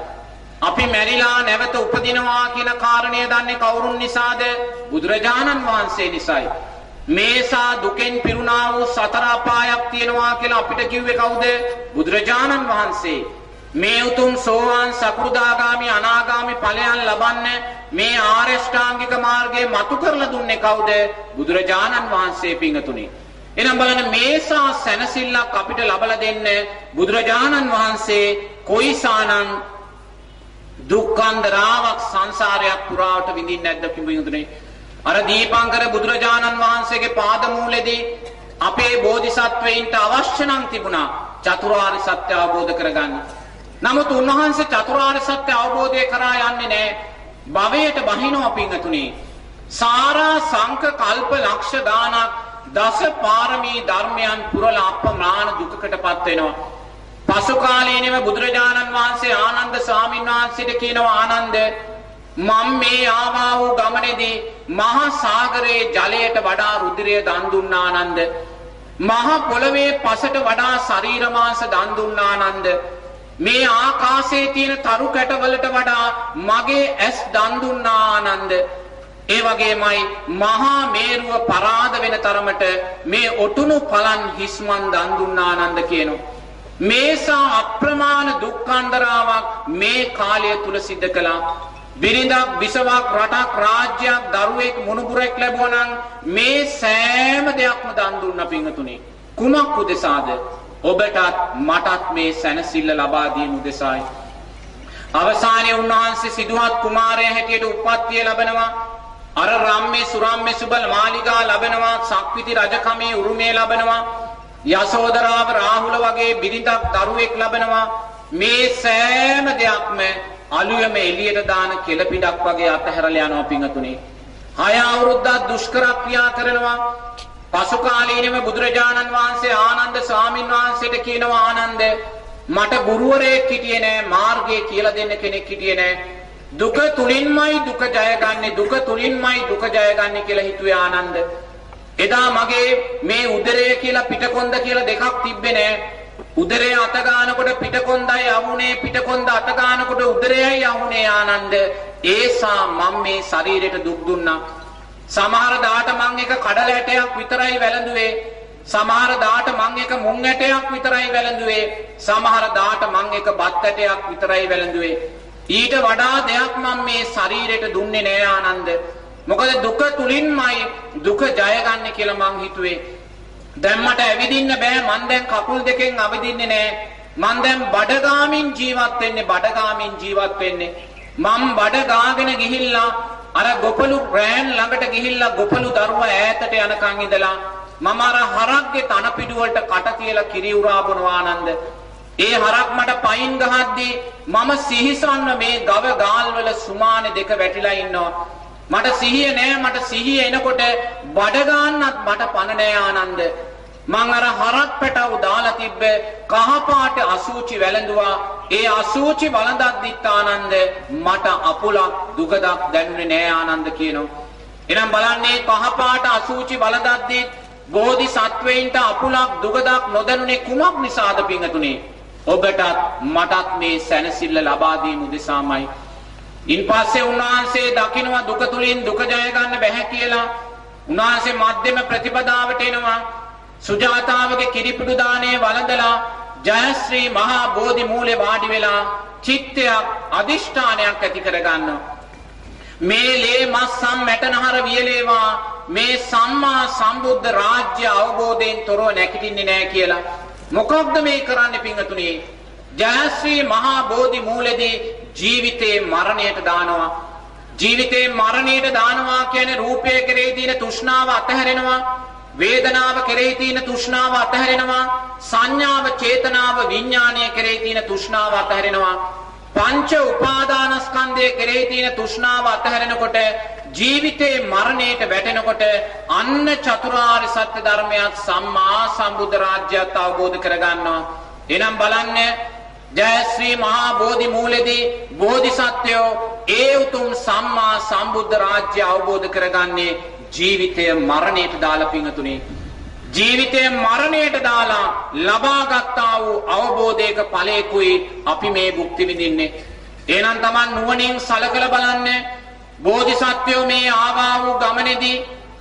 අපි මැරිලා නැවත උපදිනවා කියන කාරණය දන්නේ කවුරුන් නිසාද? බුදුරජාණන් වහන්සේ නිසායි. මේසා දුකෙන් පිරුණා වූ සතර අපායක් තියෙනවා කියලා අපිට කිව්වේ කවුද? බුදුරජාණන් වහන්සේ. මේ උතුම් සෝවාන් සකෘදාගාමි අනාගාමි ඵලයන් ලබන්න මේ ආරෂ්ඨාංගික මාර්ගයේ මතු කරලා දුන්නේ කවුද? බුදුරජාණන් වහන්සේ පිංගතුනි. එහෙනම් බලන්න මේසා සැනසෙල්ලක් අපිට ලබලා දෙන්න බුදුරජාණන් වහන්සේ කොයිසානම් දුක්ඛන්දරාවක් සංසාරයක් පුරාවට විඳින්නේ නැද්ද පිංගතුනි? අර දීපංකර බුදුරජාණන් වහන්සේගේ පාදමූලෙදී අපේ බෝධිසත්වයින්ට අවශ්‍ය නම් තිබුණා චතුරාර්ය සත්‍ය අවබෝධ කරගන්න. නමුත් උන්වහන්සේ චතුරාර්ය සත්‍ය අවබෝධය කරා යන්නේ නැහැ. භවයට බහිනවා පිංගතුනේ. සාරා සංක කල්ප ලක්ෂ ගානක් දස පාරමී ධර්මයන් පුරලා අප්‍රමාණ දුකකටපත් වෙනවා. පසු කාලයේනම බුදුරජාණන් වහන්සේ ආනන්ද ස්වාමීන් වහන්සේට කියනවා ආනන්ද මම මේ ආවා වූ ගමනේදී මහා සාගරයේ ජලයට වඩා රුධිරය දන් දුන්නා ආනන්ද මහා පොළවේ පසට වඩා ශරීර මාංශ දන් දුන්නා ආනන්ද මේ ආකාශයේ තියෙන තරු කැටවලට වඩා මගේ ඇස් දන් දුන්නා ආනන්ද. ඒ වගේමයි මහා මේරුව පරාද වෙන තරමට මේ ඔටුනු පලන් හිස්මන් දන් දුන්නා ආනන්ද කියනවා මේසා අප්‍රමාණ දුක්ඛන්දරාවක් මේ කාලය තුල සිද්ධ කළා. බිරිඳක් බිසවක් රටක් රාජ්‍යයක් දරුවෙක් මුණුබුරෙක් ලැබුවා නම් මේ සෑම දෙයක්ම දන් දුන්න පිංගතුනි කුමක් උදෙසාද? ඔබටත් මටත් මේ සැනසෙල්ල ලබා දීම උදෙසායි. අවසානයේ උන්වහන්සේ සිදුහත් කුමාරයා හැටියට උප්පත්තිය ලබනවා. අර රම්මේ සුරම්මේ සුබල මාලිගා ලබනවා. සක්විති රජකමේ උරුමය ලබනවා. යසෝදරාව රාහුල වගේ බිරිඳක් දරුවෙක් ලබනවා. මේ සෑම දෙයක්ම අලුයම එළියට දාන කෙලපිඩක් වගේ අතහැරලා යනවා පිංගතුනේ. හය අවුරුද්දක් දුෂ්කර ක්‍රියා කරනවා. පසු කාලීනව බුදුරජාණන් වහන්සේ ආනන්ද ස්වාමින් වහන්සේට කියනවා ආනන්ද මට ගුරුවරයෙක් හිටියේ නෑ මාර්ගය කියලා දෙන්න කෙනෙක් හිටියේ නෑ. දුක තුලින්මයි දුක ජයගන්නේ දුක තුලින්මයි දුක ජයගන්නේ කියලා හිතුවේ ආනන්ද. එදා මගේ මේ උදරය කියලා පිටකොන්ද කියලා දෙකක් තිබ්බේ නෑ. උදරය අත ගන්නකොට පිටකොන්දයි යවුනේ පිටකොන්ද අත ගන්නකොට උදරයයි යවුනේ ආනන්ද. ඒසා මම මේ ශරීරයට දුක් දුන්නා. සමහර දාට මං එක කඩල ඇටයක් විතරයි වැළඳුවේ. සමහර දාට මං එක මුං ඇටයක් විතරයි වැළඳුවේ. සමහර දාට මං එක බත් ඇටයක් විතරයි වැළඳුවේ. ඊට වඩා දෙයක් මම මේ ශරීරයට දුන්නේ නෑ ආනන්ද. මොකද දුක තුලින්මයි දුක ජයගන්නේ කියලා මං හිතුවේ. දැන් මට ඇවිදින්න බෑ මං දැන් කකුල් දෙකෙන් අවදින්නේ නෑ. මං දැන් බඩගාමින් ජීවත් වෙන්නේ බඩගාමින් ජීවත් වෙන්නේ. මං බඩ ගාගෙන ගිහිල්ලා අර ගොපලු රෑන් ළඟට ගිහිල්ලා ගොපලු දරුවා ඈතට යනකන් ඉඳලා මම අර හරක්ගේ තන පිටු වලට කට තියලා කිරි උරා බොනවා ආනන්ද. ඒ හරක් මට පයින් ගහද්දී මම සිහිසන්න මේ ගව ගාල් වල සුමානේ දෙක වැටිලා ඉන්නවා. මට සිහිය නෑ මට සිහිය එනකොට බඩ ගන්නත් මට පණ නෑ ආනන්ද. මං අර හරක් පැටව දාලා තිබ්බ කහපාට අසූචි වැළඳුවා. ඒ අසූචි වළඳද්දිත් ආනන්ද මට අපුලක් දුගදක් දැනුනේ නෑ ආනන්ද කියනවා. එහෙනම් බලන්නේ කහපාට අසූචි වළඳද්දිත් බෝධි සත්වයින්ට අපුලක් දුගදක් නොදැනුනේ කුමක් නිසාද පිංගතුනේ? ඔබටත් මටත් මේ සැනසෙල්ල ලබා දීම උදෙසාමයි. ඉන්පස්සේ උන්වහන්සේ දකින්නවා දුක තුලින් දුක ජය ගන්න බැහැ කියලා. උන්වහන්සේ මධ්‍යම ප්‍රතිපදාවට එනවා. සුජාතාවගේ කිරිපිඩු දාණය වළඳලා ජයශ්‍රී මහා බෝධි මූලේ වාඩි වෙලා චිත්තයක් අදිෂ්ඨානයක් ඇති කරගන්නවා. මේ ලේ මස් සම් මැටනහර වියලේවා මේ සම්මා සම්බුද්ධ රාජ්‍ය අවබෝධයෙන් තොරව නැගිටින්නේ නැහැ කියලා. මොකක්ද මේ කරන්නේ පින්වතුනි? ජයශ්‍රී මහා බෝධි මූලෙදී ජීවිතේ මරණයට දානවා. ජීවිතේ මරණයට දානවා කියන්නේ රූපය කෙරෙහි තියෙන තෘෂ්ණාව අතහැරෙනවා. වේදනාව කෙරෙහි තියෙන තෘෂ්ණාව අතහැරෙනවා සංඥාව චේතනාව විඥානය කෙරෙහි තියෙන තෘෂ්ණාව අතහැරෙනවා. පංච උපාදානස්කන්ධය කෙරෙහි තියෙන තෘෂ්ණාව අතහැරෙනකොට ජීවිතේ මරණයට වැටෙනකොට අන්න චතුරාර්ය සත්‍ය ධර්මයක් සම්මා සම්බුද්ධ රාජ්‍යයත් අවබෝධ කරගන්නවා. එනම් බලන්න ජයශ්‍රී මහා බෝධි මූලෙදී බෝධිසත්වයෝ ඒ උතුම් සම්මා සම්බුද්ධ රාජ්‍ය අවබෝධ කරගන්නේ ජීවිතය මරණයට දාලා පිංහතුනේ. ජීවිතය මරණයට දාලා ලබාගත්තා වූ අවබෝධයක ඵලයකුයි අපි මේ භුක්ති විඳින්නේ. එහෙනම් Taman නුවණින් සලකලා බලන්න. බෝධිසත්වයෝ මේ ආවා වූ ගමනේදී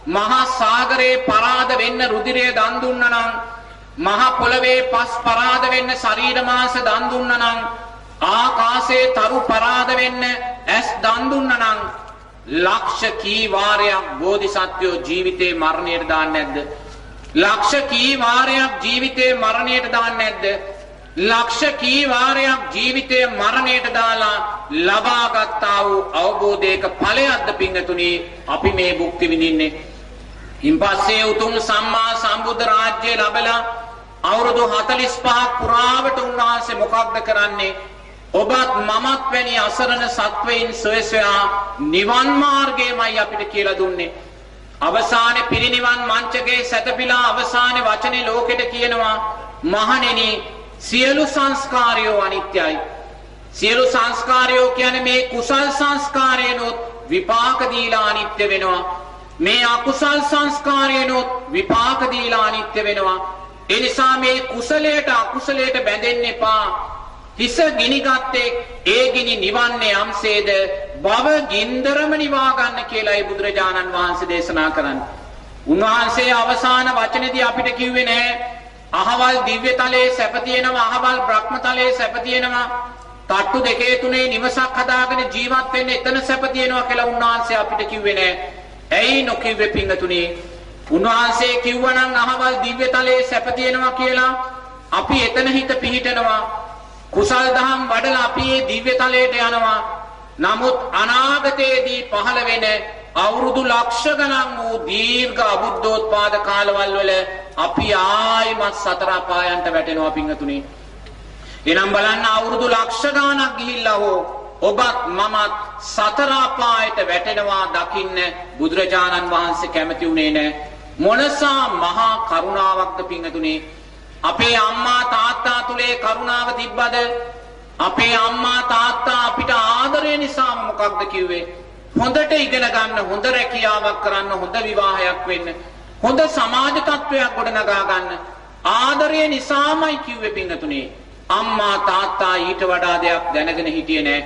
මහා සාගරේ පරාද වෙන්න රුධිරය දන් දුන්නා නම් මහා පොළවේ පස් පරාද වෙන්න ශරීර මාංශ දන් දුන්නා නම් ආකාශයේ තරු පරාද වෙන්න ඇස් දන් දුන්නා නම් ලක්ෂ කී වාරයක් බෝධිසත්වයෝ ජීවිතේ මරණයට දාන්නේ නැද්ද? ලක්ෂ කී වාරයක් ජීවිතේ මරණයට දාන්නේ නැද්ද? ලක්ෂ කී වාරයක් ජීවිතය මරණයට දාලා ලබාගත්තා වූ අවබෝධයක ඵලයක්ද පිංගතුනි අපි මේ භුක්ති විඳින්නේ. ඉන්පස්සේ උතුම් සම්මා සම්බුද්ධ රාජ්‍යය ලැබලා අවුරුදු 45ක් පුරාවට උන්වහන්සේ මොකක්ද කරන්නේ? ඔබත් මමත් වැනි අසරණ සත්වයින් සොයසොයා නිවන් මාර්ගයමයි අපිට කියලා දුන්නේ. අවසානයේ පිරිනිවන් මංචකේ සැතපීලා අවසානයේ වචනේ ලෝකෙට කියනවා මහණෙනි සියලු සංස්කාරයෝ අනිත්‍යයි. සියලු සංස්කාරයෝ කියන්නේ මේ කුසල් සංස්කාරයනොත් විපාක දීලා අනිත්‍ය වෙනවා. මේ අකුසල් සංස්කාරයනොත් විපාක දීලා අනිත්‍ය වෙනවා. ඒ නිසා මේ කුසලයට අකුසලයට බැඳෙන්න එපා. හිස ගිනි ගත්තේ ඒ ගිනි නිවන්නේ යම්සේද භව ගින්දරම නිවා ගන්න කියලායි බුදුරජාණන් වහන්සේ දේශනා කරන්නේ. උන්වහන්සේ අවසාන වචනේදී අපිට කිව්වේ නෑ අහවල් දිව්‍ය තලයේ සැප තියෙනවා අහවල් බ්‍රහ්ම තලයේ සැප තියෙනවා තට්ටු දෙකේ තුනේ නිවසක් හදාගෙන ජීවත් වෙන්න එතන සැප තියෙනවා කියලා උන්වහන්සේ අපිට කිව්වේ නෑ. ඇයි නොකිව්වේ පිංගතුණී? උන්වහන්සේ කිව්වනම් අහවල් දිව්‍ය තලයේ සැප තියෙනවා කියලා අපි එතන හිත පිහිටනවා කුසල් දහම් වඩලා අපි මේ දිව්‍ය තලයට යනවා. නමුත් අනාගතයේදී පහළ වෙන අවුරුදු ලක්ෂ ගණන් වූ දීර්ඝ අබුද්ධෝත්පාද කාලවල වල අපි ආයිමත් සතර අපායන්ට වැටෙනවා පිංගතුනි. එනම් බලන්න අවුරුදු ලක්ෂ ගණනක් ගිහිල්ලා හෝ ඔබත් මමත් සතර අපායට වැටෙනවා දකින්න බුදුරජාණන් වහන්සේ කැමති උනේ නැහැ. මොනසා මහා කරුණාවක්ද පිංගතුනි. අපේ අම්මා තාත්තා තුලේ කරුණාව තිබ්බද? අපේ අම්මා තාත්තා අපිට ආදරය නිසා මොකක්ද කිව්වේ? හොඳට ඉගෙන ගන්න, හොඳ රැකියාවක් කරන්න, හොඳ විවාහයක් වෙන්න, හොඳ සමාජ තත්වයක් ගොඩනගා ගන්න. ආදරය නිසාමයි කිව්වේ පිංගතුනේ. අම්මා තාත්තා ඊට වඩා දෙයක් දැනගෙන හිටියේ නෑ.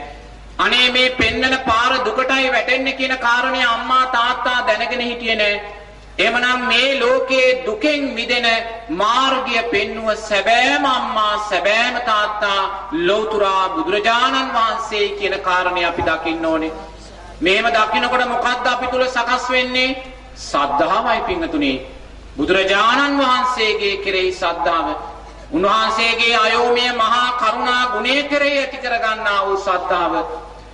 අනේ මේ පෙන්නන පාර දුකටයි වැටෙන්නේ කියන කාරණේ අම්මා තාත්තා දැනගෙන හිටියේ නෑ. එමනම් මේ ලෝකයේ දුකෙන් මිදෙන මාර්ගය පෙන්වුව සැබෑම අම්මා සැබෑම තාත්තා ලෞතුරා බුදුරජාණන් වහන්සේ කියන කාරණේ අපි දකින්න ඕනේ. මේව දකින්නකොට මොකද්ද අපි තුල සකස් වෙන්නේ? සද්ධාවයි පිංගතුනේ. බුදුරජාණන් වහන්සේගේ කෙරෙහි සද්ධාව. උන්වහන්සේගේ අයෝමය මහා කරුණා ගුණය කෙරෙහි ඇති කරගන්නා වූ සද්ධාව.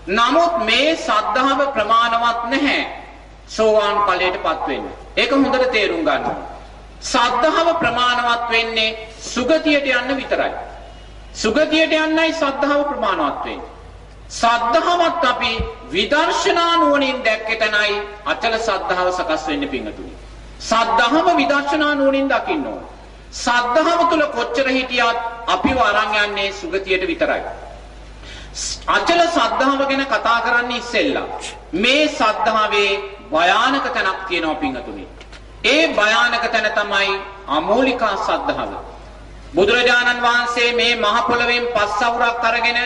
නමුත් මේ සද්ධාව ප්‍රමාණවත් නැහැ. සෝවාන් ඵලයටපත් වෙන්න. ඒක හොඳට තේරුම් ගන්න සද්ධාව ප්‍රමාණවත් වෙන්නේ සුගතියට යන්න විතරයි. සුගතියට යන්නයි සද්ධාව ප්‍රමාණවත් වෙන්නේ. සද්ධාවත් අපි විදර්ශනා නුවණින් දැක්ක තැනයි අචල සද්ධාව සකස් වෙන්නේ පිංගතුනි. සද්ධාව විදර්ශනා නුවණින් දකින්න ඕන. සද්ධාව තුල කොච්චර හිටියත් අපිව අරන් යන්නේ සුගතියට විතරයි. අචල සද්ධාව ගැන කතා කරන්නේ ඉස්සෙල්ලා. මේ සද්ධාවේ භයානක තැනක් තියෙනවා පිංගතුනි. ඒ භයානක තැන තමයි අමෝලිකා සද්ධාව. බුදුරජාණන් වහන්සේ මේ මහ පොළවෙන් පස් අවුරක් අරගෙන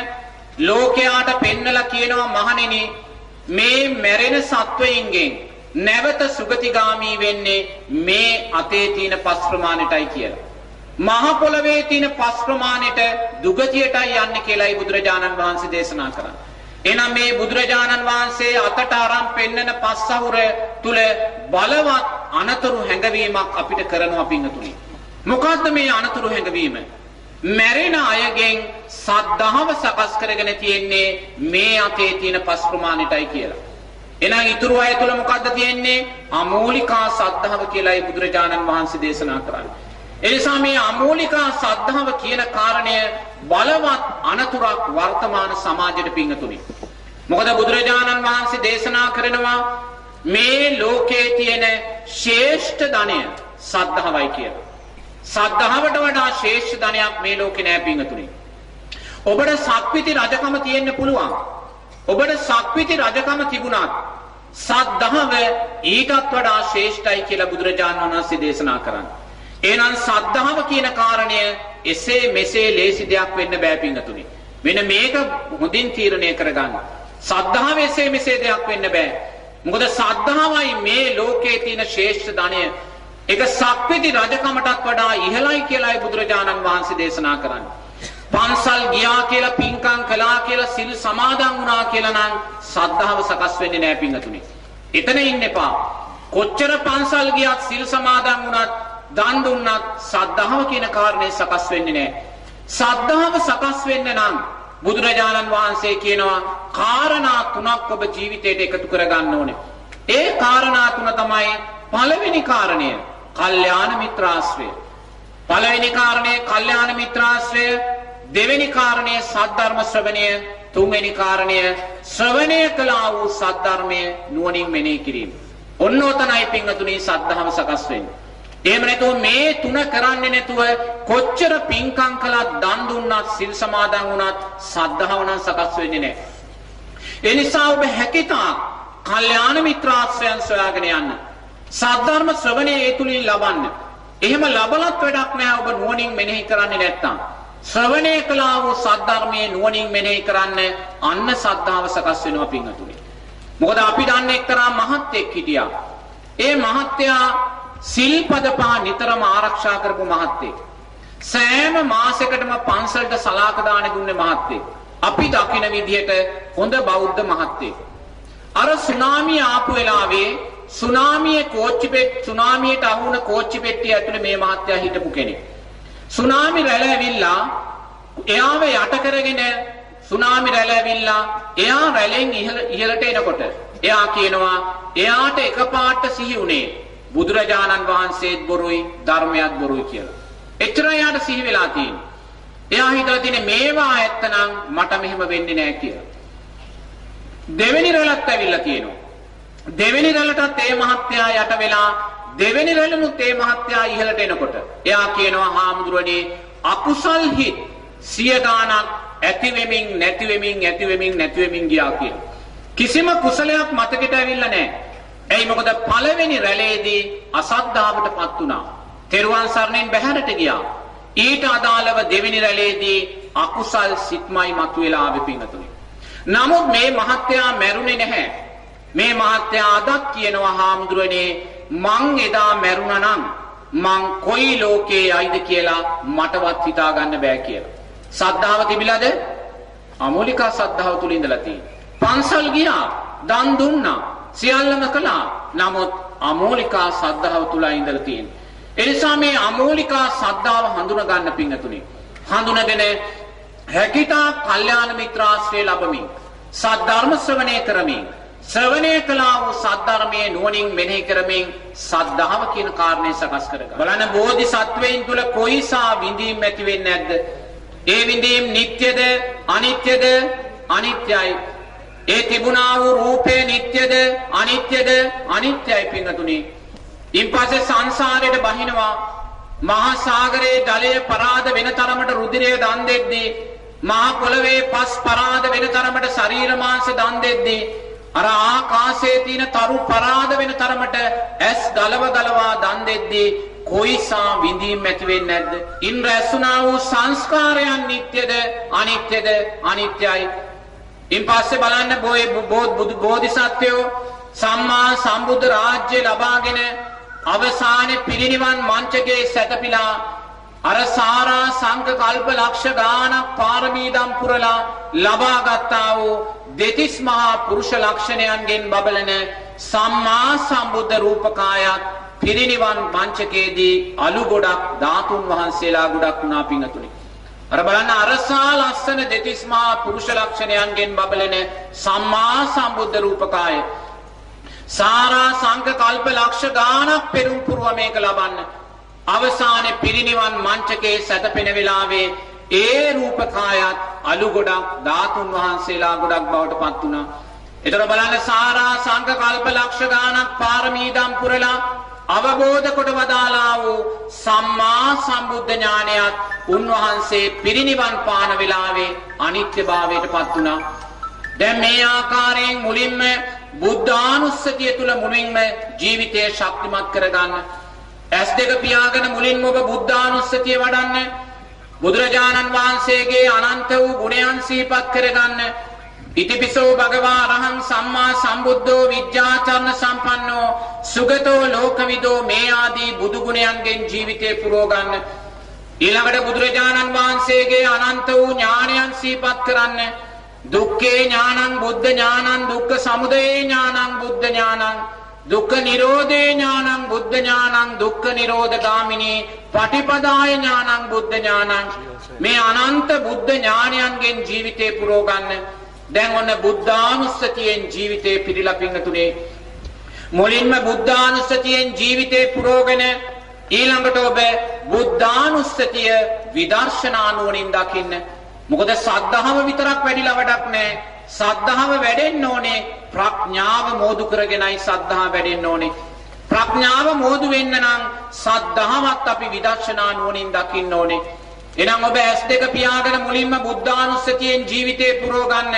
ලෝකයාට පෙන්නලා කියනවා මහණෙනි මේ මැරෙන සත්වයින්ගෙන් නැවත සුගතිගාමි වෙන්නේ මේ අතේ තියෙන පස් ප්‍රමාණයටයි කියලා. මහ පොළවේ තියෙන පස් ප්‍රමාණයට දුගතියටයි යන්නේ කියලායි බුදුරජාණන් වහන්සේ දේශනා කරන්නේ. එනම් මේ බුදුරජාණන් වහන්සේ අතට අරන් පෙන්නන පස්සහුර තුල බලවත් අනතුරු හැඟවීමක් අපිට කරනවා පින්නතුනි. මොකද්ද මේ අනතුරු හැඟවීම? මැරෙන අයගෙන් සද්ධාව සකස් කරගෙන තියෙන්නේ මේ අතේ තියෙන පස් ප්‍රමාණයටයි කියලා. එහෙනම් ඊතුරු අය තුල මොකද්ද තියෙන්නේ? අමෝලිකා සද්ධාව කියලායි බුදුරජාණන් වහන්සේ දේශනා කරන්නේ. ඒ නිසා මේ අමෝලිකා සද්ධාව කියන කාරණය බලවත් අනතුරක් වර්තමාන සමාජයට පිංගතුනි. මොකද බුදුරජාණන් වහන්සේ දේශනා කරනවා මේ ලෝකයේ තියෙන ශ්‍රේෂ්ඨ ධනය සද්ධාවයි කියලා. සද්ධාවට වඩා ශ්‍රේෂ්ඨ ධනයක් මේ ලෝකේ නෑ පිංගතුනි. ඔබට සක්විති රජකම තියෙන්න පුළුවන්. ඔබට සක්විති රජකම තිබුණත් සද්ධාව ඊටත් වඩා ශ්‍රේෂ්ඨයි කියලා බුදුරජාණන් වහන්සේ දේශනා කරන්නේ. එහෙනම් සද්ධාව කියන කාරණය එසේ මෙසේ ලේසි දෙයක් වෙන්න බෑ පිංගතුනි. මෙන්න මේක හොඳින් තීරණය කරගන්න. සද්ධාව එසේ මෙසේ දෙයක් වෙන්න බෑ. මොකද සද්ධාවයි මේ ලෝකයේ තියෙන ශ්‍රේෂ්ඨ ධනය ඒක සක්විති රජකමටත් වඩා ඉහළයි කියලායි බුදුරජාණන් වහන්සේ දේශනා කරන්නේ. පන්සල් ගියා කියලා පින්කම් කළා කියලා සිල් සමාදන් වුණා කියලා නම් සද්ධාව සකස් වෙන්නේ නැහැ පින්තුනි. එතන ඉන්න එපා. කොච්චර පන්සල් ගියත් සිල් සමාදන් වුණත් දන් දුන්නත් සද්ධාව කියන කාරණේ සකස් වෙන්නේ නැහැ. සද්ධාව සකස් වෙන්න නම් බුදුරජාණන් වහන්සේ කියනවා කාරණා තුනක් ඔබ ජීවිතයට එකතු කරගන්න ඕනේ. ඒ කාරණා තුන තමයි පළවෙනි කාරණය කල්යාණ මිත්‍රාශ්‍රය. පළවෙනි කාරණය කල්යාණ මිත්‍රාශ්‍රය, දෙවෙනි කාරණය සද්ධර්ම ශ්‍රවණය, තුන්වෙනි කාරණය ශ්‍රවණය කළා වූ සද්ධර්මය නුවණින් මෙනෙහි කිරීම. ඔන්න ඔතනයි පින්වතුනි සද්ධාව සකස් වෙන්නේ. එහෙම නැතුව මේ තුන කරන්නේ නැතුව කොච්චර පින්කම් කළත් දන් දුන්නත් සිල් සමාදන් වුණත් සද්ධාව නම් සකස් වෙන්නේ නැහැ. ඒ නිසා ඔබ හැකිතා කල්යාණ මිත්‍රාශ්‍රයන් සොයාගෙන යන්න. සද්ධර්ම ශ්‍රවණය ඒ තුලින් ලබන්න. එහෙම ලබලත් වැඩක් නැහැ ඔබ නුවණින් මෙනෙහි කරන්නේ නැත්නම්. ශ්‍රවණය කළා වූ සද්ධර්මයේ නුවණින් මෙනෙහි කරන්න අන්න සද්ධාව සකස් වෙනවා පින්තුනේ. මොකද අපි දන්නේ එක්තරා මහත්ෙක් හිටියා. ඒ මහත්තයා සිල්පද පහ නිතරම ආරක්ෂා කරපු මහත්තයෙක්. සෑම මාසයකටම පන්සලට සලාක දාන දුන්නේ මහත්තයෙක්. අපි දකින විදිහට හොඳ බෞද්ධ මහත්තයෙක්. අර සුනාමිය ආපු වෙලාවේ සුනාමියේ කෝච්චි පෙට්ටි සුනාමියට අහු වුණ කෝච්චි පෙට්ටිය ඇතුලේ මේ මහත්තයා හිටපු කෙනෙක්. සුනාමි රැළ ඇවිල්ලා එයාව යට කරගෙන සුනාමි රැළ ඇවිල්ලා එයා රැළෙන් ඉහළට එනකොට එයා කියනවා එයාට එකපාරට සිහි වුණේ බුදුරජාණන් වහන්සේත් බොරුයි ධර්මයත් බොරුයි කියලා. එච්චර එයාට සිහි වෙලා තියෙන්නේ. එයා හිතලා තියෙන්නේ මේවා ඇත්තනම් මට මෙහෙම වෙන්නේ නැහැ කියලා. දෙවෙනි රැළත් ඇවිල්ලා තියෙනවා. දෙවෙනි රැළටත් ඒ මහත්තයා යට වෙලා දෙවෙනි රැළනුත් ඒ මහත්තයා ඉහළට එනකොට එයා කියනවා හාමුදුරනේ අකුසල් හිත් සිය ගාණක් ඇති වෙමින් නැති වෙමින් ඇති වෙමින් නැති වෙමින් ගියා කියලා. කිසිම කුසලයක් මතකෙට ඇවිල්ලා නැහැ. එයි මොකද පළවෙනි රැළේදී අසද්ධාවටපත් වුණා. තෙරුවන් සරණෙන් බැහැරට ගියා. ඊට අදාළව දෙවෙනි රැළේදී අකුසල් සිත්මයි මතුවලා ආවේ පිංගතුනි. නමුත් මේ මහත්තයා මැරුණේ නැහැ. මේ මහත්තයා අදත් කියනවා හාමුදුරනේ මං එදා මැරුණා නම් මං කොයි ලෝකේ යයිද කියලා මටවත් හිතා ගන්න බෑ කියලා. සද්ධාව තිබිලාද? අමෝලිකා සද්ධාව තුල ඉඳලා තියෙනවා. පන්සල් ගියා, දන් දුන්නා, සියල්ලම කළා. නමුත් අමෝලිකා සද්ධාව තුල ඉඳලා තියෙනවා. එනිසා මේ අමෝලිකා සද්ධාව හඳුන ගන්න පිංගතුනි. හඳුනගෙන හැකිතා කල්යාණ මිත්‍රාශ්‍රය ලැබමින් සද්ධර්ම ශ්‍රවණය කරමින් ශ්‍රවණය කළා වූ සද්ධර්මයේ නුවණින් මෙනෙහි කරමින් සද්ධාව කියන කාරණේ සකස් කරගන්න. බලන්න බෝධිසත්වයින් තුල කොයිසා විඳීම් ඇති වෙන්නේ නැද්ද? ඒ විඳීම් නිට්ටයද අනිත්‍යද? අනිත්‍යයි. ඒ තිබුණා වූ රූපේ නිට්ටයද අනිත්‍යද? අනිත්‍යයි පින්තුනි. ඉන්පස්සේ සංසාරයට බහිනවා මහා සාගරයේ ජලය පරාද වෙන තරමට රුධිරය දන් දෙද්දී මහා පොළවේ පස් පරාද වෙන තරමට ශරීර මාංශ දන් දෙද්දී අර ආකාශයේ තියෙන තරු පරාද වෙන තරමට ඇස් ගලව ගලවා දන් දෙද්දී කොයිසා විඳීම් ඇති වෙන්නේ නැද්ද? ඉන් රැස්ුණා වූ සංස්කාරයන් නිට්ටයද අනිත්‍යද අනිත්‍යයි. ඉන් පස්සේ බලන්න බෝධිසත්වයෝ සම්මා සම්බුද්ධ රාජ්‍ය ලබාගෙන අවසානයේ පිරිනිවන් මංචකේ සැතපීලා අර සාරා සංඝ කල්ප ලක්ෂ ගානක් පාරමීදම් පුරලා ලබා ගත්තා වූ දෙතිස් මහා පුරුෂ ලක්ෂණයන්ගෙන් බබලන සම්මා සම්බුද්ධ රූපකායත් පිරිනිවන් මංචකයේදී අලු ගොඩක් ධාතුන් වහන්සේලා ගොඩක් වුණා පිංගතුනි. අර බලන්න අරසා ලස්සන දෙතිස් මහා පුරුෂ ලක්ෂණයන්ගෙන් බබලන සම්මා සම්බුද්ධ රූපකාය සාරා සංඝ කල්ප ලක්ෂ ගාණක් පෙරම් පුරව මේක ලබන්න. අවසානයේ පිරිනිවන් මංචකේ සැතපෙන වෙලාවේ ඒ රූපකායත් අලු ගොඩක් ධාතුන් වහන්සේලා ගොඩක් බවට පත් වුණා. ඒතර බලන්න සාරා සංඝ කල්ප ලක්ෂ ගාණක් පාරමීදම් පුරලා අවබෝධ කොට වදාලා වූ සම්මා සම්බුද්ධ ඥානයත් උන්වහන්සේ පිරිනිවන් පාන වෙලාවේ අනිත්‍යභාවයට පත් වුණා. දැන් මේ ආකාරයෙන් මුලින්ම බුද්ධානුස්සතිය තුල මුලින්ම ජීවිතය ශක්තිමත් කරගන්න. ඇස් දෙක පියාගෙන මුලින්ම ඔබ බුද්ධානුස්සතිය වඩන්න. බුදුරජාණන් වහන්සේගේ අනන්ත වූ ගුණයන් සිහිපත් කරගන්න. ඉතිපිසෝ භගවා අරහං සම්මා සම්බුද්ධෝ විද්‍යාචරණ සම්පන්නෝ සුගතෝ ලෝකවිදෝ මේ ආදී බුදු ගුණයන්ගෙන් ජීවිතේ පුරව ගන්න. ඊළඟට බුදුරජාණන් වහන්සේගේ අනන්ත වූ ඥානයන් සිහිපත් කරන්න. දුක්ඛේ ඥානං බුද්ධ ඥානං දුක්ඛ සමුදය ඥානං බුද්ධ ඥානං දුක්ඛ නිරෝධේ ඥානං බුද්ධ ඥානං දුක්ඛ නිරෝධ ගාමිනී පටිපදාය ඥානං බුද්ධ ඥානං මේ අනන්ත බුද්ධ ඥානයන්ගෙන් ජීවිතේ පුරව ගන්න දැන් ඔන්න බුද්ධානුස්සතියෙන් ජීවිතේ පිළිලා පින්නතුනේ මුලින්ම බුද්ධානුස්සතියෙන් ජීවිතේ පුරවගෙන ඊළඟට ඔබ බුද්ධානුස්සතිය විදර්ශනා නුවණින් දකින්න මොකද සද්ධාව විතරක් වැඩිලා වැඩක් නැහැ. සද්ධාව වැඩෙන්න ඕනේ ප්‍රඥාව මෝදු කරගෙනයි සද්ධාව වැඩෙන්න ඕනේ. ප්‍රඥාව මෝදු වෙන්න නම් සද්ධාවත් අපි විදර්ශනා නුවණින් දකින්න ඕනේ. එහෙනම් ඔබ ඇස් දෙක පියාගෙන මුලින්ම බුද්ධානුස්සතියෙන් ජීවිතේ පුරව ගන්න.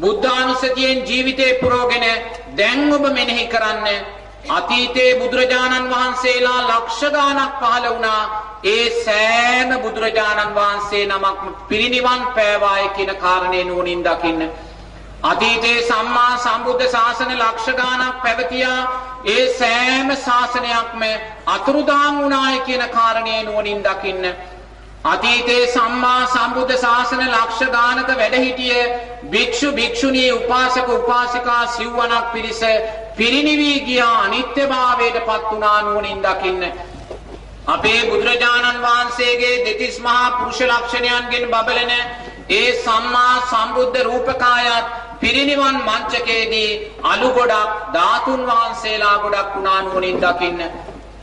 බුද්ධානුස්සතියෙන් ජීවිතේ පුරවගෙන දැන් ඔබ මෙනෙහි කරන්න අතීතයේ බුදුරජාණන් වහන්සේලා ලක්ෂ ගාණක් පහළ වුණා. ඒ සෑම බුදුරජාණන් වහන්සේ නමක් පිරිනිවන් පෑවාය කියන කාරණේ නුවණින් දකින්න. අතීතයේ සම්මා සම්බුද්ධ ශාසන ලක්ෂ ගාණක් පැවතියා. ඒ සෑම ශාසනයක්ම අතුරුදාන් වුණාය කියන කාරණේ නුවණින් දකින්න. අතීතයේ සම්මා සම්බුද්ධ ශාසන ලක්ෂ ගානක වැඩ සිටිය භික්ෂු භික්ෂුණී උපාසක උපාසිකා සිව්වණක් පිරිස පිරිනිවි ගියා අනිත්‍යභාවයට පත් වුණා නුවණින් දකින්න. අපේ බුදුරජාණන් වහන්සේගේ දෙතිස් මහා පුරුෂ ලක්ෂණයන්ගෙන් බබලන ඒ සම්මා සම්බුද්ධ රූපකායත් පිරිනිවන් මංචකයේදී අලු ගොඩක් ධාතුන් වහන්සේලා ගොඩක් වුණා නුවණින් දකින්න.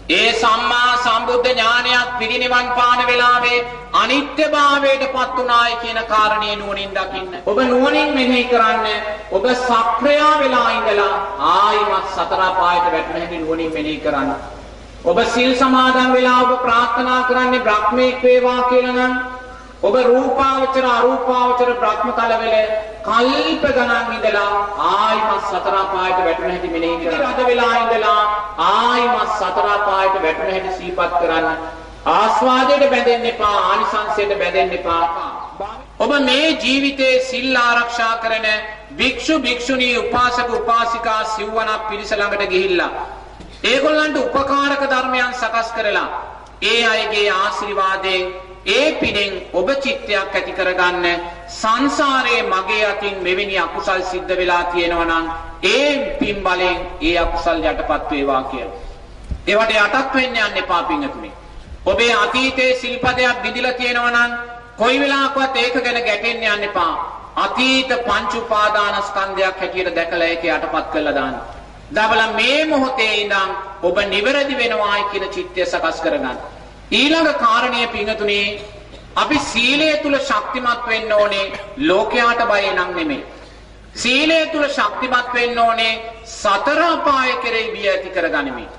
ඒ සම්මා සම්බුද්ධ ඥානයත් පිරිනිවන් පාන වෙලාවේ අනිත්‍යභාවයට පත් උනායි කියන කාරණේ නුවණින් දකින්න. ඔබ නුවණින් මෙනෙහි කරන්න. ඔබ සක්‍රියා වෙලා ඉඳලා ආයිමත් සතර පායට වැටෙන හැටි නුවණින් මෙනෙහි කරන්න. ඔබ සිල් සමාදන් වෙලා ඔබ ප්‍රාර්ථනා කරන්නේ බ්‍රහ්මීක් වේවා කියලා නම් ඔබ රූපාවචර අරූපාවචර බ්‍රහ්මතලවල කල්ප ගණන් ඉඳලා ආයිමත් සතර පායට වැටෙන හැටි මෙනෙහි කරන්න. අද වෙලා ඉඳලා ආයිමත් සතර පායට වැටෙන හැටි සිහිපත් කරන්න. ආස්වාදයට බැඳෙන්න එපා, ආනිසංසයට බැඳෙන්න එපා. ඔබ මේ ජීවිතේ සිල් ආරක්ෂා කරන භික්ෂු භික්ෂුණී උපාසක උපාසිකා සිව්වනක් පිරිස ළඟට ගිහිල්ලා ඒගොල්ලන්ට උපකාරක ධර්මයන් සකස් කරලා ඒ අයගේ ආශිර්වාදයෙන් ඒ පිනෙන් ඔබ චිත්තයක් ඇති කරගන්න සංසාරයේ මගේ අතින් මෙවැනි අකුසල් සිද්ධ වෙලා තියෙනවා නම් ඒ පින් බලෙන් ඒ අකුසල් යටපත් වේවා කියලා. ඒවට යටත් වෙන්න යන්න එපා පින්තුනි. ඔබේ අතීතයේ සිල්පදයක් බිඳිලා තියෙනවා නම් කොයි වෙලාවකවත් ඒක ගැන ගැටෙන්න යන්න එපා. අතීත පංච උපාදානස්කන්ධයක් හැටියට දැකලා ඒක යටපත් කරලා දාන්න. දවල මේ මොහොතේ ඉඳන් ඔබ නිවැරදි වෙනවායි කියන චිත්තය සකස් කරගන්න. ඊළඟ කාරණය පිංගතුනේ අපි සීලය තුල ශක්තිමත් වෙන්න ඕනේ ලෝකයාට බය නම් නෙමෙයි. සීලය තුල ශක්තිමත් වෙන්න ඕනේ සතර අපාය කෙරෙහි බිය ඇති කරගනිමින්.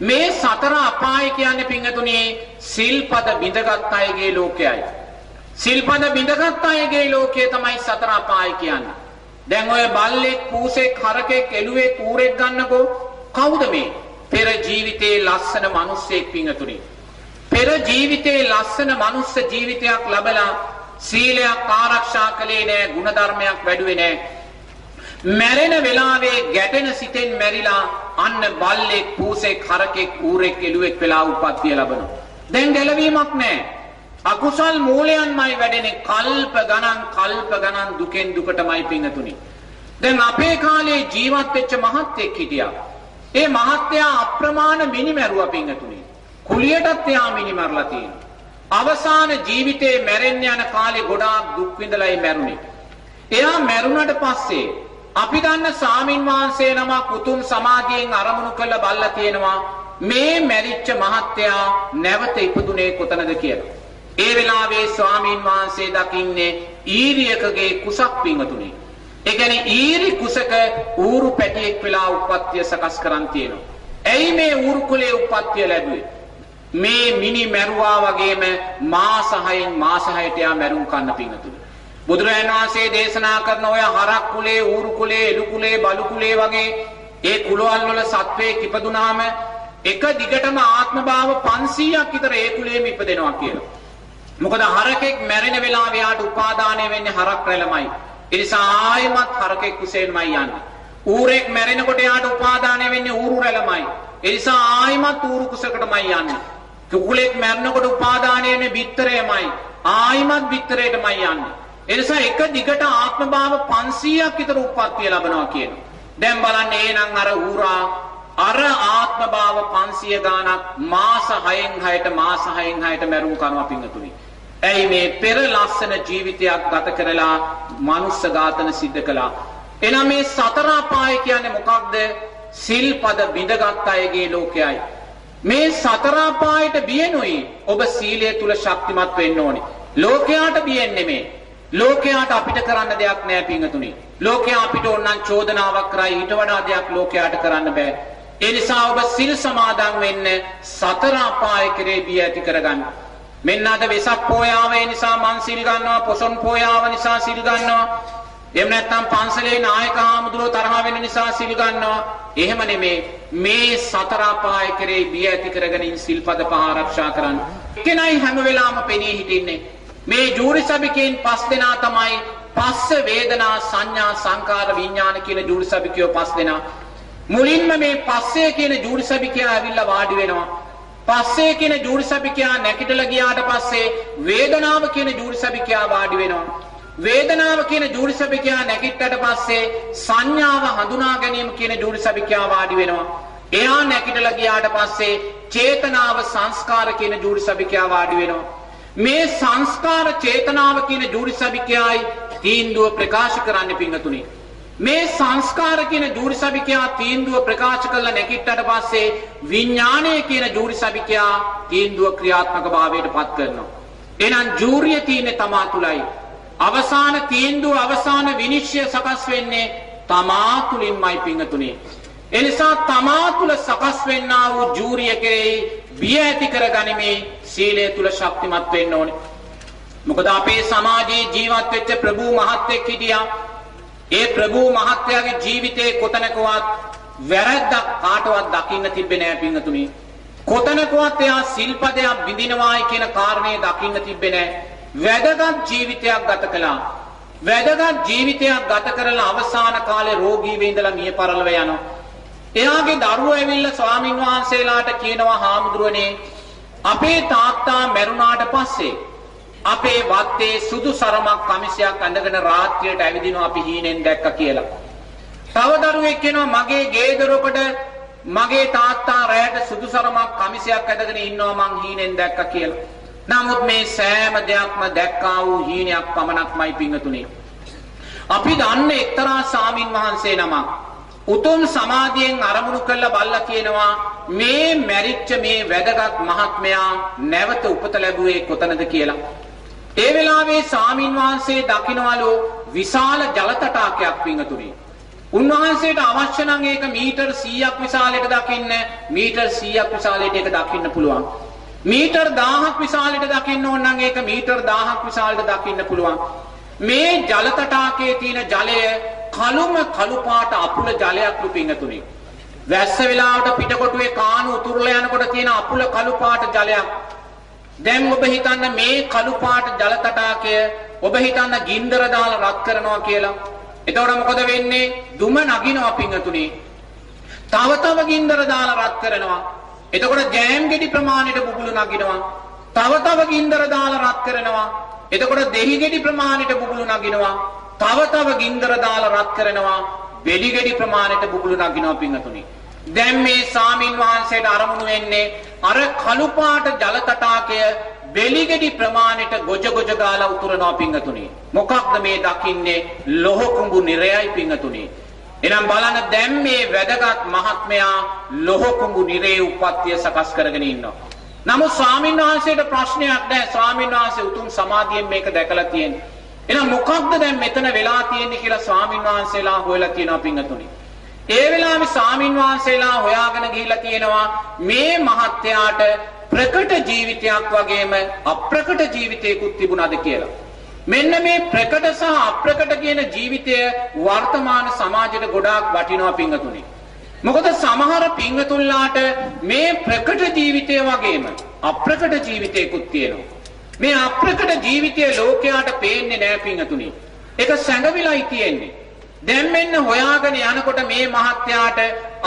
මේ සතර අපාය කියන්නේ පිංගතුනේ සිල්පද බිඳගත් අයගේ ලෝකයයි. සිල්පද බිඳගත් අයගේ ලෝකය තමයි සතර අපාය කියන්නේ. දැන් ඔය බල්ලෙක්, පූසෙක්, හරකෙක්, එළුවෙක්, ඌරෙක් ගන්නකෝ කවුද මේ? පෙර ජීවිතේ ලස්සන මිනිස්සෙක් පිංගතුනේ. පෙර ජීවිතේ ලස්සන මනුස්ස ජීවිතයක් ලබලා සීලයක් ආරක්ෂා කළේ නෑ ಗುಣධර්මයක් වැඩුවේ නෑ. මැරෙන වෙලාවේ ගැටෙන සිතෙන් මැරිලා අන්න බල්ලෙක් පූසෙක් හරකෙක් ඌරෙක් එළුවෙක් වෙලා උපත්තිය ලබනවා. දැන් ගැලවීමක් නෑ. අකුසල් මූලයන්මයි වැඩෙන්නේ. කල්ප ගණන් කල්ප ගණන් දුකෙන් දුකටමයි පිංගතුනි දැන් අපේ කාලේ ජීවත් වෙච්ච මහත්ෙක් හිටියා. ඒ මහත්තයා අප්‍රමාණ මිනිමැරුවා පිංගතුනි කුලියටත් එයා මිනිමරලා තියෙනවා. අවසාන ජීවිතේ මැරෙන්න යන කාලේ ගොඩාක් දුක් විඳලායි මැරුණේ. එයා මැරුණට පස්සේ අපි දන්න සාමින් වහන්සේ නමක් උතුම් සමාධියෙන් අරමුණු කළ බල්ලා තියෙනවා මේ මැරිච්ච මහත්තයා නැවත ඉපදුනේ කොතනද කියලා. ඒ වෙලාවේ ස්වාමීන් වහන්සේ දකින්නේ ඊරියකගේ කුසක් පිංගතුනේ. ඒ කියන්නේ ඊරි කුසක ඌරු පැටියෙක් වෙලා උප්පත්තිය සකස් කරන් තියෙනවා. ඇයි මේ ඌරු කුලේ උප්පත්තිය ලැබුවේ? මේ මිනි මැරුවා වගේම මාස 6න් මාස 6ට යා මැරුම් කන්න පිංගතුනි. බුදුරජාණන් වහන්සේ දේශනා කරන ඔය හරක් කුලේ, ඌරු කුලේ, එළු කුලේ, බලු කුලේ වගේ ඒ කුලවල් වල සත්වයේ ඉපදුනාම එක දිගටම ආත්ම භාව 500ක් විතර ඒ කුලේම ඉපදෙනවා කියලා. මොකද හරකෙක් මැරෙන වෙලාවේ යාට උපාදානය වෙන්නේ හරක් රැළමයි. ඒ නිසා ආයමත් හරකෙක් කුසෙන්මයි යන්නේ. ඌරෙක් මැරෙනකොට යාට උපාදානය වෙන්නේ ඌරු රැළමයි. ඒ නිසා ආයමත් ඌරු කුසකටමයි යන්නේ. කුකුලෙක් මැරෙනකොට උපාදානය වෙන්නේ බිත්තරයමයි. ආයිමත් බිත්තරයටමයි යන්නේ. ඒ නිසා එක දිගට ආත්ම භාව 500ක් විතර උප්පත්තිය ලැබනවා කියනවා. දැන් බලන්න එහෙනම් අර ඌරා අර ආත්ම භාව 500 ගාණක් මාස 6න් 6ට මාස 6න් 6ට මැරුම් කරනවා පිංගතුනි. ඇයි මේ පෙර ලස්සන ජීවිතයක් ගත කරලා මනුස්ස ඝාතන සිද්ධ කළා. එනම් මේ සතර අපාය කියන්නේ මොකක්ද? සිල්පද බිඳගත් අයගේ ලෝකයයි. මේ සතර අපායට බියනුයි ඔබ සීලය තුල ශක්තිමත් වෙන්න ඕනේ. ලෝකයාට බියෙන් නෙමෙයි. ලෝකයාට අපිට කරන්න දෙයක් නෑ පිංගතුනි. ලෝකයා අපිට ඕනනම් චෝදනාවක් කරයි ඊට වඩා දෙයක් ලෝකයාට කරන්න බෑ. ඒ නිසා ඔබ සිල් සමාදන් වෙන්න සතර අපාය කෙරේ බිය ඇති කරගන්න. මෙන්න අද වෙසක් පෝයාව නිසා මං සිල් ගන්නවා, පොසොන් පෝයාව නිසා සිල් ගන්නවා. එහෙම නැත්නම් පන්සලේ නායක හාමුදුරුවෝ තරහ වෙන නිසා සිල් ගන්නවා. එහෙම නෙමේ. මේ සතර අපාය කෙරේ බිය ඇති කරගෙන සිල්පද පහ ආරක්ෂා කරන්න. කෙනයි හැම වෙලාවම පෙනී හිටින්නේ. මේ ජූරි සභිකයන් පස් දෙනා තමයි පස්ස වේදනා සංඥා සංකාර විඥාන කියන ජූරි සභිකයෝ පස් දෙනා. මුලින්ම මේ පස්සේ කියන ජූරි සභිකයා ඇවිල්ලා වාඩි වෙනවා. පස්සේ කියන ජූරි සභිකයා නැගිටලා ගියාට පස්සේ වේදනාව කියන ජූරි සභිකයා වාඩි වෙනවා. වේදනාව කියන ජූරිසබිකයා නැගිට්ටට පස්සේ සංඥාව හඳුනා ගැනීම කියන ජූරිසබිකයා වාඩි වෙනවා. එයා නැගිටලා ගියාට පස්සේ චේතනාව සංස්කාර කියන ජූරිසබිකයා වාඩි වෙනවා. මේ සංස්කාර චේතනාව කියන ජූරිසබිකයයි තීන්දුව ප්‍රකාශ කරන්න පිංගතුනි. මේ සංස්කාර කියන ජූරිසබිකයා තීන්දුව ප්‍රකාශ කළ නැගිට්ටට පස්සේ විඥාණය කියන ජූරිසබිකයා තීන්දුව ක්‍රියාත්මක භාවයට පත් කරනවා. එහෙනම් ජූරිය තියෙන්නේ තමා තුලයි. අවසාන තීන්දුව අවසාන විනිශ්චය සකස් වෙන්නේ තමා තුලින්මයි පිංගතුනේ. එනිසා තමා තුල සකස් වෙන්නා වූ ජූරිය කෙරෙහි බිය ඇති කරගනිමේ සීලය තුල ශක්තිමත් වෙන්න ඕනේ. මොකද අපේ සමාජයේ ජීවත් වෙච්ච ප්‍රභූ මහත්ෙක් හිටියා. ඒ ප්‍රභූ මහත්යාගේ ජීවිතේ කොතනකවත් වැරද්දක් කාටවත් දකින්න තිබ්බේ නෑ පිංගතුනි. කොතනකවත් එයා සිල්පදයක් බිඳිනවායි කියන කාරණේ දකින්න තිබ්බේ නෑ. වැදගත් ජීවිතයක් ගත කළා. වැදගත් ජීවිතයක් ගත කරලා අවසාන කාලේ රෝගීව ඉඳලා මිය පරලව යනවා. එයාගේ දරුවෝ ඇවිල්ලා ස්වාමින් වහන්සේලාට කියනවා හාමුදුරනේ අපේ තාත්තා මැරුණාට පස්සේ අපේ වත්තේ සුදු සරමක් කමිසයක් අඳගෙන රාත්‍රියට ඇවිදිනවා අපි හීනෙන් දැක්ක කියලා. තව දරුවෙක් කියනවා මගේ ගේ දොරකට මගේ තාත්තා රැයට සුදු සරමක් කමිසයක් ඇඳගෙන ඉන්නවා මං හීනෙන් දැක්ක කියලා. නමුත් මේ සෑම දෙයක්ම දැක්කා වූ හීනයක් පමණක්මයි පිංගතුනේ. අපි දන්නේ එක්තරා සාමින් වහන්සේ නමක් උතුම් සමාධියෙන් අරමුණු කළ බල්ලා කියනවා මේ මැරිච්ච මේ වැදගත් මහත්මයා නැවත උපත ලැබුවේ කොතනද කියලා. ඒ වෙලාවේ සාමින් වහන්සේ දකින්නවලු විශාල ජල තටාකයක් පිංගතුනේ. උන්වහන්සේට අවශ්‍ය නම් ඒක මීටර් 100ක් විශාලයට දකින්න මීටර් 100ක් විශාලයට ඒක දකින්න පුළුවන්. මීටර් 1000ක් විශාලයට දකින්න ඕන නම් ඒක මීටර් 1000ක් විශාලයට දකින්න පුළුවන්. මේ ජල තටාකයේ තියෙන ජලය කළුම කළු පාට අපුල ජලයක් රුපින්තුනේ. වැස්ස වෙලාවට පිටකොටුවේ කාණු උතුරලා යනකොට තියෙන අපුල කළු පාට ජලයක්. දැන් ඔබ හිතන්න මේ කළු පාට ජල තටාකය ඔබ හිතන්න ගින්දර දාලා රත් කරනවා කියලා. එතකොට මොකද වෙන්නේ? දුම නගිනවා පින්තුනේ. තව තව ගින්දර දාලා රත් කරනවා. එතකොට ජෑම් ගෙඩි ප්‍රමාණයට බුබුලු නගිනවා. තව තව ගින්දර දාලා රත් කරනවා. එතකොට දෙහි ගෙඩි ප්‍රමාණයට බුබුලු නගිනවා. තව තව ගින්දර දාලා රත් කරනවා. බෙලි ගෙඩි ප්‍රමාණයට බුබුලු නගිනවා පින්තුනේ. දැන් මේ සාමින් වහන්සේට අරමුණු වෙන්නේ අර කළු පාට ජල තටාකය බෙලිගෙඩි ප්‍රමාණයට ගොජ ගොජ ගාලා උතුරනවා පිංගතුනි. මොකක්ද මේ දකින්නේ? ලොහ කුඹු නිරයයි පිංගතුනි. එනම් බලන්න දැන් මේ වැදගත් මහත්මයා ලොහ කුඹු නිරේ උප්පත්තිය සකස් කරගෙන ඉන්නවා. නමුත් ස්වාමීන් වහන්සේට ප්‍රශ්නයක් නැහැ. ස්වාමීන් වහන්සේ උතුම් සමාධියෙන් මේක දැකලා තියෙනවා. එහෙනම් මොකක්ද දැන් මෙතන වෙලා තියෙන්නේ කියලා ස්වාමීන් වහන්සේලා හොයලා කියනවා පිංගතුනි. ඒ වෙලාවේ ස්වාමින් වහන්සේලා හොයාගෙන ගිහිල්ලා තියෙනවා මේ මහත්යාට ප්‍රකට ජීවිතයක් වගේම අප්‍රකට ජීවිතයකුත් තිබුණාද කියලා. මෙන්න මේ ප්‍රකට සහ අප්‍රකට කියන ජීවිතය වර්තමාන සමාජයට ගොඩාක් වටිනවා පිංගතුනි. මොකද සමහර පිංගතුල්ලාට මේ ප්‍රකට ජීවිතය වගේම අප්‍රකට ජීවිතයකුත් තියෙනවා. මේ අප්‍රකට ජීවිතය ලෝකයාට පේන්නේ නෑ පිංගතුනි. ඒක සැඟවිලායි තියෙන්නේ. දැන් මෙන්න හොයාගෙන යනකොට මේ මහත්යාට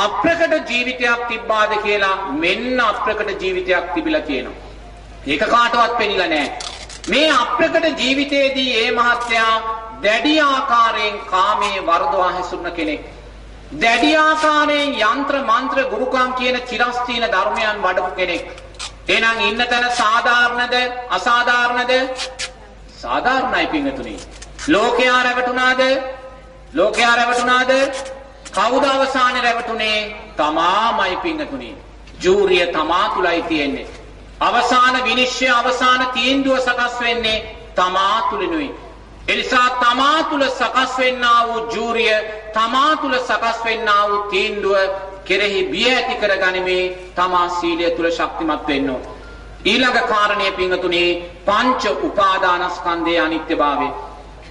අප්‍රකට ජීවිතයක් තිබ්බාද කියලා මෙන්න අප්‍රකට ජීවිතයක් තිබිලා කියනවා. ඒක කාටවත් පෙනිලා නැහැ. මේ අප්‍රකට ජීවිතයේදී මේ මහත්යා දැඩි ආකාරයෙන් කාමයේ වර්ධවා හැසුරුන කෙනෙක්. දැඩි ආකාරයෙන් යంత్ర මන්ත්‍ර ගුරුකම් කියන චිරස්තීන ධර්මයන් වඩපු කෙනෙක්. එහෙනම් ඉන්න තැන සාධාරණද අසාධාරණද? සාධාරණයි පින්තුනි. ලෝකයා රැවටුණාද? ලෝකයා රැවටුණාද? කවුද අවසානයේ රැවටුනේ? තමාමයි පිංගතුනි. ජූරිය තමා තුලයි තියෙන්නේ. අවසාන විනිශ්චය අවසාන තීන්දුව සකස් වෙන්නේ තමා තුලිනුයි. එනිසා තමා තුල සකස් වෙන්නා වූ ජූරිය තමා තුල සකස් වෙන්නා වූ තීන්දුව කෙරෙහි බිය ඇති කරගනිමේ තමා සීලය තුල ශක්තිමත් වෙන්න ඕන. ඊළඟ කාරණය පිංගතුනි පංච උපාදානස්කන්ධයේ අනිත්‍යභාවය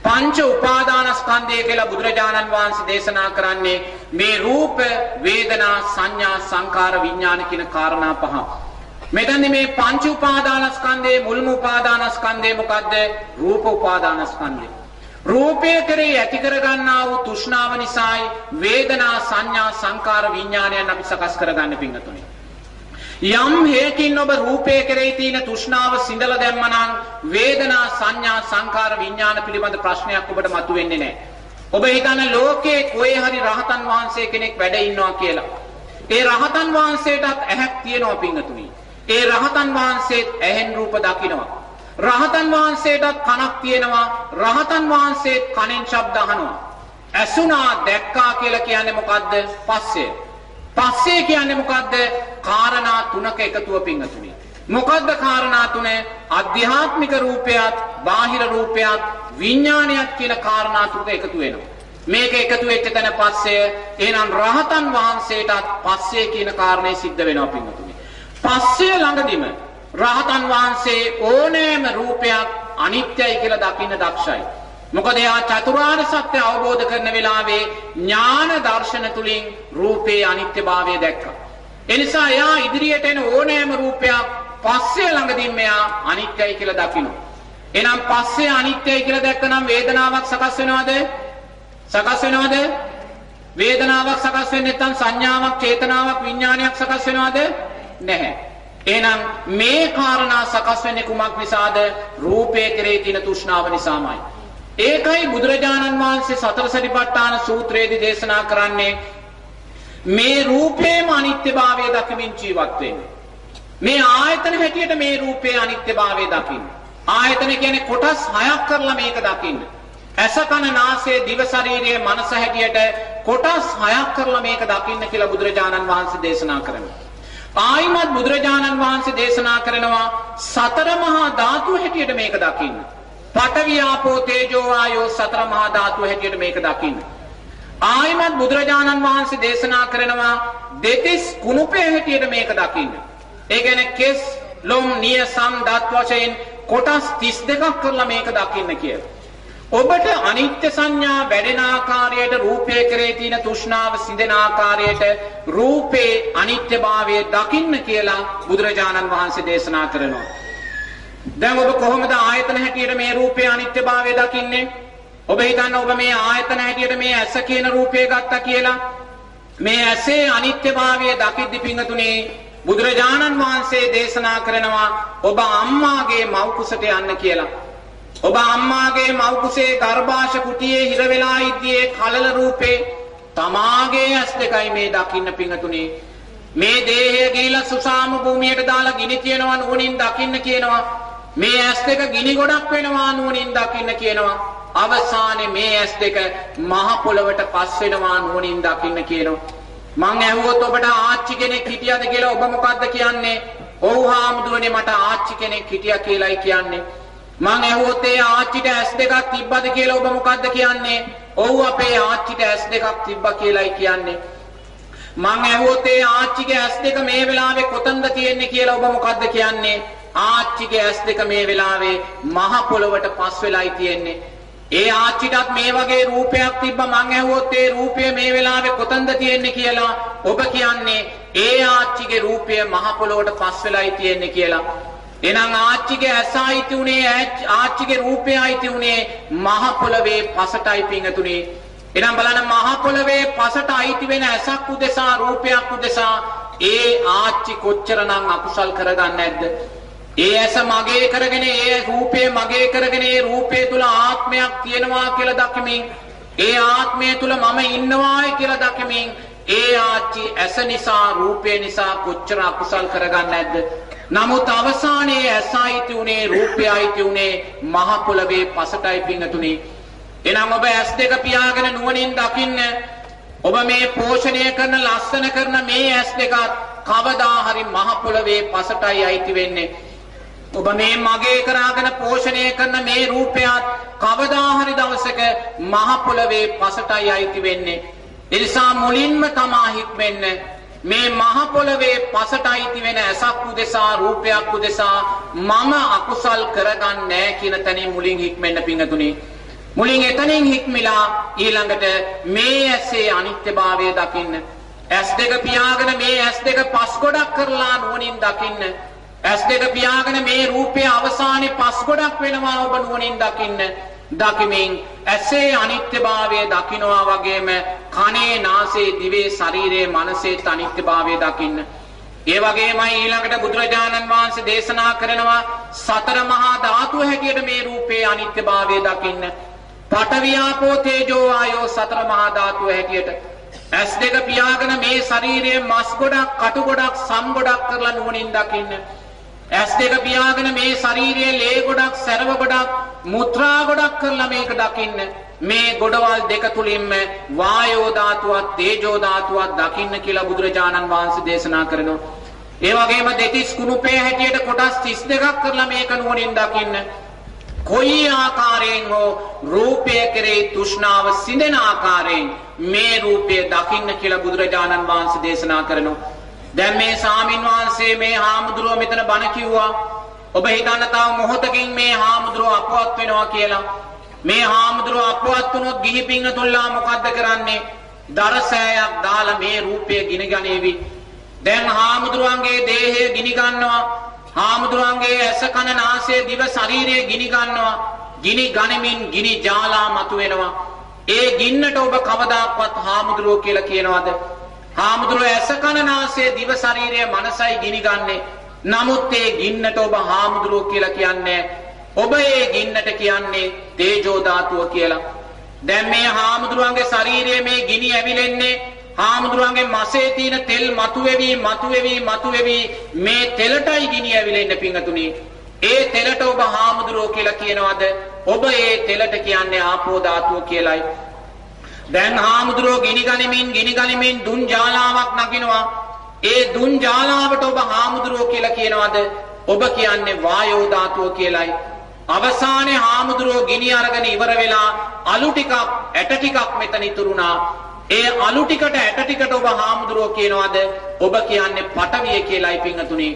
පංච උපාදානස්කන්ධය කියලා බුදුරජාණන් වහන්සේ දේශනා කරන්නේ මේ රූප, වේදනා, සංඥා, සංකාර, විඥාන කියන කාරණා පහ. මෙතන මේ පංච උපාදානස්කන්ධයේ මුල්ම උපාදානස්කන්ධය මොකද්ද? රූප උපාදානස්කන්ධය. රූපය කරේ ඇති කරගන්නා වූ තෘෂ්ණාව නිසායි වේදනා, සංඥා, සංකාර, විඥානයන් අපි සකස් කරගන්න පිංගතුනේ. යම් හේකින් ඔබ රූපය කෙරෙහි තියෙන තෘෂ්ණාව සිඳලා දැම්මනම් වේදනා සංඥා සංකාර විඥාන පිළිබඳ ප්‍රශ්නයක් ඔබට මතුවෙන්නේ නැහැ. ඔබ හිතන ලෝකේ කොහේ හරි රහතන් වහන්සේ කෙනෙක් වැඩ ඉන්නවා කියලා. ඒ රහතන් වහන්සේටත් ඇහක් තියෙනවා පිංගතුනි. ඒ රහතන් වහන්සේත් ඇහෙන් රූප දකිනවා. රහතන් වහන්සේටත් කනක් තියෙනවා. රහතන් වහන්සේත් කනෙන් ශබ්ද අහනවා. ඇසුනා දැක්කා කියලා කියන්නේ මොකද්ද? පස්සේ. පස්සේ කියන්නේ මොකද්ද? කාරණා තුනක එකතුව පිංගතුනි. මොකද්ද කාරණා තුන? අධ්‍යාත්මික රූපයත්, බාහිර රූපයත්, විඥානයත් කියන කාරණා තුනක එකතු වෙනවා. මේක එකතු වෙච්ච තැන පස්සේ එහෙනම් රහතන් වහන්සේටත් පස්සේ කියන කාරණේ සිද්ධ වෙනවා පිංගතුනි. පස්සේ ළඟදිම රහතන් වහන්සේ ඕනෑම රූපයක් අනිත්‍යයි කියලා දකින්න දක්ෂයි. මොකද එයා චතුරාර්ය සත්‍ය අවබෝධ කරන වෙලාවේ ඥාන දර්ශන තුලින් රූපේ අනිත්‍යභාවය දැක්කා. එනිසා එයා ඉදිරියට එන ඕනෑම රූපයක් පස්සේ ළඟදීම එයා අනිත්‍යයි කියලා දකිනවා. එහෙනම් පස්සේ අනිත්‍යයි කියලා දැක්කනම් වේදනාවක් සකස් වෙනවද? සකස් වෙනවද? වේදනාවක් සකස් වෙන්නේ නැත්නම් සංඥාවක්, චේතනාවක්, විඥානයක් සකස් වෙනවද? නැහැ. එහෙනම් මේ කාරණා සකස් වෙන්නේ කුමක් නිසාද? රූපය කෙරේ තියෙන තෘෂ්ණාව නිසාමයි. ඒකයි බුදුරජාණන් වහන්සේ සතර සතිපට්ඨාන සූත්‍රයේදී දේශනා කරන්නේ මේ රූපේම අනිත්‍යභාවය දකිමින් ජීවත් වෙන්න. මේ ආයතන හැටියට මේ රූපේ අනිත්‍යභාවය දකින්න. ආයතන කියන්නේ කොටස් හයක් කරලා මේක දකින්න. ඇස කන නාසය දිව ශරීරය මනස හැටියට කොටස් හයක් කරලා මේක දකින්න කියලා බුදුරජාණන් වහන්සේ දේශනා කරනවා. ආයිමත් බුදුරජාණන් වහන්සේ දේශනා කරනවා සතර මහා ධාතු හැටියට මේක දකින්න. පඨවි ආපෝ තේජෝ වායෝ සතර මහා ධාතු හැටියට මේක දකින්න. ආයිමත් බුදුරජාණන් වහන්සේ දේශනා කරනවා දෙතිස් කුණුපේ හැටියට මේක දකින්න. ඒ කියන්නේ කෙස් ලොම් නිය සම් දත් වශයෙන් කොටස් 32ක් කරලා මේක දකින්න කියලා. ඔබට අනිත්‍ය සංඥා වැඩෙන ආකාරයට රූපය කරේ තියෙන තෘෂ්ණාව සිඳෙන ආකාරයට රූපේ අනිත්‍යභාවය දකින්න කියලා බුදුරජාණන් වහන්සේ දේශනා කරනවා. දැන් ඔබ කොහොමද ආයතන හැටියට මේ රූපේ අනිත්‍යභාවය දකින්නේ? ඔබ හිතන්න ඔබ මේ ආයතන හැටියට මේ ඇස කියන රූපය ගත්තා කියලා. මේ ඇසේ අනිත්‍යභාවය දකිද්දි පිංගතුනේ බුදුරජාණන් වහන්සේ දේශනා කරනවා ඔබ අම්මාගේ මව් කුසට යන්න කියලා. ඔබ අම්මාගේ මව් කුසේ ගර්භාෂ කුටියේ හිර වෙලා ඉද්දී කලල රූපේ තමාගේ ඇස් දෙකයි මේ දකින්න පිංගතුනේ. මේ දේහය ගිහිලා සුසාම භූමියට දාලා ගිනි තියනවා නුවණින් දකින්න කියනවා. මේ ඇස් දෙක ගිනි ගොඩක් වෙනවා නුවණින් දකින්න කියනවා. අවසානයේ මේ ඇස් දෙක මහ පොළවට පස් වෙනවා නුවණින් දකින්න කියනවා. මං ඇහුවොත් ඔබට ආච්චි කෙනෙක් හිටියද කියලා ඔබ මොකද්ද කියන්නේ? ඔව් හාමුදුරනේ මට ආච්චි කෙනෙක් හිටියා කියලායි කියන්නේ. මං ඇහුවොත් ඒ ආච්චිට ඇස් දෙකක් තිබ්බද කියලා ඔබ මොකද්ද කියන්නේ? ඔව් අපේ ආච්චිට ඇස් දෙකක් තිබ්බා කියලායි කියන්නේ. මං ඇහුවොත් ඒ ආච්චිගේ ඇස් දෙක මේ වෙලාවේ කොතනද තියෙන්නේ කියලා ඔබ මොකද්ද කියන්නේ? ආච්චිගේ ඇස් දෙක මේ වෙලාවේ මහ පොළවට පස් වෙලායි තියෙන්නේ. ඒ ආච්චිටත් මේ වගේ රූපයක් තිබ්බ මං ඇහුවොත් ඒ රූපය මේ වෙලාවේ කොතනද තියෙන්නේ කියලා ඔබ කියන්නේ ඒ ආච්චිගේ රූපය මහ පොළොවට පස් වෙලායි තියෙන්නේ කියලා. එහෙනම් ආච්චිගේ ඇස ආйти උනේ ආච්චිගේ රූපය ආйти උනේ මහ පොළවේ පසටයි පිංගතුනේ. එහෙනම් බලන්න මහ පොළවේ පසට ආйти වෙන ඇසක් උදෙසා රූපයක් උදෙසා ඒ ආච්චි කොච්චරනම් අකුසල් කරගන්නේ නැද්ද? ඒ ඇස මගේ කරගෙන ඒ රූපය මගේ කරගෙන ඒ රූපය තුල ආත්මයක් තියෙනවා කියලා දකිමින් ඒ ආත්මය තුල මම ඉන්නවායි කියලා දකිමින් ඒ ආච්චි ඇස නිසා රූපය නිසා කොච්චර අකුසල් කරගන්න ඇද්ද නමුත් අවසානයේ ඇස අයිති උනේ රූපය අයිති උනේ මහ පොළවේ පසටයි පින්නතුනේ. එනම් ඔබ ඇස් දෙක පියාගෙන නුවණින් දකින්න ඔබ මේ පෝෂණය කරන ලස්සන කරන මේ ඇස් දෙකත් කවදා හරි මහ පොළවේ පසටයි අයිති වෙන්නේ. ඔබ මේ මගේ කරාගෙන පෝෂණය කරන මේ රූපයත් කවදා හරි දවසක මහ පොළවේ පසටයි අයිති වෙන්නේ. ඒ නිසා මුලින්ම තමා හික්මෙන්න මේ මහ පොළවේ පසට අයිති වෙන ඇසක් උදෙසා රූපයක් උදෙසා මම අකුසල් කරගන්නේ නැහැ කියන තැනින් මුලින් හික්මෙන්න පිංගතුනි. මුලින් එතනින් හික්මිලා ඊළඟට මේ ඇසේ අනිත්‍යභාවය දකින්න. ඇස් දෙක පියාගෙන මේ ඇස් දෙක පස් ගොඩක් කරලා නුවණින් දකින්න. ඇස් දෙක පියාගෙන මේ රූපය අවසානයේ පස් ගොඩක් වෙනවා ඔබ නුවණින් දකින්න. දකිමින් ඇසේ අනිත්‍යභාවය දකිනවා වගේම කනේ නාසයේ දිවේ ශරීරයේ මනසේ අනිත්‍යභාවය දකින්න. ඒ වගේමයි ඊළඟට බුදුරජාණන් වහන්සේ දේශනා කරනවා සතර මහා ධාතු හැටියට මේ රූපේ අනිත්‍යභාවය දකින්න. පඨවි ආපෝ තේජෝ ආයෝ සතර මහා ධාතු හැටියට ඇස් දෙක පියාගෙන මේ ශරීරයේ මස් ගොඩක් කටු ගොඩක් සම් ගොඩක් කරලා නුවණින් දකින්න. ඇස් දෙක පියාගෙන මේ ශරීරයේ ලේ ගොඩක්, සැරව ගොඩක්, මුත්‍රා ගොඩක් කරලා මේක දකින්න. මේ ගොඩවල් දෙක තුලින්ම වායෝ ධාතුවත් තේජෝ ධාතුවත් දකින්න කියලා බුදුරජාණන් වහන්සේ දේශනා කරනවා. ඒ වගේම දෙතිස් කුණුපේ හැටියට කොටස් 32ක් කරලා මේක නුවණින් දකින්න. කොයි ආකාරයෙන් හෝ රූපය කෙරෙහි තෘෂ්ණාව සිඳෙන ආකාරයෙන් මේ රූපය දකින්න කියලා බුදුරජාණන් වහන්සේ දේශනා කරනවා. දැන් මේ සාමින් වහන්සේ මේ හාමුදුරුව මෙතන බණ කිව්වා. ඔබ හිතන්න තව මොහොතකින් මේ හාමුදුරුව අපවත් වෙනවා කියලා. මේ හාමුදුරුව අපවත් වුණොත් ගිහි පිංගතුල්ලා මොකද්ද කරන්නේ? දරසෑයක් දාලා මේ රූපය ගිනි ගනේවි. දැන් හාමුදුරුවන්ගේ දේහය ගිනි ගන්නවා. හාමුදුරුවන්ගේ ඇස කන නාසය දිව ශරීරය ගිනි ගන්නවා. ගිනි ගනිමින් ගිනි ජාලා මතුවෙනවා. ඒ ගින්නට ඔබ කවදාක්වත් හාමුදුරුවෝ කියලා කියනවද? හාමුදුරුවෝ ඇස කන නාසය දිව ශරීරය මනසයි ගිනි ගන්නේ. නමුත් ඒ ගින්නට ඔබ හාමුදුරුවෝ කියලා කියන්නේ ඔබ ඒ ගින්නට කියන්නේ තේජෝ ධාතුව කියලා. දැන් මේ හාමුදුරුවන්ගේ ශරීරයේ මේ ගිනි ඇවිලෙන්නේ හාමුදුරුවන්ගේ මසේ තියෙන තෙල් මතුවේවි මතුවේවි මතුවේවි මේ තෙලටයි ගිනි ඇවිලෙන්න පිංගතුනි. ඒ තෙලට ඔබ හාමුදුරුවෝ කියලා කියනවද? ඔබ ඒ තෙලට කියන්නේ ආපෝ ධාතුව කියලයි. දැන් හාමුදුරුවෝ ගිනි ගනිමින් ගිනි ගනිමින් දුන් ජාලාවක් නගිනවා. ඒ දුන් ජාලාවට ඔබ හාමුදුරුවෝ කියලා කියනවද? ඔබ කියන්නේ වායෝ ධාතුව කියලයි. අවසානයේ හාමුදුරුවෝ ගිනි අරගෙන ඉවර වෙලා අලු ටිකක් ඇට ටිකක් මෙතන ඉතුරුනා. ඒ අලු ටිකට ඇට ටිකට ඔබ හාමුදුරුවෝ කියනවාද? ඔබ කියන්නේ පටවිය කියලායි පිංගතුනි.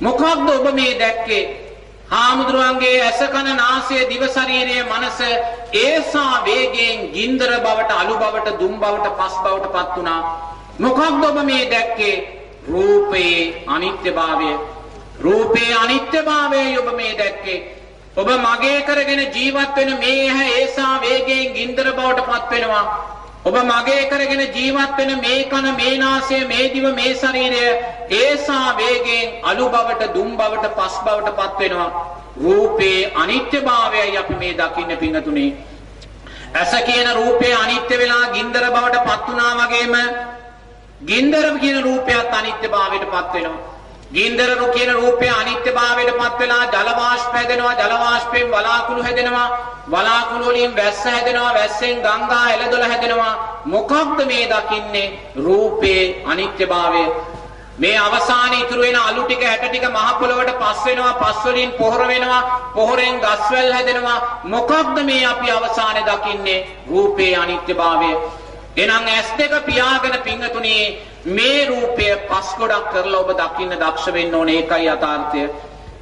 මොකක්ද ඔබ මේ දැක්කේ? හාමුදුරුවන්ගේ ඇස කන නාසය දිව ශරීරයේ මනස ඒසා වේගයෙන් ගින්දර බවට අලු බවට දුම් බවට පස් බවට පත් වුණා. මොකක්ද ඔබ මේ දැක්කේ? රූපේ අනිත්‍යභාවය. රූපේ අනිත්‍යභාවය ඔබ මේ දැක්කේ. ඔබ මගේ කරගෙන ජීවත් වෙන මේ ඇහැ ඒසා වේගයෙන් ගින්දර බවට පත් වෙනවා. ඔබ මගේ කරගෙන ජීවත් වෙන මේ කන මේ නාසය මේ දිව මේ ශරීරය ඒසා වේගයෙන් අලු බවට දුම් බවට පස් බවට පත් වෙනවා. රූපේ අනිත්‍යභාවයයි අපි මේ දකින්න පිංගතුනේ ඇස කියන රූපේ අනිත්‍ය වෙලා ගින්දර බවට පත් වුණා වගේම ගින්දර කියන රූපයත් අනිත්‍යභාවයට පත් වෙනවා. ගින්දර කියන රූපය අනිත්‍යභාවයට පත් වෙලා ජල වාෂ්ප හැදෙනවා ජල වාෂ්පයෙන් වලාකුළු හැදෙනවා වලාකුළු වලින් වැස්ස හැදෙනවා වැස්සෙන් ගංගා එළදොල හැදෙනවා. මොකක්ද මේ දකින්නේ? රූපේ අනිත්‍යභාවය. මේ අවසානයේ ඉතුරු වෙන අලු ටික හැට ටික මහ පොළොවට පස් වෙනවා පස් වලින් පොහොර වෙනවා පොහොරෙන් ගස්වැල් හැදෙනවා. මොකක්ද මේ අපි අවසානයේ දකින්නේ? රූපේ අනිත්‍යභාවය. එහෙනම් ඇස් දෙක පියාගෙන පිංගතුණී මේ රූපය පස් ගොඩක් කරලා ඔබ දකින්න දක්ෂ වෙන්න ඕනේ ඒකයි යථාර්ථය.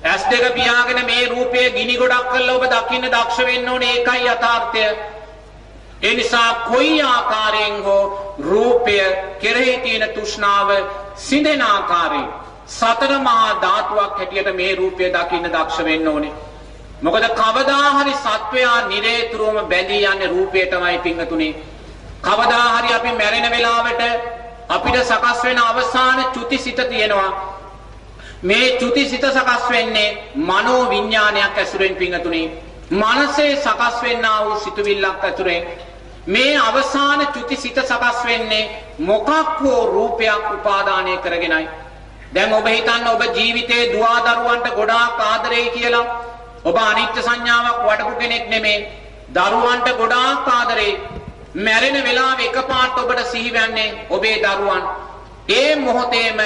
ඇස් දෙක පියාගෙන මේ රූපය ගිනි ගොඩක් කරලා ඔබ දකින්න දක්ෂ වෙන්න ඕනේ ඒකයි යථාර්ථය. ඒ නිසා කොයි ආකාරයෙන් හෝ රූපය කෙරෙහි තියෙන තෘෂ්ණාව සිඳෙන ආකාරයෙන් සතර මහා ධාතුවක් හැටියට මේ රූපය දකින්න දක්ෂ වෙන්න ඕනේ. මොකද කවදා හරි සත්වයා නිරේතුරුවම බැඳී යන්නේ රූපයටමයි පිංගතුනේ. කවදා හරි අපි මැරෙන වෙලාවට අපිට සකස් වෙන අවසාන චුතිසිත තියෙනවා. මේ චුතිසිත සකස් වෙන්නේ මනෝ විඥානයක් ඇසුරෙන් පිංගතුනි. මනසේ සකස් වෙන්නා වූ සිතුවිල්ලක් ඇතුරෙන් මේ අවසාන චුතිසිත සකස් වෙන්නේ මොකක් හෝ රූපයක් උපාදානය කරගෙනයි. දැන් ඔබ හිතන්න ඔබ ජීවිතේ දුවා දරුවන්ට ගොඩාක් ආදරෙයි කියලා. ඔබ අනිත්‍ය සංඥාවක් වඩපු කෙනෙක් නෙමේ. දරුවන්ට ගොඩාක් ආදරෙයි. මැරෙන වෙලාවේ එකපාරට ඔබට සිහිවන්නේ ඔබේ දරුවන්. ඒ මොහොතේම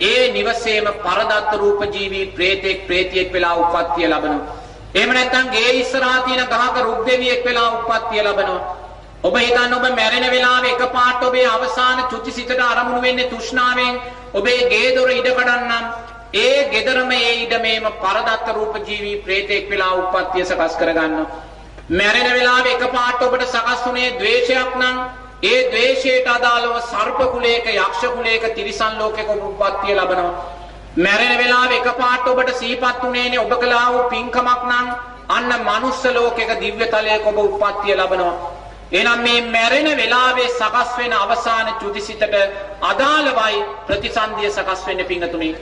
ඒ නිවසේම පරදත්ත රූප ජීවී ප්‍රේතෙක් ප්‍රේතියෙක් වෙලා උප්පත්තිය ලබනවා. එහෙම නැත්නම් ගේ ඉස්සරහා තියෙන ගහක රුක් දෙවියෙක් වෙලා උප්පත්තිය ලබනවා. ඔබ හිතන්න ඔබ මැරෙන වෙලාවේ එකපාරට ඔබේ අවසාන චුතිසිතට අරමුණු වෙන්නේ තෘෂ්ණාවෙන් ඔබේ ගේ දොර ඉඩ කඩන්නම් ඒ gedarම ඒ ඉඩමේම පරදත්ත රූප ජීවී ප්‍රේතෙක් වෙලා උප්පත්තිය සකස් කරගන්නවා. මැරෙන වෙලාවේ එකපාරට ඔබට සකස් වුණේ ද්වේෂයක් නම් ඒ ද්වේෂයට අදාළව සර්ප කුලයක යක්ෂ කුලයක තිරිසන් ලෝකයක උප්පත්තිය ලබනවා. මැරෙන වෙලාවේ එකපාරට ඔබට සිහිපත් වුණේනේ ඔබ කළා වූ පින්කමක් නම් අන්න මනුස්ස ලෝකයක දිව්‍ය තලයක ඔබ උප්පත්තිය ලබනවා. එහෙනම් මේ මැරෙන වෙලාවේ සකස් වෙන අවසාන චුතිසිතට අදාළවයි ප්‍රතිසන්දිය සකස් වෙන්නේ පිංගතුනි.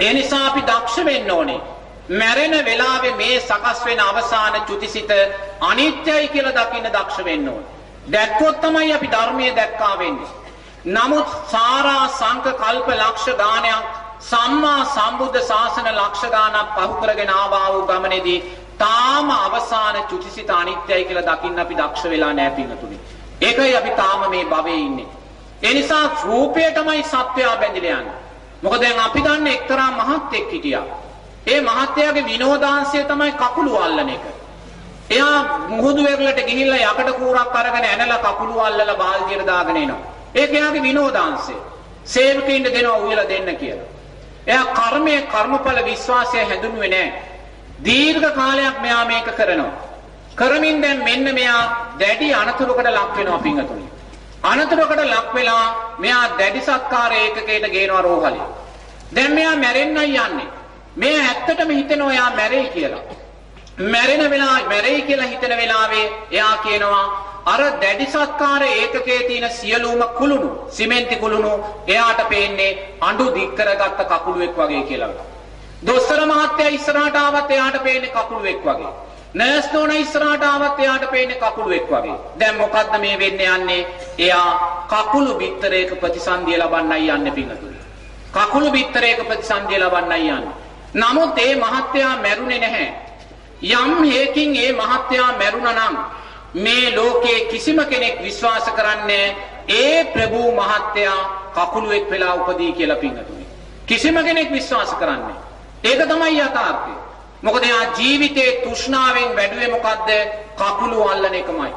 ඒ නිසා අපි දක්ෂ වෙන්න ඕනේ. මැරෙන වෙලාවේ මේ සකස් වෙන අවසාන චුතිසිත අනිත්‍යයි කියලා දකින්න දක්ෂ වෙන්න ඕන. දැක්කොත් තමයි අපි ධර්මයේ දැක්කා වෙන්නේ. නමුත් සාරා සංක කල්ප ලක්ෂ ගානයක් සම්මා සම්බුද්ධ ශාසන ලක්ෂ ගානක් පහු කරගෙන ආවා වූ ගමනේදී තාම අවසාන චුතිසිත අනිත්‍යයි කියලා දකින්න අපි දක්ෂ වෙලා නැහැ පින්නතුනි. ඒකයි අපි තාම මේ භවයේ ඉන්නේ. ඒ නිසා රූපයටමයි සත්‍යය බැඳිලා යන්නේ. මොකද දැන් අපි දන්නේ එක්තරා මහත්ෙක් හිටියා. ඒ මහත්යාගේ විනෝදාංශය තමයි කකුළු අල්ලන එක. එයා මුහුදු වෙරළට ගිහිල්ලා යකඩ කූරක් අරගෙන ඇනලා කකුළු අල්ලලා බාල්දියට දාගෙන එනවා. ඒක එයාගේ විනෝදාංශය. සේවකයින්ට දෙනවා උයලා දෙන්න කියලා. එයා කර්මයේ කර්මඵල විශ්වාසය හැඳුනුවේ නැහැ. දීර්ඝ කාලයක් මෙයා මේක කරනවා. කරමින් දැන් මෙන්න මෙයා දැඩි අනතුරකට ලක් වෙනවා පිංගතුනි. අනතුරකට ලක් වෙලා මෙයා දැඩි සත්කාර ඒකකයට ගේනවා රෝහලේ. දැන් මෙයා මැරෙන්නයි යන්නේ. මේ ඇත්තටම හිතෙනවා එයා මැරෙයි කියලා. මැරෙන වෙලාව මැරෙයි කියලා හිතන වෙලාවේ එයා කියනවා අර දැඩි සත්කාර ඒකකයේ තියෙන සියලුම කුළුණු සිමෙන්ති කුළුණු එයාට පේන්නේ අඬු දික් කරගත්ත කකුලුවෙක් වගේ කියලා. දොස්තර මහත්තයා ඉස්සරහට ආවත් එයාට පේන්නේ කකුලුවෙක් වගේ. නර්ස් නෝන ඉස්සරහට ආවත් එයාට පේන්නේ කකුලුවෙක් වගේ. දැන් මොකද්ද මේ වෙන්නේ යන්නේ? එයා කකුළු බිත්තරයක ප්‍රතිසන්දිය ලබන්නයි යන්නේ පිංගතුනි. කකුළු බිත්තරයක ප්‍රතිසන්දිය ලබන්නයි යන්නේ. නමුත් ඒ මහත්තයා මැරුණේ නැහැ. යම් හේකින් ඒ මහත්තයා මැරුණා නම් මේ ලෝකේ කිසිම කෙනෙක් විශ්වාස කරන්නේ ඒ ප්‍රභූ මහත්තයා කකුලුවෙක් වෙලා උපදී කියලා පිංගතුනි. කිසිම කෙනෙක් විශ්වාස කරන්නේ. ඒක තමයි යථාර්ථය. මොකද එයා ජීවිතේ තෘෂ්ණාවෙන් වැඩුවේ මොකද්ද? කකුළු අල්ලන එකමයි.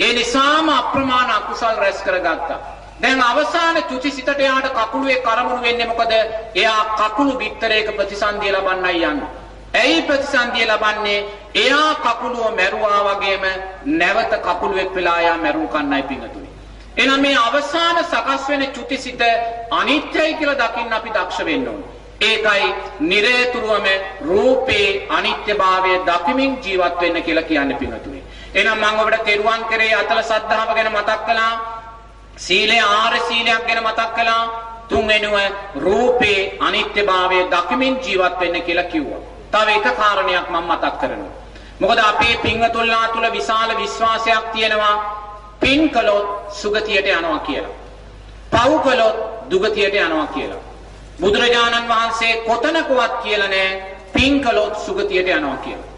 ඒ නිසාම අප්‍රමාණ අකුසල් රැස් කරගත්තා. දැන් අවසාන චුතිසිතට යාට කකුළුවේ කරමුණු වෙන්නේ මොකද? එයා කකුළු බිත්තරයක ප්‍රතිසන්දිය ලබන්නයි යන්නේ. ඇයි ප්‍රතිසන්දිය ලබන්නේ? එයා කකුළුව මැරුවා වගේම නැවත කකුළුවෙක් වෙලා යා මැරුම් කන්නයි පිඟතුනි. එහෙනම් මේ අවසාන සකස් වෙන චුතිසිත අනිත්‍යයි කියලා දකින්න අපි දක්ෂ වෙන්න ඕනේ. ඒකයි නිරේතුරුවම රූපේ අනිත්‍යභාවය දකිමින් ජීවත් වෙන්න කියලා කියන්නේ පිඟතුනි. එහෙනම් මම ඔබට තෙරුවන් කරේ අතල සද්ධාව ගැන මතක් කළා. සීලේ ආර සීලයක් ගැන මතක් කළා. තුන්වෙනුව රූපේ අනිත්‍යභාවය දකිමින් ජීවත් වෙන්න කියලා කිව්වා. තව එක කාරණයක් මම මතක් කරනවා. මොකද අපේ පින්වතුන්ලා තුල විශාල විශ්වාසයක් තියෙනවා පින් කළොත් සුගතියට යනවා කියලා. පව් කළොත් දුගතියට යනවා කියලා. බුදුරජාණන් වහන්සේ කොතනකවත් කියලා නෑ පින් කළොත් සුගතියට යනවා කියලා.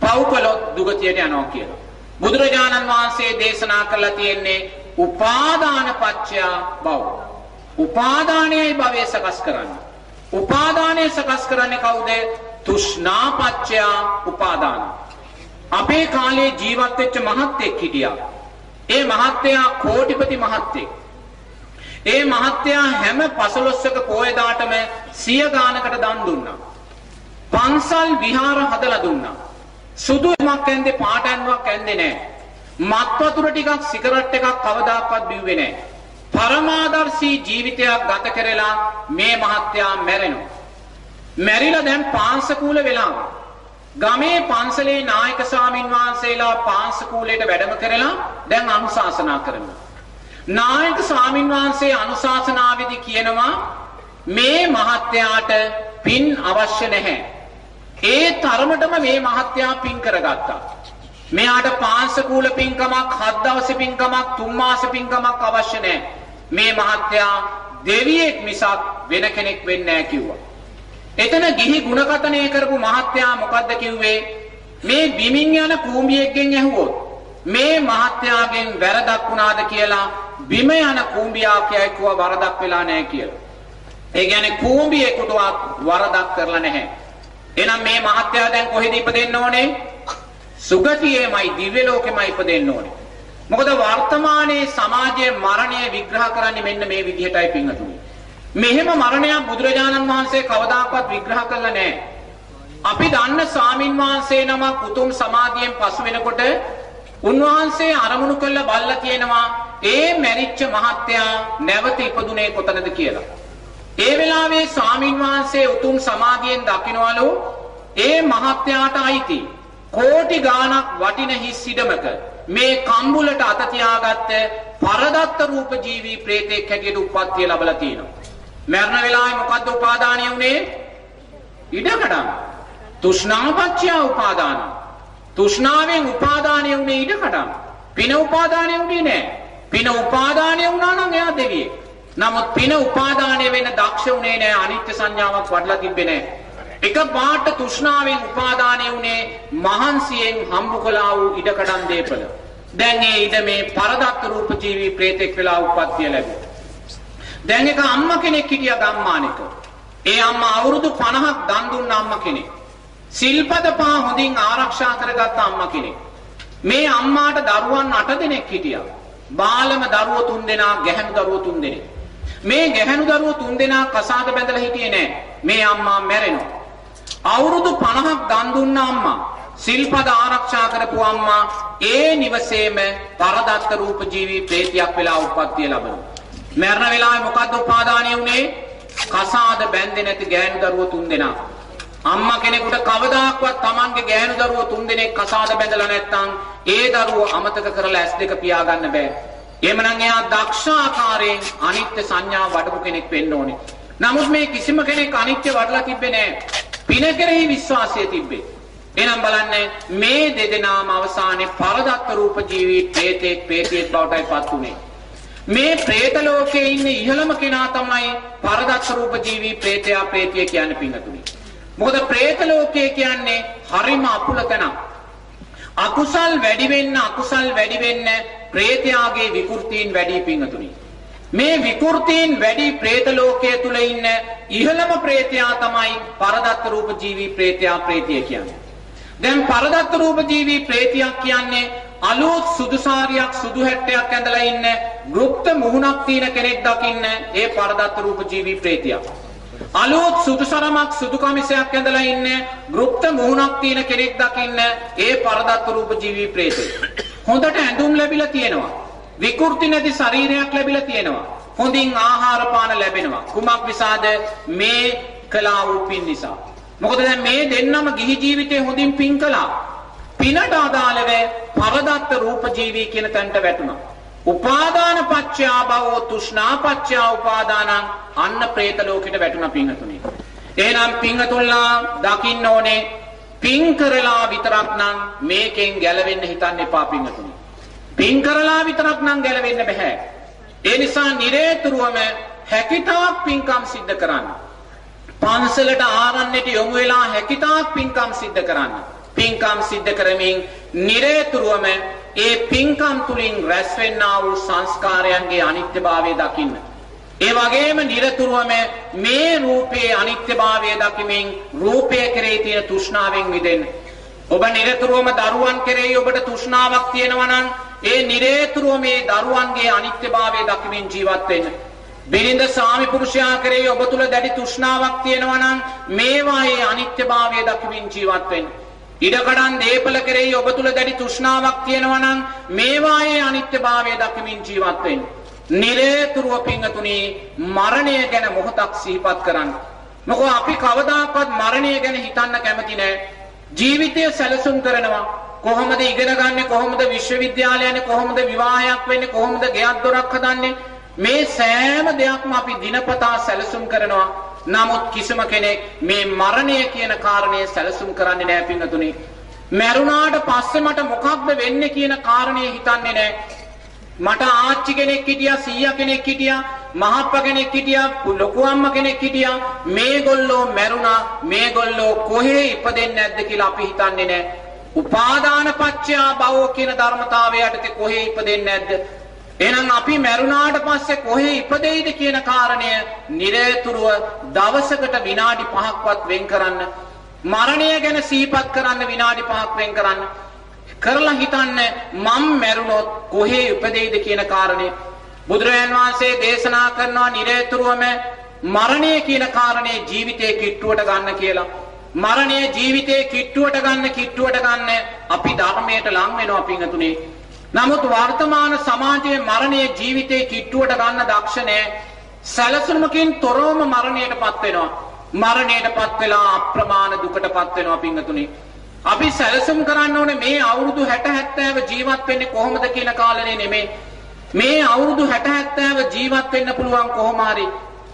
පව් කළොත් දුගතියට යනවා කියලා. බුදුරජාණන් වහන්සේ දේශනා කරලා තියෙන්නේ උපාදාන පච්චයා භව. උපාදානයයි භවය සකස් කරන්නේ. උපාදානය සකස් කරන්නේ කවුද? තුෂ්ණා පච්චයා උපාදාන. අපේ කාලේ ජීවත් වෙච්ච මහත්ෙක් හිටියා. ඒ මහත්තයා කෝටිපති මහත්තෙක්. ඒ මහත්තයා හැම පසළොස්වක පෝයදාටම සිය ගානකට දන් දුන්නා. පන්සල් විහාර හදලා දුන්නා. සුදු එමක් ඇන්දේ පාට ඇන්නුවක් ඇන්දේ නැහැ. මත් වතුර ටිකක් සිගරට් එකක් කවදාකවත් බිව්වේ නැහැ. පරමාදර්ශී ජීවිතයක් ගත කරලා මේ මහත්තයා මැරෙනවා. මැරිලා දැන් පාංශකූල වෙලා ගමේ පන්සලේ නායක ස්වාමින් වහන්සේලා පාංශකූලයට වැඩම කරලා දැන් අනුශාසනා කරනවා. නායක ස්වාමින් වහන්සේ අනුශාසනාවේදී කියනවා මේ මහත්තයාට පින් අවශ්‍ය නැහැ. ඒ තරමටම මේ මහත්තයා පින් කරගත්තා. මෙයාට පාංශකූල පින්කමක්, හත් දවසේ පින්කමක්, තුන් මාස පින්කමක් අවශ්‍ය නැහැ. මේ මහත්තයා දෙවියෙක් මිසක් වෙන කෙනෙක් වෙන්නේ නැහැ කිව්වා. එතන ගිහි ಗುಣකතනය කරපු මහත්තයා මොකද්ද කිව්වේ? මේ බිමින් යන කූඹියෙක්ගෙන් ඇහුවොත් මේ මහත්තයාගෙන් වැරදක් වුණාද කියලා බිම යන කූඹියා කියයිකුව වරදක් වෙලා නැහැ කියලා. ඒ කියන්නේ කූඹියෙකුටවත් වරදක් කරලා නැහැ. එහෙනම් මේ මහත්තයා දැන් කොහෙද ඉපදෙන්න ඕනේ? සුගතියේමයි දිව්‍ය ලෝකෙමයි ඉපදෙන්න ඕනේ. මොකද වර්තමානයේ සමාජයේ මරණය විග්‍රහ කරන්නේ මෙන්න මේ විදිහටයි පින්වතුනි. මෙහෙම මරණයක් බුදුරජාණන් වහන්සේ කවදාකවත් විග්‍රහ කළා නැහැ. අපි දන්න ස්වාමින් වහන්සේ නමක් උතුම් සමාධියෙන් පසු වෙනකොට උන්වහන්සේ අරමුණු කළ බල්ලා කියනවා ඒ මැරිච්ච මහත්තයා නැවත ඉපදුනේ කොතනද කියලා. ඒ වෙලාවේ ස්වාමින් වහන්සේ උතුම් සමාධියෙන් දකින්නවලු ඒ මහත්තයාට අයිති කෝටි ගාණක් වටින හිස් ඉඩමක මේ කම්බුලට අත තියාගත්ත පරදත්ත රූප ජීවි ප්‍රේතෙක් හැටියට උප්පත්තිය ලැබලා තියෙනවා. මරණ වෙලාවේ මොකද්ද උපාදානිය උනේ? ඉඩකඩම්. තෘෂ්ණාපච්චය උපාදාන. තෘෂ්ණාවෙන් උපාදානිය උනේ ඉඩකඩම්. පින උපාදානිය උනේ නෑ. පින උපාදානිය වුණා නම් එයා දෙවියෙක්. නමුත් පින උපාදානය වෙන්න දක්ෂ උනේ නෑ අනිත්‍ය සංඥාවක් වඩලා තිබ්බේ නෑ. එක පාට තෘෂ්ණාවෙන් උපාදානය උනේ මහන්සියෙන් හම්බු කළා වූ ඉඩකඩම් දීපල. දැන් ඒ ඉඩ මේ පරදත්ත රූප ජීවි ප්‍රේතෙක් වෙලා උප්පත්තිය ලැබුවා. දැන් එක අම්මා කෙනෙක් හිටියා ගම්මානෙක. ඒ අම්මා අවුරුදු 50ක් දන් දුන්න අම්මා කෙනෙක්. සිල්පද පහ හොඳින් ආරක්ෂා කරගත්ත අම්මා කෙනෙක්. මේ අම්මාට දරුවන් 8 දෙනෙක් හිටියා. බාලම දරුවෝ 3 දෙනා, ගැහැණු දරුවෝ 3 දෙනෙක්. මේ ගැහැණු දරුවෝ 3 දෙනා කසාද බැඳලා හිටියේ නෑ. මේ අම්මා මැරෙනවා. අවුරුදු 50ක් දන් දුන්න අම්මා සිල්පද ආරක්ෂා කරපු අම්මා ඒ නිවසේම පරදත්ත රූප ජීවි ප්‍රේතියක් වෙලා උප්පත්තිය ලබනවා. මරණ වෙලාවේ මොකද්ද උපාදානිය උනේ? කසාද බැඳේ නැති ගෑනු දරුවෝ තුන් දෙනා. අම්මා කෙනෙකුට කවදාක්වත් Tamanගේ ගෑනු දරුවෝ තුන් දෙනෙක් කසාද බැඳලා නැත්නම් ඒ දරුවෝ අමතක කරලා ඇස් දෙක පියාගන්න බෑ. එහෙමනම් එයා දක්ෂ ආකාරයෙන් අනිත්‍ය සංඥා වඩපු කෙනෙක් වෙන්න ඕනේ. නමුත් මේ කිසිම කෙනෙක් අනිත්‍ය වඩලා තිබ්බේ නෑ. පින කෙරෙහි විශ්වාසය තිබ්බේ. එහෙනම් බලන්න මේ දෙදෙනාම අවසානයේ පරදත්ත රූප ජීවී ප්‍රේතෙක් ප්‍රේතියෙක් බවටයි පත් වුනේ. මේ പ്രേත ලෝකයේ ඉන්න ඉහළම කෙනා තමයි පරදත්ත රූප ජීවී ප්‍රේතයා ප්‍රේතිය කියන්නේ පින්තුනි. මොකද പ്രേත ලෝකය කියන්නේ හරිම අපුල තැනක්. අකුසල් වැඩි වෙන්න අකුසල් වැඩි වෙන්න പ്രേතයාගේ විකෘතීන් වැඩි පින්තුනි. මේ විකෘතීන් වැඩි പ്രേත ලෝකයේ තුල ඉන්න ඉහළම പ്രേතයා තමයි පරදත්ත රූප ජීවි പ്രേතයා പ്രേතිය කියන්නේ. දැන් පරදත්ත රූප ජීවි പ്രേතියක් කියන්නේ අලුත් සුදු සාරියක් සුදු හැට්ටයක් ඇඳලා ඉන්න ගුප්ත මුහුණක් තියෙන කෙනෙක් දකින්න ඒ පරදත්ත රූප ජීවි പ്രേතියා. අලුත් සුදු සරමක් සුදු කමිසයක් ඇඳලා ඉන්න ගුප්ත මුහුණක් තියෙන කෙනෙක් දකින්න ඒ පරදත්ත රූප ජීවි പ്രേතය. හොඳට ඇඳුම් ලැබිලා තියෙනවා. විකෘති නැති ශරීරයක් ලැබිලා තියෙනවා. හොඳින් ආහාර පාන ලැබෙනවා. කුමක් නිසාද මේ කලා වූ පින් නිසා. මොකද දැන් මේ දෙන්නම ගිහි ජීවිතේ හොඳින් පින් කළා. පිනට අදාළව පරදත්ත රූප ජීවී කියන තැනට වැටුණා. උපාදාන පච්චයා භවෝ තෘෂ්ණා පච්චයා උපාදානං අන්න പ്രേත ලෝකෙට වැටුණා පිංහතුනි. එහෙනම් පිංහතුල්ලා දකින්න ඕනේ පින් කරලා විතරක් නම් මේකෙන් ගැලවෙන්න හිතන්න එපා පිංහතුනි. පින් කරලා විතරක් නම් ගැලවෙන්න බෑ. ඒ නිසා නිරේතුරුවම හැකිතාක් පින්කම් සිද්ධ කරන්න. පන්සලට ආරන්නට යොමු වෙලා හැකිතාක් පින්කම් සිද්ධ කරන්න. පින්කම් සිද්ධ කරමින් නිරේතුරුවම ඒ පින්කම් තුලින් රැස්වෙන්නා වූ සංස්කාරයන්ගේ අනිත්‍යභාවය දකින්න. ඒ වගේම නිරතුරුවම මේ රූපයේ අනිත්‍යභාවය දකිමින් රූපය කෙරෙහි තියෙන තෘෂ්ණාවෙන් මිදෙන්න. ඔබ නිරතුරුවම දරුවන් කෙරෙහි ඔබට තෘෂ්ණාවක් තියෙනවා නම් ඒ නිරේතුරුව මේ දරුවන්ගේ අනිත්‍යභාවය දකිමින් ජීවත් වෙන්න. බිරිඳ සාමි පුරුෂයා කෙරෙහි ඔබ තුල දැඩි තෘෂ්ණාවක් තියෙනවා නම් මේවායේ අනිත්‍යභාවය දකිමින් ජීවත් වෙන්න. ඉඩකඩන් දීපල කෙරෙහි ඔබ තුල දැඩි තෘෂ්ණාවක් තියෙනවා නම් මේවායේ අනිත්‍යභාවය දකිමින් ජීවත් වෙන්න. නිරේතුරුව පිංගතුනි මරණය ගැන මොහොතක් සිහිපත් කරන්න. මොකද අපි කවදාකවත් මරණය ගැන හිතන්න කැමති නෑ. ජීවිතය සැලසුම් කරනවා. කොහොමද ඉගෙන ගන්නෙ කොහොමද විශ්වවිද්‍යාලය යන්නේ කොහොමද විවාහයක් වෙන්නේ කොහොමද ගෙයක් දොරක් හදන්නේ මේ සෑම දෙයක්ම අපි දිනපතා සැලසුම් කරනවා නමුත් කිසිම කෙනෙක් මේ මරණය කියන කාරණය සැලසුම් කරන්නේ නැහැ පින්වතුනි. මැරුණාට පස්සේ මට මොකක්ද වෙන්නේ කියන කාරණේ හිතන්නේ නැහැ. මට ආච්චි කෙනෙක් හිටියා, සීයා කෙනෙක් හිටියා, මහප්පා කෙනෙක් හිටියා, ලොකු අම්මා කෙනෙක් හිටියා. මේගොල්ලෝ මැරුණා. මේගොල්ලෝ කොහේ ඉපදෙන්නේ නැද්ද කියලා අපි හිතන්නේ නැහැ. උපාදාන පත්‍යා භවෝ කියන ධර්මතාවයට කොහේ ඉපදෙන්නේ නැද්ද? එහෙනම් අපි මැරුණාට පස්සේ කොහේ ඉපදෙයිද කියන කාරණය නිරේතුරුව දවසකට විනාඩි 5ක්වත් වෙන් කරන්න මරණය ගැන සිහිපත් කරන්න විනාඩි 5ක් වෙන් කරන්න. කරලා හිතන්න මම මැරුණොත් කොහේ ඉපදෙයිද කියන කාරණය. බුදුරජාන් වහන්සේ දේශනා කරනවා නිරේතුරුවම මරණය කියන කාරණේ ජීවිතේ කිට්ටුවට ගන්න කියලා. මරණය ජීවිතේ කිට්ටුවට ගන්න කිට්ටුවට ගන්න අපි ධර්මයට ලං වෙනවා පිංගතුනේ නමුත් වර්තමාන සමාජයේ මරණයේ ජීවිතේ කිට්ටුවට ගන්න දක්ෂ නැහැ. සැලසුමකින් තොරවම මරණයටපත් වෙනවා. මරණයටපත් වෙලා අප්‍රමාණ දුකටපත් වෙනවා පිංගතුනි. අපි සැලසුම් කරන්න ඕනේ මේ අවුරුදු 60 70 ජීවත් වෙන්නේ කොහොමද කියන කාලනේ නෙමෙයි. මේ අවුරුදු 60 70 ජීවත් වෙන්න පුළුවන් කොහොම හරි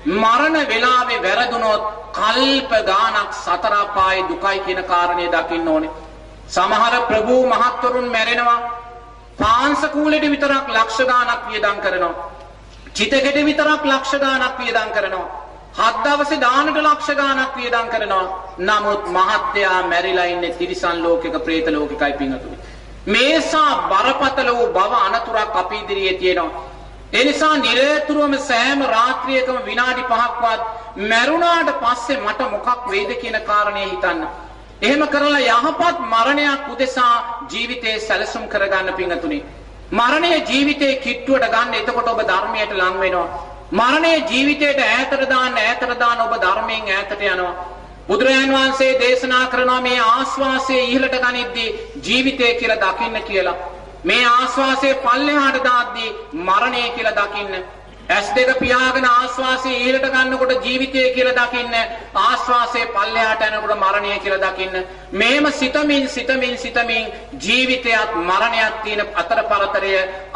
මරණ වෙලාවේ වැරදුනොත් කල්ප ගානක් සතර පායේ දුකයි කියන කාරණේ දකින්න ඕනේ. සමහර ප්‍රභූ මහත්වරුන් මැරෙනවා පාංශ කූලෙට විතරක් ලක්ෂ ගාණක් වියදම් කරනවා. චිතකෙට විතරක් ලක්ෂ ගාණක් වියදම් කරනවා. හත් දවසේ දානට ලක්ෂ ගාණක් වියදම් කරනවා. නමුත් මහත්යා මැරිලා ඉන්නේ තිරිසන් ලෝකෙක ප්‍රේත ලෝකෙකයි පිංගතුනි. මේසා බරපතල වූ භව අනතුරක් අපි ඉදිරියේ තියෙනවා. ඒ නිසා නිරතුරුවම සෑම රාත්‍රියකම විනාඩි 5ක්වත් මැරුණාට පස්සේ මට මොකක් වෙයිද කියන කාරණේ හිතන්න. එහෙම කරලා යහපත් මරණයක් උදෙසා ජීවිතේ සැලසුම් කරගන්න පිංගතුනි. මරණය ජීවිතේ කිට්ටුවට ගන්න එතකොට ඔබ ධර්මයට ලං වෙනවා. මරණය ජීවිතයට ඈතට දාන්න ඈතට දාන්න ඔබ ධර්මයෙන් ඈතට යනවා. බුදුරජාන් වහන්සේ දේශනා කරනවා මේ ආස්වාසයේ ඉහළට ගනිද්දී ජීවිතය කියලා දකින්න කියලා. මේ ආස්වාසයේ පල්ලෙහාට දාද්දී මරණය කියලා දකින්න. ඇස් දෙක පියාගෙන ආස්වාසයේ ඉහළට ගන්නකොට ජීවිතය කියලා දකින්න. ආස්වාසයේ පල්ලෙහාට යනකොට මරණය කියලා දකින්න. මේම සිතමින් සිතමින් සිතමින් ජීවිතයත් මරණයත් තියෙන අතර පරතරය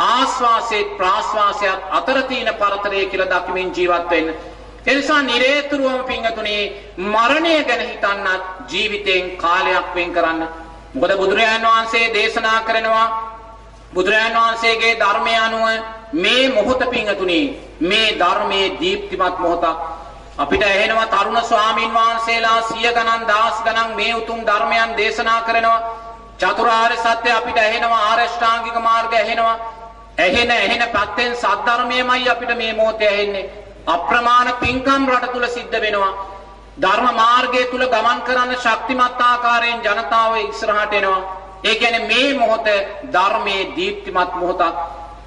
ආස්වාසයේ ප්‍රාස්වාසයත් අතර තියෙන පරතරය කියලා දකිමින් ජීවත් වෙන්න. එනිසා නිරේතුරුවම පිංගතුනේ මරණය ගැන හිතන්නත් ජීවිතෙන් කාලයක් වෙන් කරන්න. මොකද බුදුරජාන් වහන්සේ දේශනා කරනවා බුදුරජාන් වහන්සේගේ ධර්මය අනුව මේ මොහොත පිංගතුනේ මේ ධර්මයේ දීප්තිමත් මොහොතක්. අපිට ඇහෙනවා තරුණ ස්වාමින් වහන්සේලා සිය ගණන් දහස් ගණන් මේ උතුම් ධර්මයන් දේශනා කරනවා. චතුරාර්ය සත්‍ය අපිට ඇහෙනවා ආරෂ්ඨාංගික මාර්ගය ඇහෙනවා. ඇහෙන ඇහෙන පැත්තෙන් සද්ධර්මයමයි අපිට මේ මොහොතේ ඇහෙන්නේ. අප්‍රමාණ පින්කම් රට තුල සිද්ධ වෙනවා. ධර්ම මාර්ගය තුල ගමන් කරන්න ශක්තිමත් ආකාරයෙන් ජනතාව ඉස්සරහට එනවා. ඒ කියන්නේ මේ මොහොත ධර්මයේ දීප්තිමත් මොහොතක්.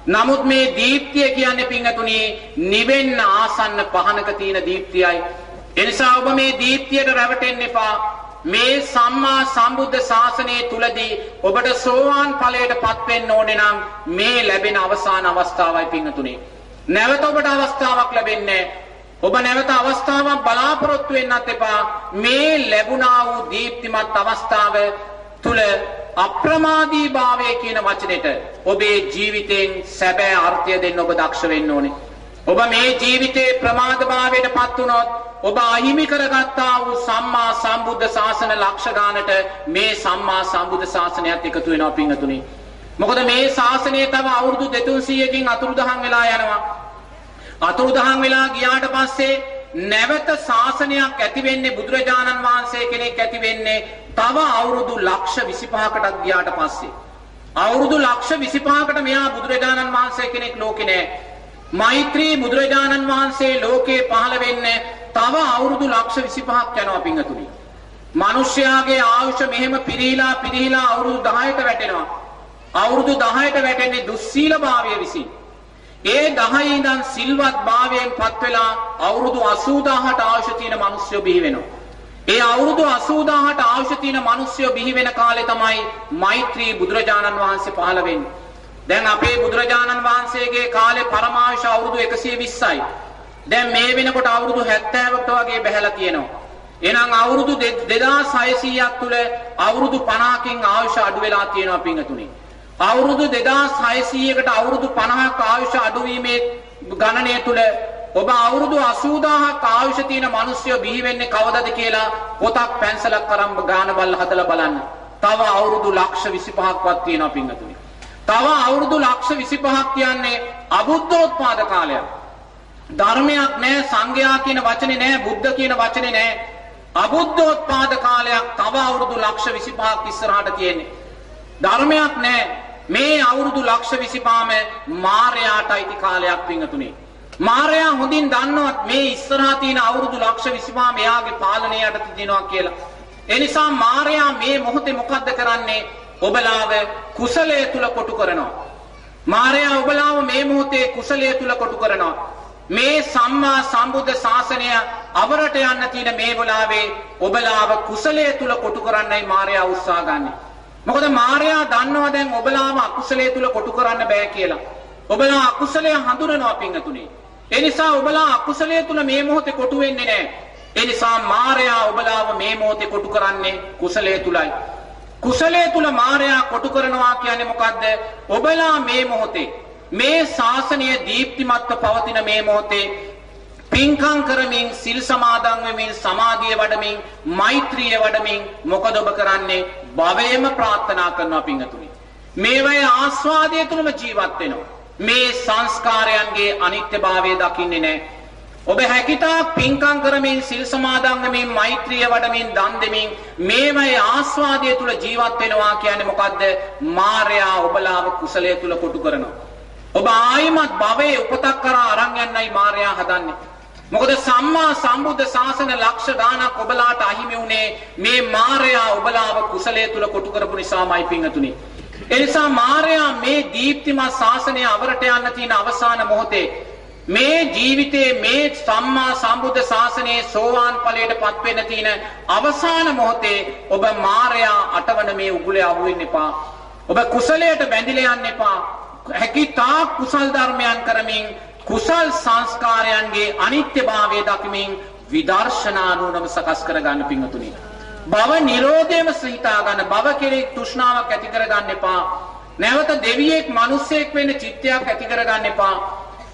නමුත් මේ දීප්තිය කියන්නේ පින්තුණි නිවෙන්න ආසන්න පහනක තියෙන දීප්තියයි. එනිසා ඔබ මේ දීප්තියට රැවටෙන්න එපා. මේ සම්මා සම්බුද්ධ ශාසනය තුලදී ඔබට සෝවාන් ඵලයටපත් වෙන්න ඕනේ නම් මේ ලැබෙන අවසාන අවස්ථාවයි පින්තුණි. නැවත ඔබට අවස්ථාවක් ලැබෙන්නේ ඔබ නැවත අවස්ථාවක් බලාපොරොත්තු වෙන්නත් එපා මේ ලැබුණා වූ දීප්තිමත් අවස්ථාව තුල අප්‍රමාදී භාවය කියන වචනෙට ඔබේ ජීවිතයෙන් සැබෑ අර්ථය දෙන්න ඔබ දක්ෂ වෙන්න ඕනේ. ඔබ මේ ජීවිතේ ප්‍රමාද භාවයට පත් වුණොත් ඔබ අහිමි කරගත්තා වූ සම්මා සම්බුද්ධ ශාසන ලක්ෂ ගානට මේ සම්මා සම්බුද්ධ ශාසනයත් එකතු වෙනවා පින්තුනි. මොකද මේ ශාසනය තව අවුරුදු 200කින් අතුරුදහන් වෙලා යනවා. අතුරුදහන් වෙලා ගියාට පස්සේ නැවත ශාසනයක් ඇති වෙන්නේ බුදුරජාණන් වහන්සේ කෙනෙක් ඇති වෙන්නේ තව අවුරුදු ලක්ෂ 25කටත් ගියාට පස්සේ. අවුරුදු ලක්ෂ 25කට මෙහා බුදුරජාණන් වහන්සේ කෙනෙක් ලෝකේ නැහැ. මෛත්‍රී බුදුරජාණන් වහන්සේ ලෝකේ පහළ වෙන්නේ තව අවුරුදු ලක්ෂ 25ක් යනවා පිංගතුනි. මිනිස්යාගේ ආයුෂ මෙහෙම පිරීලා පිරීලා අවුරුදු 10ට වැටෙනවා. අවුරුදු 10ට වැටෙන්නේ දුස්සීලභාවය විසින්. ඒ 10 ඉඳන් සිල්වත් භාවයෙන් පත් වෙලා අවුරුදු 80000ට ආයුෂ තියෙන මිනිස්සු බිහි වෙනවා. ඒ අවුරුදු 80000ට ආයුෂ තියෙන මිනිස්සු බිහි වෙන කාලේ තමයි මෛත්‍රී බුදුරජාණන් වහන්සේ පහළ වෙන්නේ. දැන් අපේ බුදුරජාණන් වහන්සේගේ කාලේ පරමායුෂ අවුරුදු 120යි. දැන් මේ වෙනකොට අවුරුදු 70කට වගේ බැහැලා තියෙනවා. එහෙනම් අවුරුදු 2600ක් තුල අවුරුදු 50කින් ආයුෂ අඩු වෙලා තියෙනවා පින්තුනේ. අවුරුදු 2600කට අවුරුදු 50ක් ආයුෂ අඩුවීමේ ගණනය තුල ඔබ අවුරුදු 80000ක් ආයුෂ තියෙන මිනිස්සු බිහි වෙන්නේ කවදද කියලා පොතක් පැන්සලක් අරන් ගාන බල්ල හදලා බලන්න. තව අවුරුදු ලක්ෂ 25ක්වත් තියෙනවා පින්තුනි. තව අවුරුදු ලක්ෂ 25ක් කියන්නේ අබුද්ධෝත්පාද කාලයක්. ධර්මයක් නැහැ සංඝයා කියන වචනේ නැහැ බුද්ධ කියන වචනේ නැහැ. අබුද්ධෝත්පාද කාලයක් තව අවුරුදු ලක්ෂ 25ක් ඉස්සරහට තියෙන්නේ. ධර්මයක් නැහැ. මේ අවුරුදු ලක්ෂ 25ම මාර්යාට අයිති කාලයක් පිංගතුනේ. මාර්යා හොඳින් දන්නවත් මේ ඉස්සරහා තියෙන අවුරුදු ලක්ෂ 25 මෙයාගේ පාලනය යටතේ දිනවා කියලා. ඒ නිසා මාර්යා මේ මොහොතේ මොකද්ද කරන්නේ? ඔබලාව කුසලයේ තුල කොටු කරනවා. මාර්යා ඔබලාව මේ මොහොතේ කුසලයේ තුල කොටු කරනවා. මේ සම්මා සම්බුද්ධ ශාසනය අවරට යන්න තියෙන මේ වෙලාවේ ඔබලාව කුසලයේ තුල කොටු කරන්නයි මාර්යා උත්සාහ ගන්නේ. මොකද මාර්යා දන්නවා දැන් ඔබලාම අකුසලයේ තුල කොටු කරන්න බෑ කියලා. ඔබලා අකුසලය හඳුනනවා පිංගතුනේ. ඒ නිසා ඔබලා අකුසලයේ තුල මේ මොහොතේ කොටු වෙන්නේ නැහැ. ඒ නිසා මාර්යා ඔබලාව මේ මොහොතේ කොටු කරන්නේ කුසලයේ තුලයි. කුසලයේ තුල මාර්යා කොටු කරනවා කියන්නේ මොකද්ද? ඔබලා මේ මොහොතේ මේ ශාසනය දීප්තිමත්ව පවතින මේ මොහොතේ පින්කම් කරමින් සිල් සමාදන් වෙමින් සමාධිය වඩමින් මෛත්‍රිය වඩමින් මොකද ඔබ කරන්නේ භවයේම ප්‍රාර්ථනා කරනවා පින්තුනි මේවයේ ආස්වාදයේ තුලම ජීවත් වෙනවා මේ සංස්කාරයන්ගේ අනිත්‍යභාවය දකින්නේ නැහැ. ඔබ හැකිතාක් පින්කම් කරමින් සිල් සමාදන් වෙමින් මෛත්‍රිය වඩමින් දන් දෙමින් මේවයි ආස්වාදයේ තුල ජීවත් වෙනවා කියන්නේ මොකද්ද? මායя ඔබලාව කුසලයේ තුල කොටු කරනවා. ඔබ ආයිමත් භවයේ උපතක් කරා අරන් යන්නයි මායя හදන්නේ. මොකද සම්මා සම්බුද්ධ ශාසන ලක්ෂ ගාණක් ඔබලාට අහිමි වුණේ මේ මායයා ඔබලාව කුසලයේ තුල කොටු කරපු නිසාමයි පිංගතුනි. ඒ නිසා මායයා මේ දීප්තිමත් ශාසනය අවරට යන්න තියෙන අවසාන මොහොතේ මේ ජීවිතයේ මේ සම්මා සම්බුද්ධ ශාසනයේ සෝවාන් ඵලයට පත් වෙන්න තියෙන අවසාන මොහොතේ ඔබ මායයා අටවන මේ උගුලේ අවු වෙන්න එපා. ඔබ කුසලයට බැඳිලා යන්න එපා. හැකි තා කුසල් ධර්මයන් කරමින් කුසල් සංස්කාරයන්ගේ අනිත්‍යභාවය දකිමින් විදර්ශනා නුවණම සකස් කර ගන්න පිංතුනි. භව නිරෝධයම සිතා ගන්න භව කෙරෙහි තෘෂ්ණාවක් ඇති කර ගන්න එපා. නැවත දෙවියෙක් මිනිසෙක් වෙන්න චිත්තයක් ඇති කර ගන්න එපා.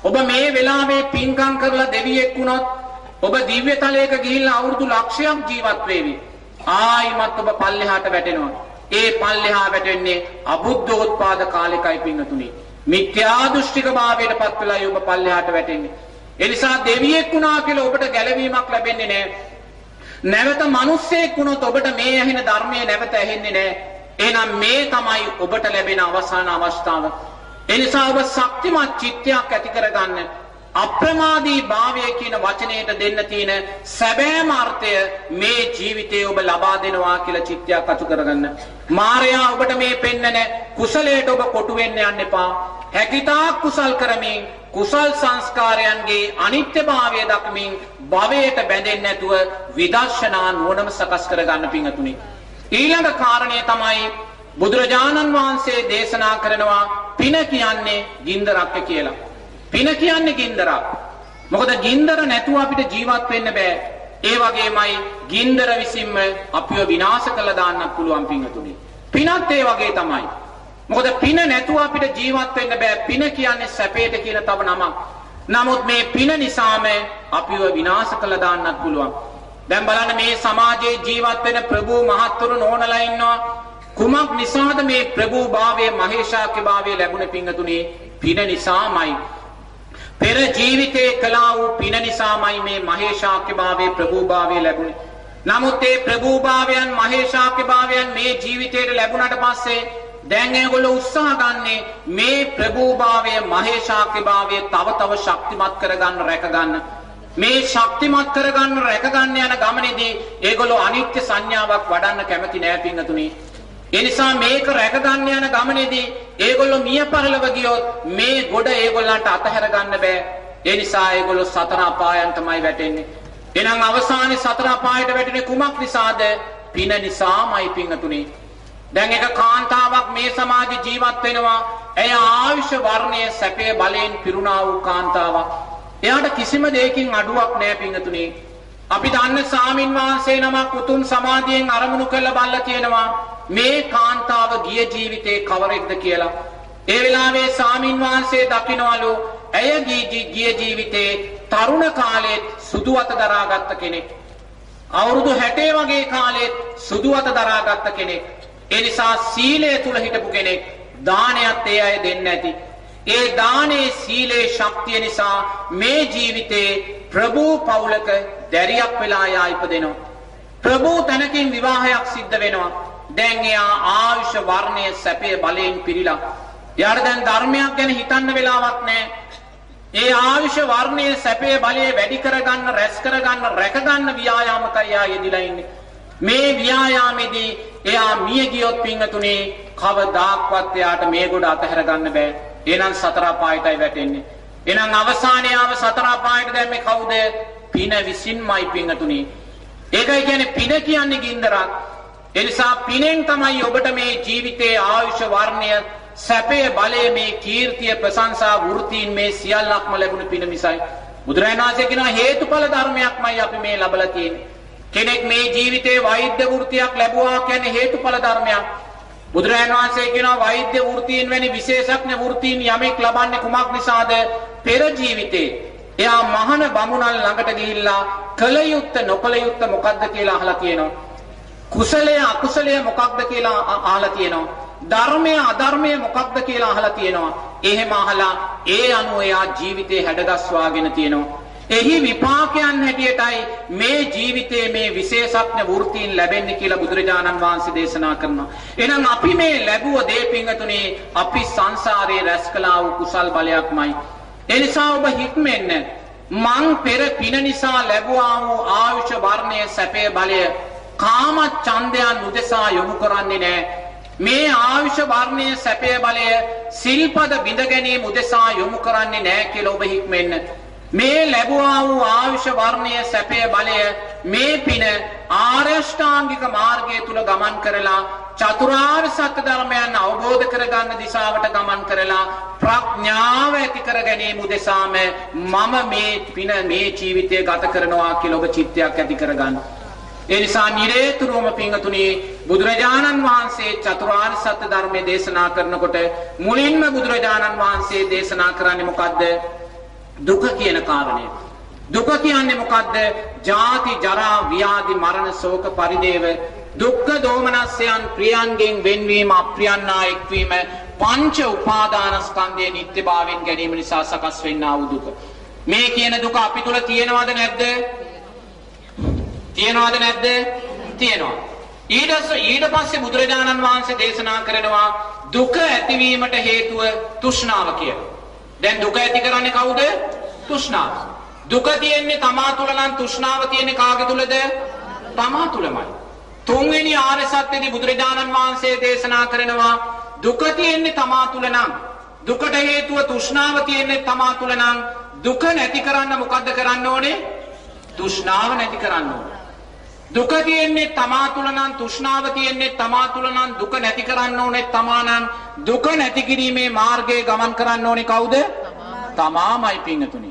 ඔබ මේ වෙලාවේ පින්කම් කරලා දෙවියෙක් වුණොත් ඔබ දිව්‍ය තලයක ගිහිල්ලා අවුරුදු ලක්ෂයක් ජීවත් වෙවි. ආයිමත් ඔබ පල්ලෙහාට වැටෙනවා. ඒ පල්ලෙහා වැටෙන්නේ අබුද්ධෝත්පාද කාලෙකයි පින්නතුනි. මිත්‍යා දෘෂ්ටික භාවයට පත් වෙලායි ඔබ පල්ලෙහාට වැටෙන්නේ. ඒ නිසා දෙවියෙක් වුණා කියලා ඔබට ගැලවීමක් ලැබෙන්නේ නැහැ. නැවත මිනිස්සෙක් වුණොත් ඔබට මේ ඇහෙන ධර්මයේ නැවත ඇහෙන්නේ නැහැ. එහෙනම් මේ තමයි ඔබට ලැබෙන අවසාන අවස්ථාව. එනිසා ඔබ ශක්තිමත් චිත්තයක් ඇති කරගන්න අප්‍රමාදී භාවය කියන වචනයට දෙන්න තියෙන සැබෑම අර්ථය මේ ජීවිතයේ ඔබ ලබා දෙනවා කියලා චිත්තයක් අතු කරගන්න. මායයා ඔබට මේ පෙන්නන කුසලයට ඔබ කොටු වෙන්න යන්න එපා. හැකිතාක් කුසල් කරමින් කුසල් සංස්කාරයන්ගේ අනිත්‍යභාවය දක්මින් භවයට බැඳෙන්නේ නැතුව විදර්ශනා නුවණම සකස් කරගන්න පිංගතුනි. ඊළඟ කාරණය තමයි බුදුරජාණන් වහන්සේ දේශනා කරනවා පින කියන්නේ ගින්දරක් කියලා. පින කියන්නේ ගින්දරක්. මොකද ගින්දර නැතුව අපිට ජීවත් වෙන්න බෑ. ඒ වගේමයි ගින්දර විසින්ම අපිව විනාශ කළ දාන්නත් පුළුවන් පිංගතුනි. පිනත් ඒ වගේ තමයි. මොකද පින නැතුව අපිට ජීවත් වෙන්න බෑ. පින කියන්නේ සැපේට කියන තව නමක්. නමුත් මේ පින නිසාම අපිව විනාශ කළ දාන්නත් පුළුවන්. දැන් බලන්න මේ සමාජයේ ජීවත් වෙන ප්‍රභූ මහත්තුරු නෝනලා ඉන්නවා. කුමක් නිසාද මේ ප්‍රභූභාවයේ මහේශාක්‍යභාවයේ ලැබුණ පිංගතුනේ පින නිසාමයි පෙර ජීවිතේ කළා වූ පින නිසාමයි මේ මහේශාක්‍යභාවයේ ප්‍රභූභාවයේ ලැබුණේ. නමුත් ඒ ප්‍රභූභාවයන් මහේශාක්‍යභාවයන් මේ ජීවිතයට ලැබුණට පස්සේ දැන් ඒගොල්ලෝ උත්සාහ ගන්නේ මේ ප්‍රභූභාවය මහේශාක්‍යභාවය තව තව ශක්තිමත් කරගන්න රැකගන්න. මේ ශක්තිමත් කරගන්න රැකගන්න යන ගමනේදී ඒගොල්ලෝ අනිත්‍ය සංඥාවක් වඩන්න කැමති නෑ පින්නතුනි. ඒ නිසා මේක රැකගන්න යන ගමනේදී ඒගොල්ලෝ මිය පරලව ගියොත් මේ ගොඩ ඒගොල්ලන්ට අතහැර ගන්න බෑ. ඒ නිසා ඒගොල්ලෝ සතර අපායන් තමයි වැටෙන්නේ. එහෙනම් අවසානයේ සතර අපායට වැටෙන්නේ කුමක් නිසාද? පින නිසාමයි පින්තුනේ. දැන් එක කාන්තාවක් මේ සමාජේ ජීවත් වෙනවා. එය ආයුෂ වර්ණයේ සැපේ බලයෙන් පිරුණා වූ කාන්තාවක්. එයාට කිසිම දෙයකින් අඩුවක් නැහැ පින්තුනේ. අපි දන්න සාමින් වහන්සේ නමක් උතුම් සමාධියෙන් අරමුණු කරලා බල්ලා තියෙනවා. මේ කාන්තාව ගිය ජීවිතේ කවරෙක්ද කියලා. ඒ වෙලාවේ සාමින් වහන්සේ දකින්නවලු ඇය ගිය ජීවිතේ තරුණ කාලෙත් සුදු අත දරාගත්ත කෙනෙක්. අවුරුදු 60 වගේ කාලෙත් සුදු අත දරාගත්ත කෙනෙක්. ඒ නිසා සීලය තුල හිටපු කෙනෙක්. දානයත් ඒ අය දෙන්න ඇති. ඒ දානේ සීලේ ශක්තිය නිසා මේ ජීවිතේ ප්‍රභූ පවුලක දැරියක් වෙලා යා ඉපදෙනවා. ප්‍රභූ තැනකින් විවාහයක් සිද්ධ වෙනවා. දැන් එයා ආයුෂ වර්ණයේ සැපේ බලයෙන් පිරීලා. එයාට දැන් ධර්මයක් ගැන හිතන්න වෙලාවක් නැහැ. ඒ ආයුෂ වර්ණයේ සැපේ බලය වැඩි කරගන්න, රැස් කරගන්න, රැකගන්න ව්‍යායාමකයි එයා යෙදිලා ඉන්නේ. මේ ව්‍යායාමෙදී එයා මිය ගියොත් පින්තුනේ කවදාක්වත් එයාට මේ ගොඩ අතහැර ගන්න බෑ. එහෙනම් සතර පායටයි වැටෙන්නේ. එහෙනම් අවසානයේම සතර පායට දැම්මේ කවුද? පින විසින්මයි පින්තුනේ. ඒකයි කියන්නේ පින කියන්නේ ගින්දරක්. එනිසා පිනෙන් තමයි ඔබට මේ ජීවිතයේ ආයුෂ වර්ණය සැපේ බලය මේ කීර්තිය ප්‍රශංසා වෘතීන් මේ සියල්ලක්ම ලැබුණ පින මිසයි බුදුරජාණන් වහන්සේ කියනවා හේතුඵල ධර්මයක්මයි අපි මේ ලබලා තියෙන්නේ කෙනෙක් මේ ජීවිතේ වෛද්‍ය වෘත්තියක් ලැබුවා කියන්නේ හේතුඵල ධර්මයක් බුදුරජාණන් වහන්සේ කියනවා වෛද්‍ය වෘත්තීන් වැනි විශේෂඥ වෘත්තීන් යමෙක් ලබන්නේ කුමක් නිසාද පෙර ජීවිතේ එයා මහාන බමුණන් ළඟට ගිහිල්ලා කල යුත්ත නොකල යුත්ත මොකද්ද කියලා අහලා කියනවා කුසලය අකුසලය මොකක්ද කියලා අහලා තියෙනවා. ධර්මය අධර්මය මොකක්ද කියලා අහලා තියෙනවා. එහෙම අහලා ඒ අනුව එයා ජීවිතේ හැඩගස්වාගෙන තියෙනවා. එහි විපාකයන් හැටියටයි මේ ජීවිතයේ මේ විශේෂඥ වෘත්තීන් ලැබෙන්නේ කියලා බුදුරජාණන් වහන්සේ දේශනා කරනවා. එහෙනම් අපි මේ ලැබුව දේ පිංගතුනේ අපි සංසාරයේ රැස් කළා වූ කුසල් බලයක්මයි. ඒ නිසා ඔබ හික්මෙන්න මං පෙර පින නිසා ලැබුවා වූ ආයුෂ වර්ණය සැපේ බලය කාම ඡන්දයන් උදෙසා යොමු කරන්නේ නැහැ. මේ ආයුෂ වර්ණය සැපේ බලය සිල්පද බිඳ ගැනීම උදෙසා යොමු කරන්නේ නැහැ කියලා ඔබ හික්මෙන්න. මේ ලැබුවා වූ ආයුෂ වර්ණය සැපය බලය මේ පින ආරෂ්ඨාංගික මාර්ගය තුල ගමන් කරලා චතුරාර්ය සත්‍ය ධර්මයන් අවබෝධ කරගන්න දිශාවට ගමන් කරලා ප්‍රඥාව ඇති කර ගැනීම උදෙසාම මම මේ පින මේ ජීවිතය ගත කරනවා කියලා ඔබ චිත්තයක් ඇති කරගන්න. ඒ නිසා නිරේතුරුවම පිංගතුනි බුදුරජාණන් වහන්සේ චතුරාර්ය සත්‍ය ධර්මයේ දේශනා කරනකොට මුලින්ම බුදුරජාණන් වහන්සේ දේශනා කරන්නේ මොකද්ද? දුක කියන කාරණය. දුක කියන්නේ මොකද්ද? ජාති ජරා ව්‍යාධි මරණ ශෝක පරිදේව දුක්ඛ දෝමනස්යන් ප්‍රියන්ගෙන් වෙන්වීම අප්‍රියන්නා එක්වීම පංච උපාදානස්කන්ධයේ නිත්‍යභාවයෙන් ගැනීම නිසා සකස් වෙන්නා වූ දුක. මේ කියන දුක අපි තුල තියෙනවද නැද්ද? තියෙනවද නැද්ද? තියෙනවා. ඊට ඊට පස්සේ බුදුරජාණන් වහන්සේ දේශනා කරනවා දුක ඇතිවීමට හේතුව තෘෂ්ණාව කියලා. දැන් දුක ඇති කරන්නේ කවුද? තෘෂ්ණාව. දුක තියෙන්නේ තමා තුල නම් තෘෂ්ණාව තියෙන්නේ කාගේ තුලද? තමා තුලමයි. තුන්වෙනි ආර්ය සත්‍යදී බුදුරජාණන් වහන්සේ දේශනා කරනවා දුක තියෙන්නේ තමා තුල නම් දුකට හේතුව තෘෂ්ණාව තියෙන්නේ තමා තුල නම් දුක නැති කරන්න මොකද්ද කරන්න ඕනේ? තෘෂ්ණාව නැති කරන්න ඕනේ. දුක තියෙන්නේ තමා තුල නම් තෘෂ්ණාව තියෙන්නේ තමා තුල නම් දුක නැති කරන්න ඕනේ තමා නම් දුක නැති කිරීමේ මාර්ගයේ ගමන් කරන්න ඕනේ කවුද? තමාමයි පිංගතුනි.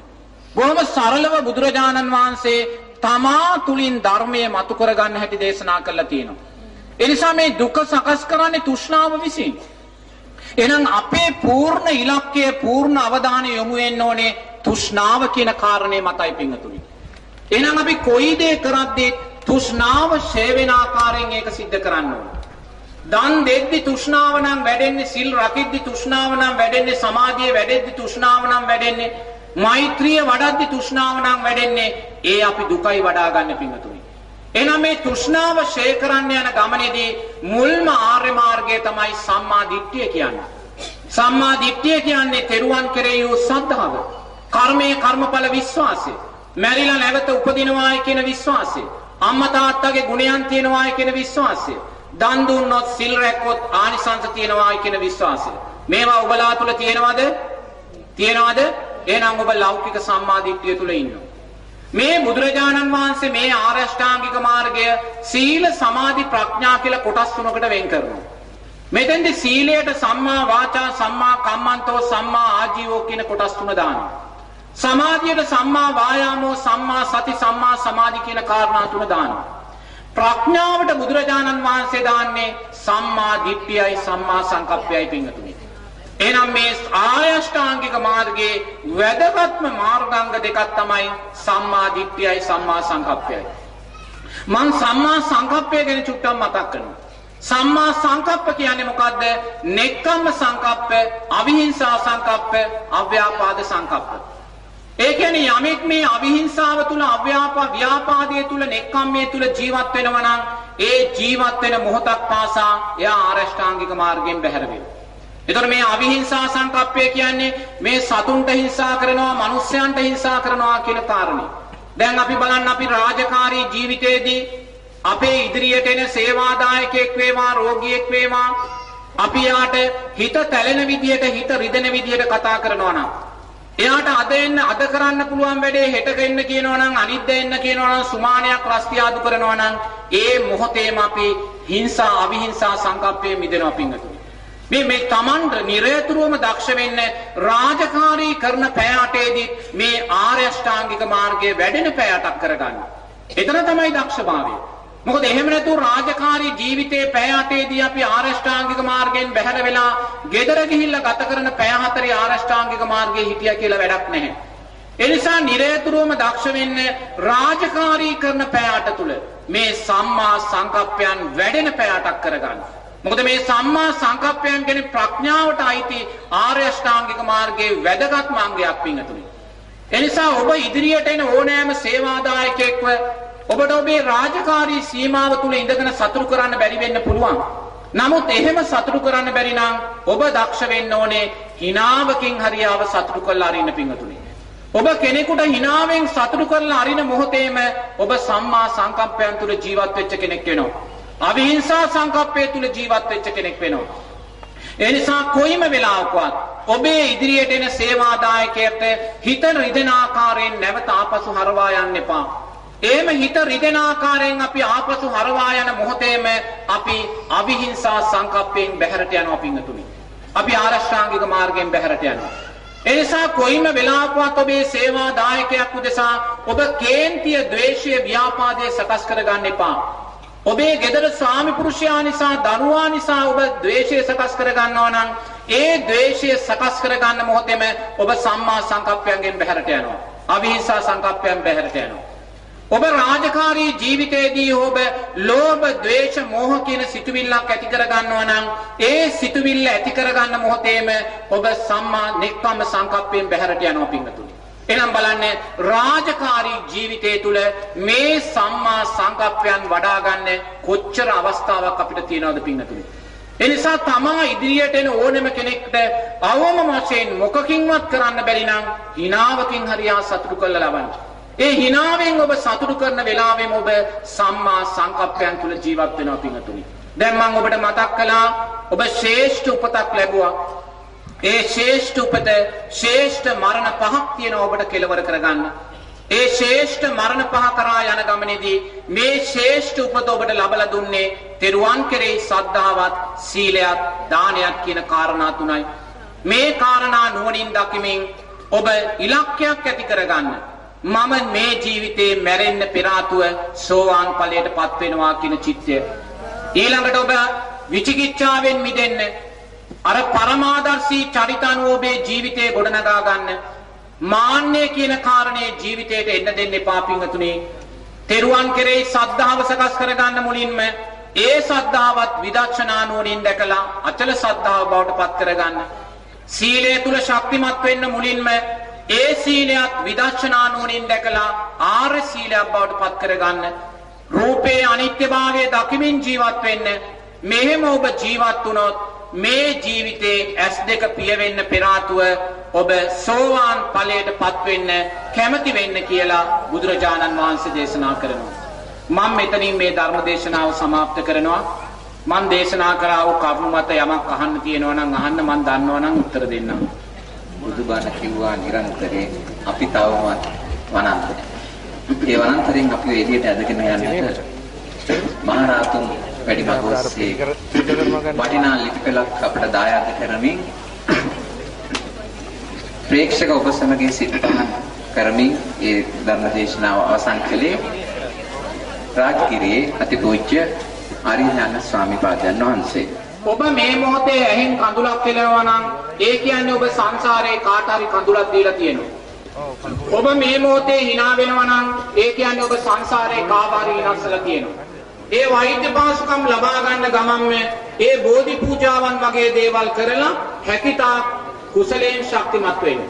බොහොම සරලව බුදුරජාණන් වහන්සේ තමා තුලින් ධර්මයේ මතු කරගන්න හැටි දේශනා කළා තියෙනවා. ඒ නිසා මේ දුක සකස් කරන්නේ තෘෂ්ණාව විසින්. එහෙනම් අපේ පූර්ණ ඉලක්කය පූර්ණ අවධානය යොමු වෙන්න ඕනේ තෘෂ්ණාව කියන කාරණේ මතයි පිංගතුනි. එහෙනම් අපි කොයි දේ කරද්දී තෘෂ්ණාව ෂේ වෙන ආකාරයෙන් ඒක सिद्ध කරන්න ඕනේ. දන් දෙද්දි තෘෂ්ණාව නම් වැඩෙන්නේ සිල් රකිද්දි තෘෂ්ණාව නම් වැඩෙන්නේ සමාධිය වැඩෙද්දි තෘෂ්ණාව නම් වැඩෙන්නේ මෛත්‍රිය වඩද්දි තෘෂ්ණාව නම් වැඩෙන්නේ ඒ අපි දුකයි වඩා ගන්න පිංගතුනි. එහෙනම් මේ තෘෂ්ණාව ෂේ කරන්න යන ගමනේදී මුල්ම ආර්ය මාර්ගය තමයි සම්මා දිට්ඨිය කියන්නේ. සම්මා දිට්ඨිය කියන්නේ තෙරුවන් කෙරෙහි වූ සද්ධාව. කර්මයේ කර්මඵල විශ්වාසය. මැරිලා නැවත උපදිනවායි කියන විශ්වාසය. අම්මා තාත්තගේ ගුණයන් තියෙනවායි කියන විශ්වාසය. දන් දුන්නොත් සිල් රැක්කොත් ආනිසංස තියෙනවායි කියන විශ්වාසය. මේවා ඔබලා තුල තියෙනවද? තියෙනවද? එහෙනම් ඔබ ලෞකික සම්මාදිට්ඨිය තුල ඉන්නවා. මේ බුදුරජාණන් වහන්සේ මේ ආරෂ්ඨාංගික මාර්ගය සීල සමාධි ප්‍රඥා කියලා කොටස් තුනකට වෙන් කරනවා. මෙතෙන්දි සීලයට සම්මා වාචා සම්මා කම්මන්තෝ සම්මා ආජීවෝ කියන කොටස් තුන දානවා. සමාධියට සම්මා වායාමෝ සම්මා සති සම්මා සමාධි කියන කාරණා තුන දානවා. ප්‍රඥාවට බුදුරජාණන් වහන්සේ දාන්නේ සම්මා දිට්ඨියයි සම්මා සංකප්පයයි පිංගතුනි. එහෙනම් මේ ආයෂ්ඨාංගික මාර්ගයේ වැදගත්ම මාර්ගාංග දෙකක් තමයි සම්මා දිට්ඨියයි සම්මා සංකප්පයයි. මං සම්මා සංකප්පය ගැන චුට්ටක් මතක් කරනවා. සම්මා සංකප්ප කියන්නේ මොකද්ද? නෙක්ඛම්ම සංකප්ප, අවිහිංසා සංකප්ප, අව්‍යාපාද සංකප්ප. ඒ කියන්නේ යමෙක් මේ අවිහිංසාව තුල අව්‍යාපා ව්‍යාපාදයේ තුල නෙක්ඛම්මයේ තුල ජීවත් වෙනවා නම් ඒ ජීවත් වෙන මොහොතක් පාසා එයා ආරෂ්ඨාංගික මාර්ගයෙන් බැහැර වෙනවා. එතකොට මේ අවිහිංසා සංකප්පය කියන්නේ මේ සතුන්ට හිංසා කරනවා, මිනිස්යන්ට හිංසා කරනවා කියන කාරණේ. දැන් අපි බලන්න අපි රාජකාරී ජීවිතයේදී අපේ ඉදිරියට එන සේවාදායකයෙක් වේවා, රෝගියෙක් වේවා අපි යාට හිත තැලෙන විදියට, හිත රිදෙන විදියට කතා කරනවා නම් එයාට අද එන්න අද කරන්න පුළුවන් වැඩේ හෙට එන්න කියනවා නම් අනිද්දා එන්න කියනවා නම් සුමානයක් රස්තියාදු කරනවා නම් ඒ මොහොතේම අපි හිංසා අවිහිංසා සංකප්පයේ මිදෙනවා පිංගතුනි. මේ මේ Tamanට නිරතුරුවම දක්ෂ වෙන්න රාජකාරී කරන පැය අටේදී මේ ආර්ය අෂ්ටාංගික මාර්ගයේ වැඩෙන පැය අටක් කරගන්න. එතන තමයි දක්ෂභාවය. මොකද එහෙම නැතුව රාජකාරී ජීවිතයේ පැය අටේදී අපි ආරෂ්ඨාංගික මාර්ගයෙන් බැහැර වෙලා ගෙදර ගිහිල්ලා ගත කරන පැය හතරේ ආරෂ්ඨාංගික මාර්ගයේ හිටියා කියලා වැඩක් නැහැ. ඒ නිසා නිරේතුරුවම දක්ෂ වෙන්න රාජකාරී කරන පැය අට තුල මේ සම්මා සංකප්පයන් වැඩෙන පැය අටක් කරගන්න. මොකද මේ සම්මා සංකප්පයන් කියන්නේ ප්‍රඥාවට අයිති ආර්ය අෂ්ටාංගික මාර්ගයේ වැදගත්ම අංගයක් පිංගතුනි. එනිසා ඔබ ඉදිරියට එන ඕනෑම සේවාදායකයෙක්ව ඔබට ඔබේ රාජකාරී සීමාව තුල ඉඳගෙන සතුටු කරන්න බැරි වෙන්න පුළුවන්. නමුත් එහෙම සතුටු කරන්න බැරි නම් ඔබ දක්ෂ වෙන්න ඕනේ හිනාවකින් හරියාව සතුටු කරලා අරින්න පිංගතුනි. ඔබ කෙනෙකුට හිනාවෙන් සතුටු කරලා අරින මොහොතේම ඔබ සම්මා සංකප්පයන් තුල ජීවත් වෙච්ච කෙනෙක් වෙනවා. අවිහිංසා සංකප්පය තුල ජීවත් වෙච්ච කෙනෙක් වෙනවා. ඒ නිසා කොයිම වෙලාවකවත් ඔබේ ඉදිරියට එන සේවාදායකයට හිත රිදෙන ආකාරයෙන් නැවත ආපසු හරවා යන්න එපා. එහෙම හිත රිදෙන ආකාරයෙන් අපි ආපසු හරවා යන මොහොතේම අපි අවිහිංසා සංකප්පයෙන් බැහැරට යනවා පිංගතුනි. අපි ආරෂ්ඨාංගික මාර්ගයෙන් බැහැරට යනවා. ඒ නිසා කොයිම වෙලාවකවත් ඔබේ සේවා දායකයෙක් උදෙසා ඔබ කේන්තිය, ද්වේෂය, ව්‍යාපාදයේ සකස් කරගන්න එපා. ඔබේ ගෙදර ස්වාමි පුරුෂයා නිසා, දරුවා නිසා ඔබ ද්වේෂය සකස් කරගන්නවා නම් ඒ ද්වේෂය සකස් කරගන්න මොහොතේම ඔබ සම්මා සංකප්පයන්ගෙන් බැහැරට යනවා. අවිහිංසා සංකප්පයන් බැහැරට යනවා. ඔබ රාජකාරී ජීවිතයේදී ඔබ ලෝභ, ද්වේෂ, මෝහ කියන සිතුවිල්ලක් ඇති කරගන්නවා නම් ඒ සිතුවිල්ල ඇති කරගන්න මොහොතේම ඔබ සම්මා නෙක්ඛම්ම සංකප්පයෙන් බැහැරට යනවා පින්වතුනි. එහෙනම් බලන්න රාජකාරී ජීවිතය තුළ මේ සම්මා සංකප්පයන් වඩා ගන්න කොච්චර අවස්ථාවක් අපිට තියෙනවද පින්වතුනි. ඒ නිසා තමා ඉදිරියට එන ඕනෑම කෙනෙක්ට අවම වශයෙන් මොකකින්වත් කරන්න බැරි නම් හිනාවකින් හරියා සතුටු කරලා ලබන්න. ඒ හිනාවෙන් ඔබ සතුටු කරන වෙලාවෙම ඔබ සම්මා සංකප්පයන් තුල ජීවත් වෙනවා පින්තුනි. දැන් මම ඔබට මතක් කළා ඔබ ශ්‍රේෂ්ඨ උපතක් ලැබුවා. ඒ ශ්‍රේෂ්ඨ උපත ශ්‍රේෂ්ඨ මරණ පහක් තියෙනවා ඔබට කෙලවර කරගන්න. ඒ ශ්‍රේෂ්ඨ මරණ පහ කරා යන ගමනේදී මේ ශ්‍රේෂ්ඨ උපත ඔබට ලබලා දුන්නේ තෙරුවන් කෙරෙහි සද්ධාවත් සීලයක් දානයක් කියන කාරණා තුනයි. මේ කාරණා නුවණින් දකිමින් ඔබ ඉලක්කයක් ඇති කරගන්න. මම මේ ජීවිතේ මැරෙන්න පෙර ආතුව සෝවාන් ඵලයටපත් වෙනවා කියන චිත්තය. ඊළඟට ඔබ විචිකිච්ඡාවෙන් මිදෙන්න අර පරමාදර්ශී චරිතානුව ඔබේ ජීවිතේ ගොඩනගා ගන්න. මාන්නය කියන කාරණේ ජීවිතේට එන්න දෙන්න එපා පින්වතුනි. තෙරුවන් කෙරෙහි සද්ධාව සකස් කරගන්න මුලින්ම ඒ සද්ධාවත් විදර්ශනා නුවණින් දැකලා අචල සද්ධාව බවට පත් කරගන්න. සීලය තුල ශක්තිමත් වෙන්න මුලින්ම ඒ සීලයක් විදර්ශනා නුවණින් දැකලා ආර්ය සීලයක් බවට පත් කරගන්න. රූපේ අනිත්‍යභාවය දකිමින් ජීවත් වෙන්න. මෙහෙම ඔබ ජීවත් වුණොත් මේ ජීවිතේ S2 පිය වෙන්න පෙර ඔබ සෝවාන් ඵලයටපත් වෙන්න කැමති වෙන්න කියලා බුදුරජාණන් වහන්සේ දේශනා කරනවා. මම මෙතනින් මේ ධර්ම දේශනාව સમાપ્ત කරනවා. මම දේශනා කරා වූ කරුණු මත යමක් අහන්න තියෙනවා නම් අහන්න මම දන්නවා නම් උත්තර දෙන්නම්. බුදුබණ කිව්වා නිරන්තරයෙන් අපි තවමත් වනාන්තරේ. ඒ වනාන්තරයෙන් අපි එළියට ඇදගෙන යන්නට මහරහතුන් වැඩිමහල් ඔස්සේ වටිනා ලිපිපලක් අපට දායාද කරමින් ප්‍රේක්ෂක ඔබ සමගින් සිතන කරමින් ඒ ධර්ම දේශනාව අවසන් කළේ රාජගිරියේ අතිපූජ්‍ය ආරියඥාන ස්වාමි පාදයන් වහන්සේ ඔබ මේ මොහොතේ ඇහෙන් කඳුලක් කෙලවනවා නම් ඒ කියන්නේ ඔබ සංසාරේ කාට හරි කඳුලක් දීලා තියෙනවා. ඔබ මේ මොහොතේ hina වෙනවා නම් ඒ කියන්නේ ඔබ සංසාරේ කාවාරි විනාශලා තියෙනවා. ඒ වෛද්‍ය පාසුකම් ලබා ගන්න ගමන්ම ඒ බෝධි පූජාවන් වගේ දේවල් කරලා හැකිතා කුසලයෙන් ශක්තිමත් වෙන්න.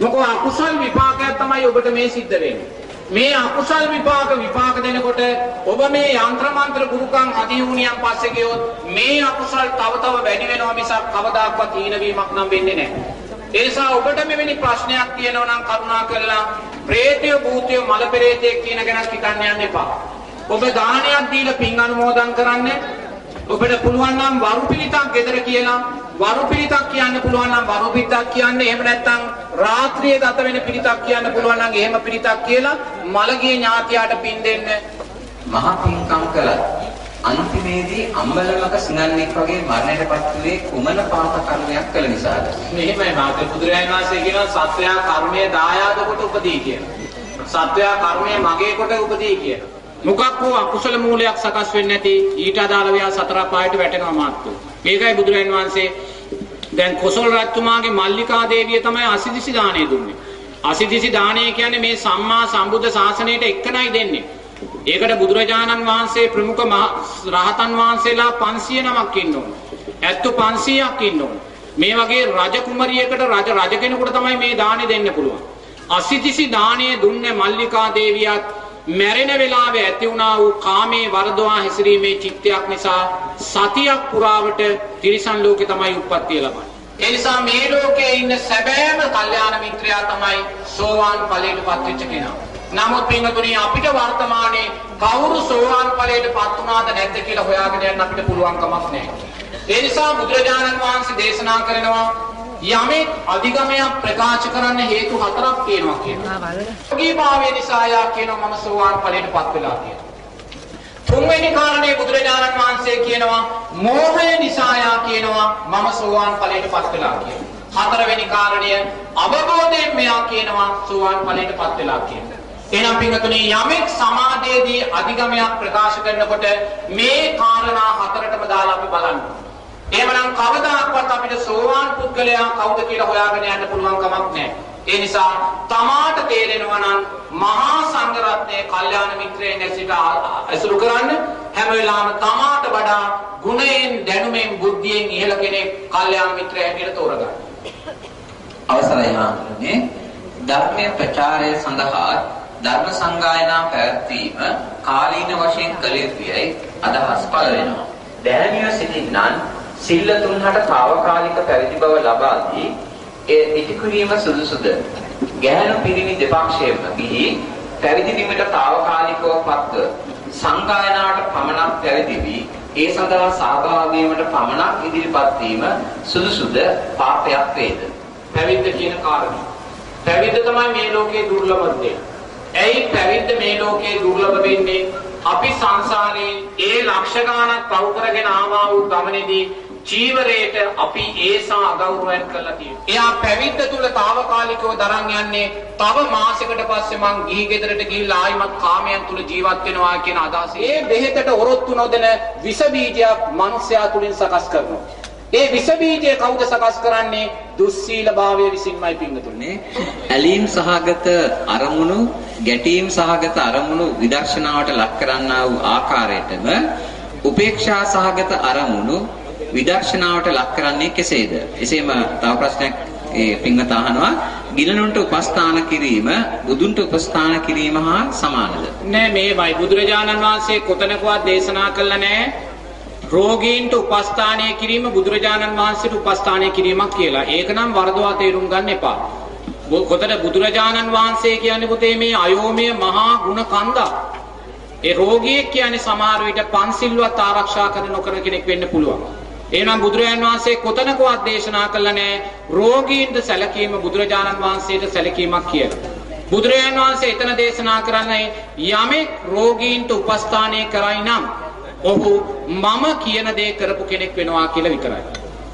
මොකද අකුසල් විපාකයක් තමයි ඔබට මේ සිද්ධ වෙන්නේ. මේ අකුසල් විපාක විපාක දෙනකොට ඔබ මේ යంత్ర මන්ත්‍ර ගුරුකම් අධිහුණියන් පස්සේ ගියොත් මේ අකුසල් තව තව වැඩි වෙනවා මිසක් කවදාක්වත් හීන වීමක් නම් වෙන්නේ නැහැ. ඒ නිසා ඔබට මෙවැනි ප්‍රශ්නයක් තියෙනවා නම් කරුණා කරලා ප්‍රේතය භූතය මල පෙරේතය කියන ගැන හිතන්න යන්න එපා. ඔබ දානයක් දීලා පින් අනුමෝදන් කරන්න. ඔබට පුළුවන් නම් වරු පිළිතක් ගෙදර කියලා වරු පිළිතක් කියන්න පුළුවන් නම් වරු පිළිතක් කියන්න. එහෙම නැත්නම් රාත්‍රියේ ගත වෙන පිළිතක් කියන්න පුළුවන් නම් එහෙම පිළිතක් කියලා මලගිය ඥාතියාට පින් දෙන්න. මහා පින්කම් කළා. අන්තිමේදී අම්බලමක සිනන්නෙක් වගේ මරණයටපත් වූයේ කුමන පාප කර්මයක් කළ නිසාද? මෙහෙමයි මාතෘ බුදුරජාණන් වහන්සේ කියනවා සත්වයා කර්මයේ දායාද කොට උපදී කියලා. සත්වයා කර්මයේ මගේ කොට උපදී කියලා. මොකක් හෝ අකුසල මූලයක් සකස් වෙන්නේ නැති ඊට අදාළව යා සතර පායට වැටෙනවා මාත්තු. මේකයි බුදුරජාණන් වහන්සේ දැන් කොසල් රජතුමාගේ මල්ලිකා දේවිය තමයි අසිදිසි දාණය දුන්නේ. අසිදිසි දාණය කියන්නේ මේ සම්මා සම්බුද්ධ ශාසනයට එක්කනයි දෙන්නේ. ඒකට බුදුරජාණන් වහන්සේ ප්‍රමුඛ රහතන් වහන්සේලා 500 නමක් ඉන්න ඕන. ඇත්තු 500ක් ඉන්න ඕන. මේ වගේ රජ කුමරියකට රජ රජ කෙනෙකුට තමයි මේ දානි දෙන්න පුළුවන්. අසිතිසි දාණය දුන්නේ මල්ලිකා දේවියත් මැරෙන වෙලාවේ ඇති වුණා වූ කාමයේ වරදවා හැසිරීමේ චිත්තයක් නිසා සතියක් පුරාවට තිරිසන් ලෝකේ තමයි උප්පත්තිය ලබන්නේ. ඒ නිසා මේ ලෝකයේ ඉන්න සැබෑම කල්යාණ මිත්‍රයා තමයි සෝවාන් ඵලයටපත් වෙච්ච කෙනා. නමුත් පින්වතුනි අපිට වර්තමානයේ කවුරු සෝවාන් ඵලයටපත් වුණාද නැද්ද කියලා හොයාගෙන යන්න අපිට පුළුවන් කමක් නැහැ. ඒ නිසා බුදුරජාණන් වහන්සේ දේශනා කරනවා යමෙක් අධිගමයක් ප්‍රකාශ කරන්න හේතු හතරක් තියෙනවා කියනවා. යෝගීභාවය නිසා යා කියනවා මම සෝවාන් ඵලයටපත් වෙලා කියලා. තුන්වෙනි කාරණේ බුදුරජාණන් වහන්සේ කියනවා මෝහය නිසා යා කියනවා මම සෝවාන් ඵලයටපත් වෙලා කියලා. හතරවෙනි කාරණය අවබෝධයෙන් මෙයා කියනවා සෝවාන් ඵලයටපත් වෙලා කියලා. එහෙනම් පින්වතුනි යමෙක් සමාධියේදී අධිගමයක් ප්‍රකාශ කරනකොට මේ කාරණා හතරටම දාලා අපි බලන්න. එහෙමනම් කවදාක්වත් අපිට සෝවාන් පුද්ගලයා කවුද කියලා හොයාගෙන යන්න පුළුවන් කමක් නැහැ. ඒ නිසා තමාට තේරෙනවා නම් මහා සංඝරත්නයේ කල්යාණ මිත්‍රයන් ඇසිට ඇසුරු කරන්න හැම වෙලාවෙම තමාට වඩා ගුණයෙන් දැනුමෙන් බුද්ධියෙන් ඉහළ කෙනෙක් කල්යාණ මිත්‍රය හැටියට තෝරගන්න. අවසරයි හාමුදුරනේ ධර්මයේ ප්‍රචාරය සඳහා ධර්ම සංගායනා පැවැත්වීම කාලීන වශයෙන් කළ යුතුයයි අදහස් පළ වෙනවා. දැහැමිව සිටින්නන් සිල්ල තුන්හට తాවකාලික පැවිදි බව ලබා දී ඒ ඉතිකුරීම සුදුසුද? ගැහැණු පිරිමි දෙපක්ෂයේම ගිහි පැවිදි වීමට తాවකාලිකව පත්ව සංගායනාවට පමණක් පැවිදි වී ඒ සඳහා සහභාගී වීමට පමණක් ඉදිරිපත් වීම සුදුසුද පාපයක් වේද? පැවිද්ද කියන කාරණය. පැවිද්ද තමයි මේ ලෝකයේ දුර්ලභම දේ. ඇයි පැවිද්ද මේ ලෝකයේ දුර්ලභ වෙන්නේ? අපි සංසාරේ ඒ ලක්ෂ ගාණක් පවු කරගෙන ආවා වූ ගමනේදී චීවරයට අපි ඒසා අගෞරවයන් කරලා තියෙනවා. එයා පැවිද්ද තුල తాවකාලිකව දරන් යන්නේ තව මාසයකට පස්සේ මං ගිහි ගෙදරට ගිහිල්ලා ආයිමත් කාමයන් තුල ජීවත් වෙනවා කියන අදහස. ඒ බෙහෙතට ඔරොත්තු නොදෙන විස බීජයක් මිනිස්යා තුලින් සකස් කරනවා. ඒ විස බීජය කවුද සකස් කරන්නේ? දුස්සීල භාවය විසින්මයි පින්නතුනේ. ඇලීම් සහගත අරමුණු, ගැටීම් සහගත අරමුණු විදර්ශනාවට ලක් කරන්නා වූ ආකාරයටම උපේක්ෂා සහගත අරමුණු විදර්ශනාවට ලක් කරන්නේ කෙසේද? එසේම තව ප්‍රශ්නයක් ඒ පින්වත අහනවා ගිලනුන්ට උපස්ථාන කිරීම බුදුන්ට උපස්ථාන කිරීම හා සමානද? නෑ මේවයි බුදුරජාණන් වහන්සේ කොතනකවත් දේශනා කළා නෑ රෝගීන්ට උපස්ථානය කිරීම බුදුරජාණන් වහන්සේට උපස්ථානය කිරීමක් කියලා. ඒක නම් වරදවා තේරුම් ගන්න එපා. කොතන බුදුරජාණන් වහන්සේ කියන්නේ පුතේ මේ අයෝමය මහා ගුණ කන්දක්. ඒ රෝගියෙක් කියන්නේ සමහර විට පන්සිල්වත් ආරක්ෂා කරන නොකර කෙනෙක් වෙන්න පුළුවන්. එහෙනම් බුදුරජාන් වහන්සේ කොතනකවත් දේශනා කළා නෑ රෝගීන්ට සැලකීම බුදුරජාණන් වහන්සේට සැලකීමක් කියලා. බුදුරජාන් වහන්සේ එතන දේශනා කරන්නේ යමෙක් රෝගීන්ට උපස්ථානය කරයි නම් ඔහු මම කියන දේ කරපු කෙනෙක් වෙනවා කියලා විතරයි.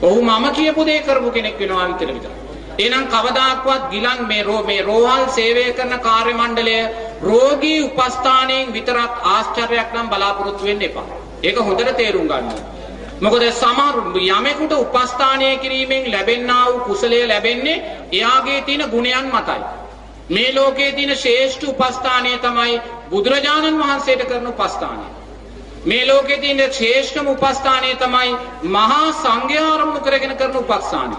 ඔහු මම කියපු දේ කරපු කෙනෙක් වෙනවා විතර විතරයි. එහෙනම් කවදාක්වත් ගිලන් මේ රෝ මේ රෝහල් සේවය කරන කාර්ය මණ්ඩලය රෝගී උපස්ථානයෙන් විතරක් ආශ්චර්යයක් නම් බලාපොරොත්තු වෙන්න එපා. ඒක හොඳට තේරුම් ගන්න ඕනේ. මොකද සමහර යමෙකුට උපස්ථානය කිරීමෙන් ලැබෙන්නා වූ කුසලය ලැබෙන්නේ එයාගේ තියෙන ගුණයන් මතයි. මේ ලෝකයේ තියෙන ශ්‍රේෂ්ඨ උපස්ථානය තමයි බුදුරජාණන් වහන්සේට කරන උපස්ථානය. මේ ලෝකයේ තියෙන ශ්‍රේෂ්ඨම උපස්ථානය තමයි මහා සංඝයා ආරමුණු කරගෙන කරන උපස්ථානය.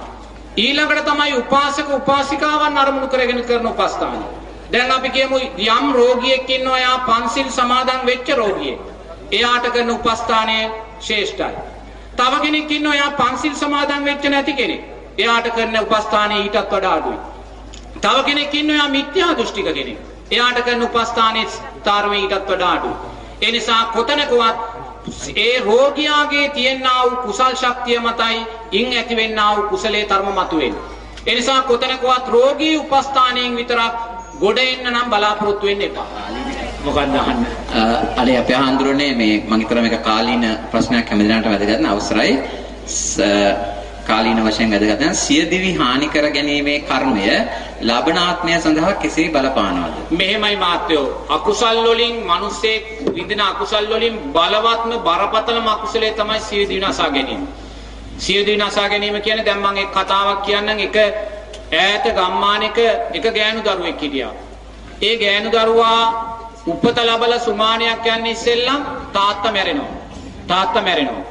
ඊළඟට තමයි උපාසක උපාසිකාවන් ආරමුණු කරගෙන කරන උපස්ථානය. දැන් අපි කියමු යම් රෝගියෙක් ඉන්නවා එයා පන්සිල් සමාදන් වෙච්ච රෝගියෙක්. එයාට කරන උපස්ථානය ශ්‍රේෂ්ඨයි. තව කෙනෙක් ඉන්නවා එයා පන්සිල් සමාදන් වෙච්ච නැති කෙනෙක්. එයාට කරන උපස්ථානය ඊටත් වඩා අඩුයි. තව කෙනෙක් ඉන්නවා එයා මිත්‍යා දෘෂ්ටික කෙනෙක්. එයාට කරන උපස්ථානයේ තරම ඊටත් වඩා අඩුයි. ඒ නිසා කොතනකවත් ඒ රෝගියාගේ තියෙනා වූ කුසල් ශක්තිය මතයි ඉන් ඇතිවෙනා වූ කුසලයේ තරම මතුවෙන්නේ. ඒ නිසා කොතනකවත් රෝගී උපස්ථානයෙන් විතරක් ගොඩ එන්න නම් බලාපොරොත්තු වෙන්න එපා. මොකක්ද අහන්න? අනේ අපේ ආන්දරනේ මේ මම හිතනවා මේක කාලීන ප්‍රශ්නයක් හැමදෙනාට වැදගත් අවසරයි. කාලීන වශයෙන් වැදගත් නම් සියදිවි හානි කර ගැනීමේ කර්මය ලබනාත්මය සඳහා කෙසේ බලපානවද? මෙහෙමයි මාත්‍යෝ අකුසල් වලින් මිනිස්සේ විඳින අකුසල් වලින් බලවත්ම බරපතලම අකුසලයේ තමයි සියදිවි නසා ගැනීම. සියදිවි නසා ගැනීම කියන්නේ දැන් මම එක් කතාවක් කියන්නම් එක ඈත ගම්මානයක එක ගෑනු දරුවෙක් හිටියා. ඒ ගෑනු දරුවා උපත ලබලා සුමානයක් යන්නේ ඉස්සෙල්ලා තාත්තා මැරෙනවා. තාත්තා මැරෙනවා.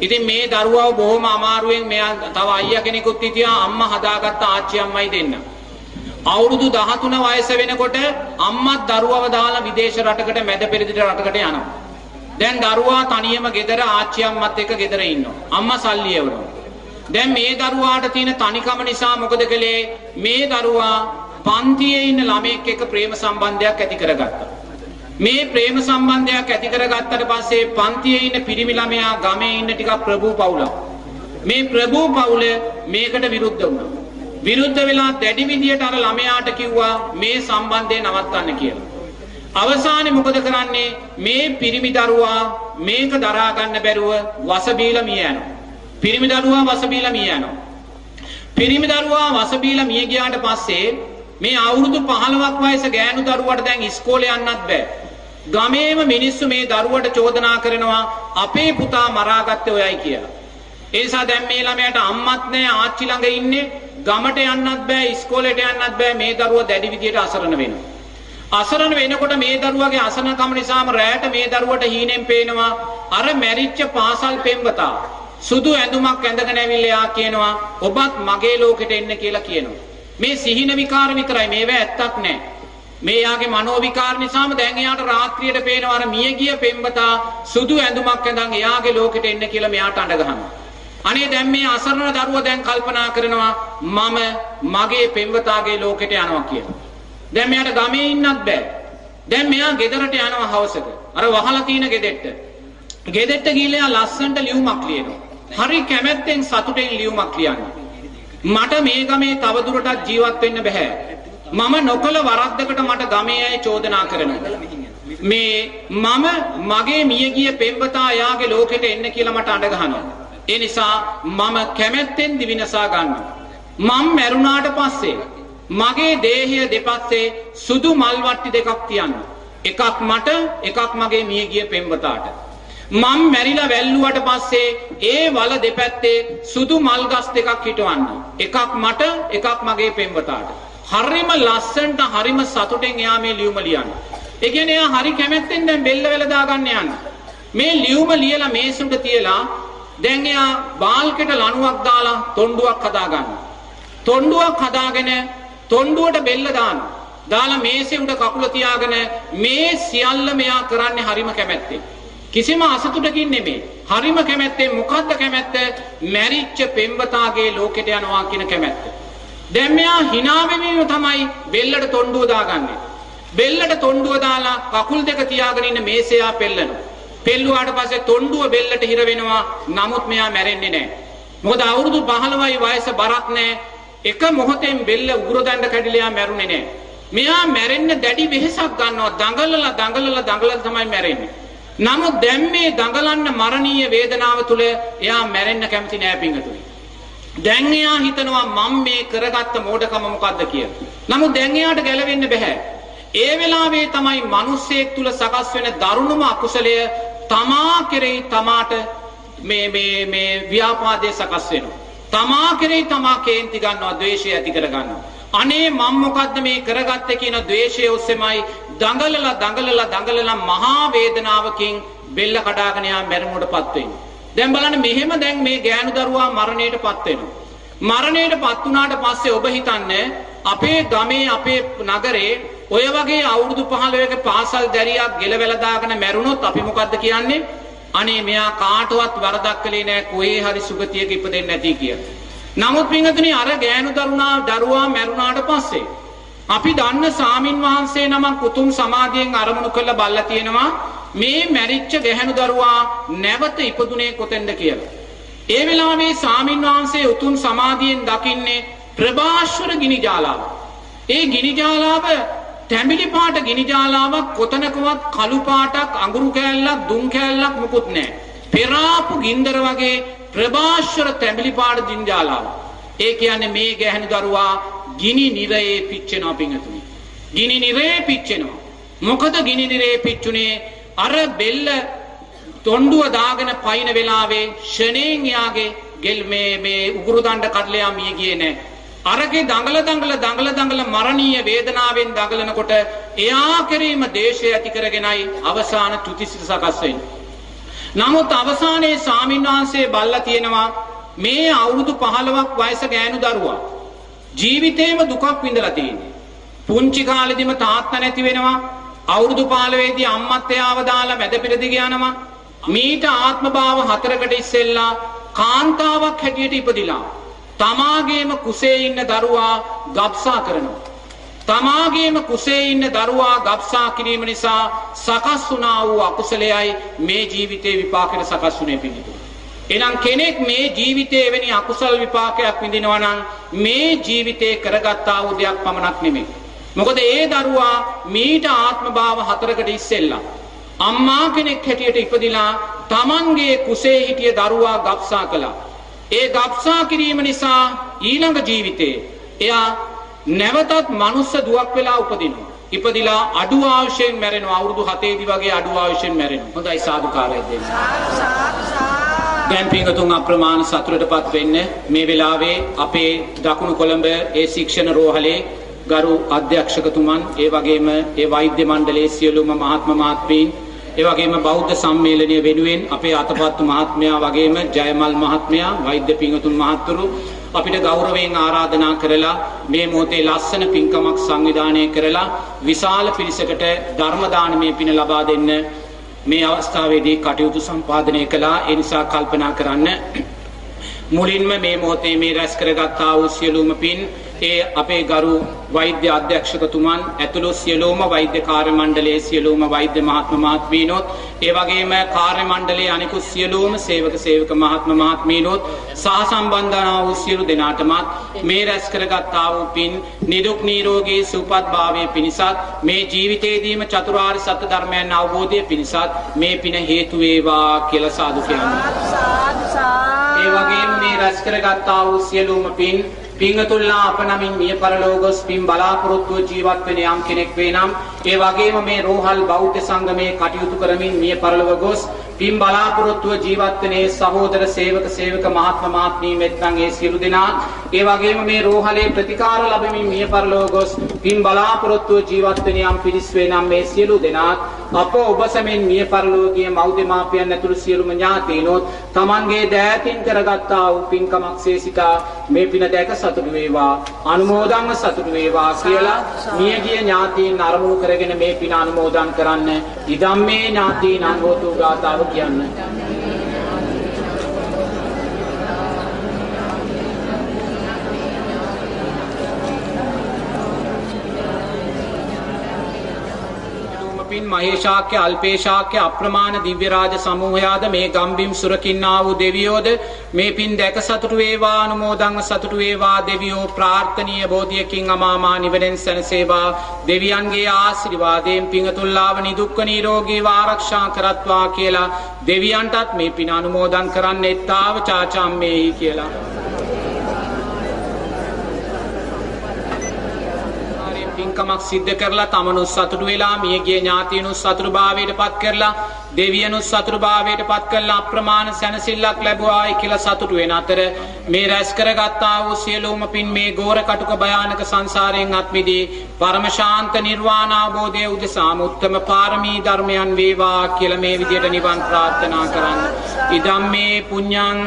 ඉතින් මේ දරුවව බොහොම අමාරුවෙන් මෙයා තව අයියා කෙනෙකුත් හිටියා අම්මා හදාගත්ත ආච්චි අම්මයි දෙන්න. අවුරුදු 13 වයස වෙනකොට අම්මත් දරුවව දාලා විදේශ රටකට මැද පෙරදිග රටකට යනවා. දැන් දරුවා තනියම ගෙදර ආච්චි අම්මත් එක්ක ගෙදර ඉන්නවා. අම්මා සල්ලි එවනවා. දැන් මේ දරුවාට තියෙන තනිකම නිසා මොකද කළේ? මේ දරුවා පන්තියේ ඉන්න ළමයෙක් එක්ක ප්‍රේම සම්බන්ධයක් ඇති කරගත්තා. මේ ප්‍රේම සම්බන්ධයක් ඇති කරගත්තට පස්සේ පන්තියේ ඉන්න පිරිමි ළමයා ගමේ ඉන්න ටිකක් ප්‍රභූ පවුලක්. මේ ප්‍රභූ පවුල මේකට විරුද්ධ වුණා. විරුද්ධ වෙලා දැඩි විදියට අර ළමයාට කිව්වා මේ සම්බන්ධය නවත්තන්න කියලා. අවසානයේ මොකද කරන්නේ මේ පිරිමි දරුවා මේක දරා ගන්න බැරුව වස බීලා මිය යනවා. පිරිමි දරුවා වස බීලා මිය යනවා. පිරිමි දරුවා වස බීලා මිය ගියාට පස්සේ මේ අවුරුදු 15ක් වයස ගෑනු දරුවට දැන් ඉස්කෝලේ යන්නත් බෑ. ගමේම මිනිස්සු මේ දරුවට චෝදනා කරනවා අපේ පුතා මරාගත්තේ ඔයයි කියලා. ඒ නිසා දැන් මේ ළමයාට අම්මත් නැහැ ආච්චි ළඟ ඉන්නේ ගමට යන්නත් බෑ ඉස්කෝලේට යන්නත් බෑ මේ දරුවා දැඩි විදියට අසරණ වෙනවා. අසරණ වෙනකොට මේ දරුවගේ අසරණකම නිසාම රැයට මේ දරුවට හීනෙන් පේනවා අර මැරිච්ච පාසල් පෙම්වතා සුදු ඇඳුමක් ඇඳගෙන ඇවිල්ලා කියනවා ඔබත් මගේ ලෝකෙට එන්න කියලා කියනවා. මේ සිහින විකාර විතරයි මේවා ඇත්තක් නෑ. මේ යාගේ මනෝ විකාර නිසාම දැන් එයාට රාත්‍රියට පේනවා අර මියගිය පෙම්වතා සුදු ඇඳුමක් ඇඳන් එයාගේ ලෝකෙට එන්න කියලා මෙයාට අඬ ගහනවා. අනේ දැන් මේ අසරණ දරුවා දැන් කල්පනා කරනවා මම මගේ පෙම්වතාගේ ලෝකෙට යනවා කියලා. දැන් මෙයාට ගමේ ඉන්නත් බෑ. දැන් මෙයා ගෙදරට යනවා හවසක. අර වහලා තියෙන ගෙදෙට්ට. ගෙදෙට්ට ගිහලා ලස්සන්ට ලියුමක් ලියනවා. හරි කැමැත්තෙන් සතුටෙන් ලියුමක් ලියන්නේ. මට මේ ගමේ තවදුරටත් ජීවත් වෙන්න බෑ. මම නොකල වරද්දකට මට ගමේ අය චෝදනා කරනවා. මේ මම මගේ මියගිය පෙම්වතා යාගේ ලෝකෙට එන්න කියලා මට අඬ ගහනවා. ඒ නිසා මම කැමැත්තෙන් දිවිනසා ගන්නවා. මම මැරුණාට පස්සේ මගේ දේහය දෙපස්සේ සුදු මල් වට්ටි දෙකක් තියන්න. එකක් මට එකක් මගේ මියගිය පෙම්වතාට. මම මැරිලා වැල්ලුවට පස්සේ ඒ වල දෙපැත්තේ සුදු මල් ගස් දෙකක් හිටවන්න. එකක් මට එකක් මගේ පෙම්වතාට. හරිම ලස්සනට හරිම සතුටෙන් එයා මේ ලියුම ලියන්න. ඒ කියන්නේ එයා හරි කැමැත්තෙන් දැන් බෙල්ල වෙල දාගන්න යන්න. මේ ලියුම ලියලා මේසුන්ට තියලා දැන් එයා බාල්කෙට ලණුවක් දාලා තොණ්ඩුවක් හදාගන්න. තොණ්ඩුවක් හදාගෙන තොණ්ඩුවට බෙල්ල දාන්න. දාලා මේසේ උඩ කකුල තියාගෙන මේ සියල්ල මෙයා කරන්නේ හරිම කැමැත්තෙන්. කිසිම අසතුටකින් නෙමෙයි. හරිම කැමැත්තෙන් මොකද්ද කැමැත්ත? මැරිච්ච පෙම්වතාගේ ලෝකෙට යනවා කියන කැමැත්ත. දැන් මෙයා hina වෙමින් තමයි බෙල්ලට තොණ්ඩුව දාගන්නේ. බෙල්ලට තොණ්ඩුව දාලා කකුල් දෙක තියාගෙන ඉන්න මේසයා පෙල්ලනවා. පෙල්ලුවාට පස්සේ තොණ්ඩුව බෙල්ලට හිර වෙනවා. නමුත් මෙයා මැරෙන්නේ නැහැ. මොකද අවුරුදු 15යි වයස බරක් නැහැ. එක මොහොතෙන් බෙල්ල උගුර දණ්ඩ කැඩිලා මැරුණේ නැහැ. මෙයා මැරෙන්න දැඩි වෙහෙසක් ගන්නවා. දඟලලා දඟලලා දඟලලා තමයි මැරෙන්නේ. නමුත් දැන් මේ දඟලන්න මරණීය වේදනාව තුල එයා මැරෙන්න කැමති නෑ පිංගතුනි. දැන් එයා හිතනවා මම මේ කරගත්ත මෝඩකම මොකද්ද කියලා. නමුත් දැන් එයාට ගැලවෙන්න බෑ. ඒ වෙලාවේ තමයි මිනිස්සෙක් තුල සකස් වෙන දරුණුම අකුසලය තමා කෙරෙහි තමාට මේ මේ මේ ව්‍යාපාදයේ සකස් වෙනවා. තමා කෙරෙහි තමා කේන්ති ගන්නවා, ද්වේෂය ඇති කර ගන්නවා. අනේ මම මොකද්ද මේ කරගත්තේ කියන ද්වේෂය ඔස්සේමයි දඟලලා දඟලලා දඟලලා මහා වේදනාවකින් බෙල්ල කඩාගෙන යා මැරුණටපත් වෙන්නේ. දැන් බලන්න මෙහෙම දැන් මේ ගෑනු දරුවා මරණයටපත් වෙනවා. මරණයටපත් වුණාට පස්සේ ඔබ හිතන්නේ අපේ ගමේ අපේ නගරේ ඔය වගේ අවුරුදු 15ක පාසල් දැරියක් ගෙලවැල දාගෙන මැරුණොත් අපි මොකද්ද කියන්නේ? අනේ මෙයා කාටවත් වරදක් කළේ නෑ කොහේ හරි සුගතියක ඉපදෙන්නේ නැති කියලා. නමුත් පින්වතුනි අර ගෑනු දරුණා දරුවා මැරුණාට පස්සේ අපි දන්න සාමින් වහන්සේ නමක් උතුම් සමාධියෙන් අරමුණු කරලා බල්ලා තියෙනවා මේ මැරිච්ච ගැහැණු දරුවා නැවත ඉපදුනේ කොතෙන්ද කියලා. ඒ වෙලාවේ සාමින් වහන්සේ උතුම් සමාධියෙන් දකින්නේ ප්‍රභාස්වර ගිනි ජාලාව. ඒ ගිනි ජාලාව තැඹිලි පාට ගිනි ජාලාවක් කොතනකවත් කළු පාටක් අඟුරු කෑල්ලක් දුම් කෑල්ලක් මුකුත් නැහැ. පෙරාපු ගින්දර වගේ ප්‍රභාස්වර තැඹිලි පාට ගිනි ජාලාව. ඒ කියන්නේ මේ ගැහැණු දරුවා ගිනි නිරයේ පිච්චෙනවා පිංගතුනි. ගිනි නිරයේ පිච්චෙනවා. මොකද ගිනි නිරයේ පිච්චුනේ අර බෙල්ල තොණ්ඩුව දාගෙන පයින් වෙලාවේ ෂණයෙන් යාගේ ගෙල් මේ මේ උගුරු දණ්ඩ කඩලා මිය ගියේ නෑ. අරගේ දඟල දඟල දඟල දඟල මරණීය වේදනාවෙන් දඟලනකොට එයා කෙරෙහිම දේශය ඇති කරගෙනයි අවසාන චුතිසිත සකස් වෙන්නේ. නමුත් අවසානයේ සාමින්වහන්සේ බල්ලා තියෙනවා මේ අවුරුදු 15ක් වයස ගෑනු දරුවා ජීවිතේම දුකක් විඳලා තියෙන්නේ. පුංචි කාලෙදිම තාත්තා නැති වෙනවා. අවුරුදු 15 දී අම්මත් එයාව දාලා මැද පෙරදිග යනවා. මීට ආත්ම භාව හතරකට ඉස්සෙල්ලා කාන්තාවක් හැටියට ඉපදිලා තමාගේම කුසේ ඉන්න දරුවා ගබ්සා කරනවා. තමාගේම කුසේ ඉන්න දරුවා ගබ්සා කිරීම නිසා සකස් වුණා වූ අකුසලයයි මේ ජීවිතේ විපාකෙට සකස් වුණේ පිළිතුරු. එනම් කෙනෙක් මේ ජීවිතයේ වෙනි අකුසල් විපාකයක් විඳිනවා නම් මේ ජීවිතේ කරගත්තා වූ දෙයක් පමණක් නෙමෙයි. මොකද ඒ දරුවා මීට ආත්ම භාව හතරකට ඉස්සෙල්ලා අම්මා කෙනෙක් හැටියට ඉපදිලා Tamanගේ කුසේ හිටිය දරුවා ගබ්සා කළා. ඒ ගබ්සා කිරීම නිසා ඊළඟ ජීවිතේ එයා නැවතත් මනුස්ස දුවක් වෙලා උපදිනවා. ඉපදිලා අඩු ආයුෂයෙන් මැරෙනවා. අවුරුදු 7 දී වගේ අඩු ආයුෂයෙන් මැරෙනවා. හොඳයි සාදුකාරය දෙන්න. දැන් පින්තුන් අප්‍රමාණ සතුටටපත් වෙන්න මේ වෙලාවේ අපේ දකුණු කොළඹ ඒ ශික්ෂණ රෝහලේ ගරු අධ්‍යක්ෂකතුමන් ඒ වගේම ඒ වෛද්‍ය මණ්ඩලයේ සියලුම මහත්ම මහත්මීන් ඒ වගේම බෞද්ධ සම්මේලනය වෙනුවෙන් අපේ අතපත්තු මහත්මයා වගේම ජයමල් මහත්මයා වෛද්‍ය පිංගතුන් මහත්තුරු අපිට ගෞරවයෙන් ආරාධනා කරලා මේ මොහොතේ ලස්සන පින්කමක් සංවිධානය කරලා විශාල පිරිසකට ධර්ම දානමය පින ලබා දෙන්න මේ අවස්ථාවේදී කටයුතු සම්පාදනය කළා. ඒ නිසා කල්පනා කරන්න මුලින්ම මේ මොහොතේ මේ රැස් කරගත්තා වූ සියලුම පින් ඒ අපේ ගරු වෛද්‍ය අධ්‍යක්ෂකතුමන් ඇතුළු සියලුම වෛද්‍ය කාර්ය මණ්ඩලයේ සියලුම වෛද්‍ය මහත්ම මහත්මීනොත් ඒ වගේම කාර්ය මණ්ඩලයේ අනිකුත් සියලුම සේවක සේවක මහත්ම මහත්මීනොත් සහ සම්බන්ධනා වූ සියලු දෙනාටමත් මේ රැස් කරගත්තා වූ පින් නිදුක් නිරෝගී සුවපත් භාවයේ පිණිසත් මේ ජීවිතයේදීම චතුරාර්ය සත්‍ය ධර්මයන් අවබෝධය පිණිසත් මේ පින හේතු වේවා කියලා සාදු කියනවා. ඒ වගේම මේ රැස් කරගත්තා වූ සියලුම පින් පිංගතුල්ලා අප නමින් මිය පරලෝගොස් පින් බලාපොරොත්තුව ජීවත් වෙන යම් කෙනෙක් වේ නම් ඒ වගේම මේ රෝහල් බෞද්ධ සංගමයේ කටයුතු කරමින් මිය පරලොව ගොස් පින් බලාපොරොත්තුව ජීවත් වෙන සහෝදර සේවක සේවක මහත්ම මාත්මී මෙත්නම් ඒ සියලු දෙනා. ඒ වගේම මේ රෝහලේ ප්‍රතිකාර ලැබෙමින් මිය පරලොව ගොස් පින් බලාපොරොත්තුව ජීවත් වෙන යම් පිරිස් වේ නම් මේ සියලු දෙනා අප ඔබ සැමෙන් මිය පරලොව ගිය මව්දෙමාපියන් ඇතුළු සියලුම ඥාතීනොත් Tamanගේ දෑතින් කරගත්තා වූ පින්කමක් සේසිතා මේ පින දැක සතුටු වේවා අනුමෝදන්ව සතුටු වේවා කියලා මියගිය ඥාතීන් අරමුණු කරගෙන මේ පින අනුමෝදන් කරන්න ඉදම්මේ ඥාතීන් අංගෝතු ගාතාව කියන්න පින් මහේශාක්‍ය අල්පේශාක්‍ය අප්‍රමාණ දිව්‍ය රාජ සමූහයාද මේ ගම්බිම් සුරකින්නා වූ දෙවියෝද? මේ පින් දැක සතුටු වේවා අනුමෝදන්ව සතුටු වේවා දෙවියෝ ප්‍රාර්ථනීය බෝධියකින් අමාමා නිවනෙන් සැනසේවා. දෙවියන්ගේ ආශිර්වාදයෙන් පිංගතුල්ලාව නිදුක්ඛ නිරෝගීව ආරක්ෂා කරත්වා කියලා දෙවියන්ටත් මේ පින අනුමෝදන් කරන්නෙත්තාව චාචාම්මේහි කියලා. පින්කමක් සිද්ධ කරලා තමනුත් සතුටු වෙලා මියගිය ඥාතීනුත් සතුටුභාවයට පත් කරලා දෙවියනුත් සතුටුභාවයට පත් කරලා අප්‍රමාණ සැනසෙල්ලක් ලැබුවායි කියලා සතුටු වෙන අතර මේ රැස් කරගත්තා වූ සියලුම පින් මේ ගෝර කටුක භයානක සංසාරයෙන් අත් මිදී පරම ශාන්ත නිර්වාණ අවබෝධය උදෙසාම උත්තම පාරමී ධර්මයන් වේවා කියලා මේ විදියට නිවන් ප්‍රාර්ථනා කරන්න. ඉදම් මේ පුඤ්ඤං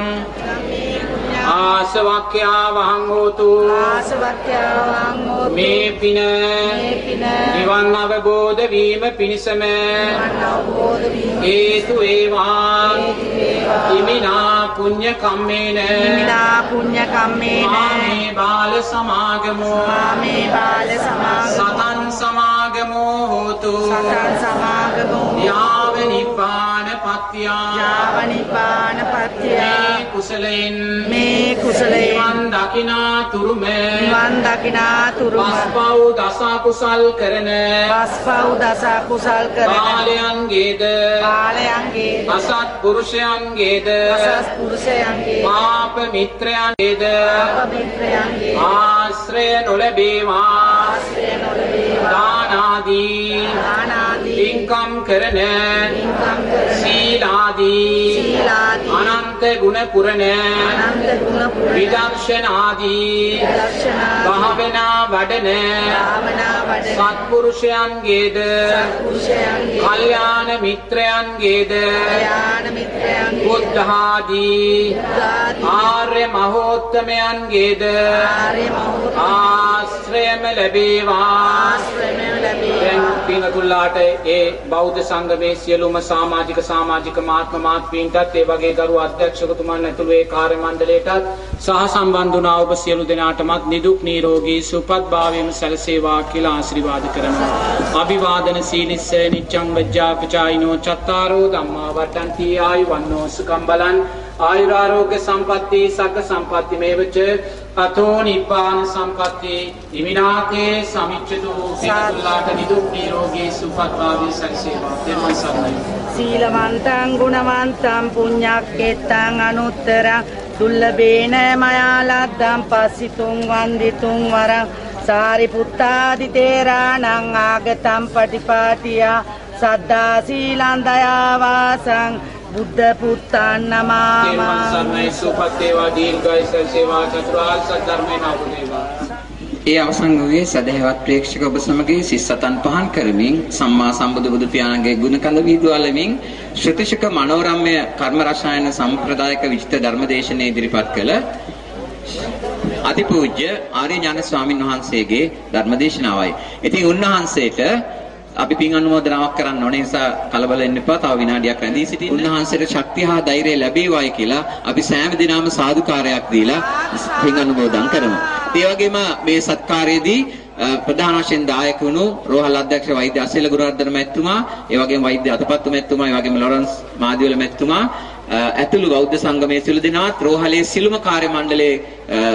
ආසවක්ඛ්‍යා වහං හෝතු ආසවක්ඛ්‍යාවං හෝතු මේ පින මේ පින නිවන් අවබෝධ වීම පිණිසම අවබෝධ වීම හේතු වේවා හේතු වේවා. ඉමිනා පුඤ්ඤ කම්මේන ඉමිනා පුඤ්ඤ කම්මේන මාමේ බාල සමාගමෝ මාමේ බාල සමාගමෝ සතන් සමාගමෝ හෝතු සතං සමාගමෝ යාව නිපාන පත්‍යා යාව නිපාන පත්‍ය මේ කුසලෙන් මේ කුසලයෙන් නිවන් දකිනා තුරුම. නිවන් දකිනා තුරුම. පස්පව් දස කුසල් කරන. පස්පව් දස කුසල් කරන. බාලයන්ගේද. බාලයන්ගේ අසත් පුරුෂයන්ගේද. දසස් පුරුෂයන්ගේ. පාප මිත්‍රයන්ගේද. පවිත්‍රයන්ගේ ආශ්‍රය නොලැබේවා. ආශ්‍රය නොලැබේවා. දානාදී. දානාදී. පින්කම් කරන. පින්කම් කරන. සීලාදී. සීලාදී. අනන්ත අනන්ත ගුණ පුරණ විදර්ශනාදී දර්ශනා භාවනා වඩන සත්පුරුෂයන්ගේද පුරුෂයන්ගේ කල්යාණ මිත්‍රයන්ගේද යාන මිත්‍රයන්ගේ බුද්ධාදී ආර්ය මහෝත්තමයන්ගේද ආශ්‍රයම ලැබේවා. දැන් පින්තුල්ලාට ඒ බෞද්ධ සංගමේ සියලුම සමාජික සමාජික මාත්ම මාත්මීන්ටත් ඒ වගේ ගරු අධ්‍යක්ෂකතුමන් ඇතුළු ඒ කාර්ය මණ්ඩලයටත් සහ සම්බන්ධ වුණා ඔබ සියලු දෙනාටමත් නිදුක් නිරෝගී සුවපත් භාවයම සැලසේවා කියලා ආශිර්වාද කරනවා. අභිවාදන සීලිස්ස නිච්ඡං වජ්ජාපචායිනෝ චත්තාරෝ ධම්මා වඩ්ඩಂತಿ ආයු වන්නෝ සුඛම් බලං ආයුරාරෝග්‍ය සම්පatti සග්ග සම්පatti මේවච අතෝ නිබ්බාන සම්පatti ඉමිනාතේ සමිච්ඡතු පිටුල්ලාට නිදුක් නිරෝගී සුවපත් භාවය සැලසේවා. දෙමන් සරණයි. සීලවන්තං ගුණවන්තං පුඤ්ඤක්කෙත්තං අනුත්තරං දුල්ලබේන මයා ලද්දං පස්සිතුං වන්දිතුං වරං සාරිපුත්තාදි තේරාණං ආගතං පටිපාටියා සද්දා සීලං දයාවාසං බුද්ධ පුත්තං තෙරුවන් නමාමි. සරණයි සුවපත් වේවා දීර්ඝායු සැලසේවා චතුරාර්ය සත්‍ය ධර්මයෙන් අවබෝධ ඒ අවසන් වූයේ සදහැවත් ප්‍රේක්ෂක ඔබ සමග සිස් සතන් පහන් කරමින් සම්මා සම්බුදු බුදු පියාණන්ගේ ගුණ කඳ වීදුවලමින් ශ්‍රතිශක මනෝරම්‍ය කර්ම රසායන සම්ප්‍රදායක විචිත ධර්මදේශනයේ ඉදිරිපත් කළ අතිපූජ්‍ය ආර්ය ඥාන ස්වාමින් වහන්සේගේ ධර්මදේශනාවයි. ඉතින් උන්වහන්සේට අපි පින් අනුමೋದනාවක් කරන්න ඕනේ නිසා කලබල වෙන්න එපා. තව විනාඩියක් රැඳී සිටින්න. උන්වහන්සේට ශක්තිය හා ධෛර්යය ලැබේවායි කියලා අපි සෑම දිනම සාදුකාරයක් දීලා පින් අනුමෝදන් කරමු. ඒ වගේම මේ සත්කාරයේදී අ, ප්‍රධාන වශයෙන් දායක වුණු රෝහල් අධ්‍යක්ෂ වෛද්‍ය අසේල ගුණවර්ධන මැතිතුමා, ඒ වගේම වෛද්‍ය අතපත්තු මැතිතුමා, ඒ වගේම ලොරන්ස් මාදිවල මැතිතුමා අ, ඇතුළු බෞද්ධ සංගමයේ සිළු දෙනාත් රෝහලේ සිළුම කාර්ය මණ්ඩලයේ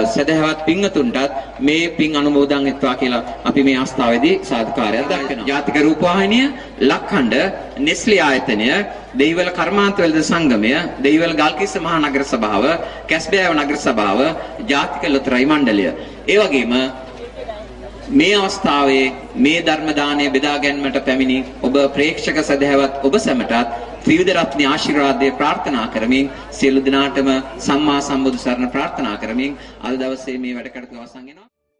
සදහවත් පින්වතුන්ටත් මේ පින් අනුමෝදන් වෙත්වා කියලා අපි මේ අවස්ථාවේදී සාදුකාරයක් දක්වනවා. ජාතික රූපවාහිනිය, ලක්ඛණ්ඩ, නෙස්ලි ආයතනය, දෙහිවල කර්මාන්ත වෙළඳ සංගමය, දෙහිවල ගල්කිස්ස මහා නගර සභාව, කැස්බෑව නගර සභාව, ජාතික ලොතරැයි මණ්ඩලය. ඒ වගේම මේ අවස්ථාවේ මේ ධර්ම දාණය බෙදා ගැනීමට පැමිණි ඔබ ප්‍රේක්ෂක සදහැවත් ඔබ සැමටත් ත්‍රිවිධ රත්න ආශිර්වාදය ප්‍රාර්ථනා කරමින් සියලු දෙනාටම සම්මා සම්බුදු සරණ ප්‍රාර්ථනා කරමින් අද දවසේ මේ වැඩ කටයුතු අවසන් වෙනවා.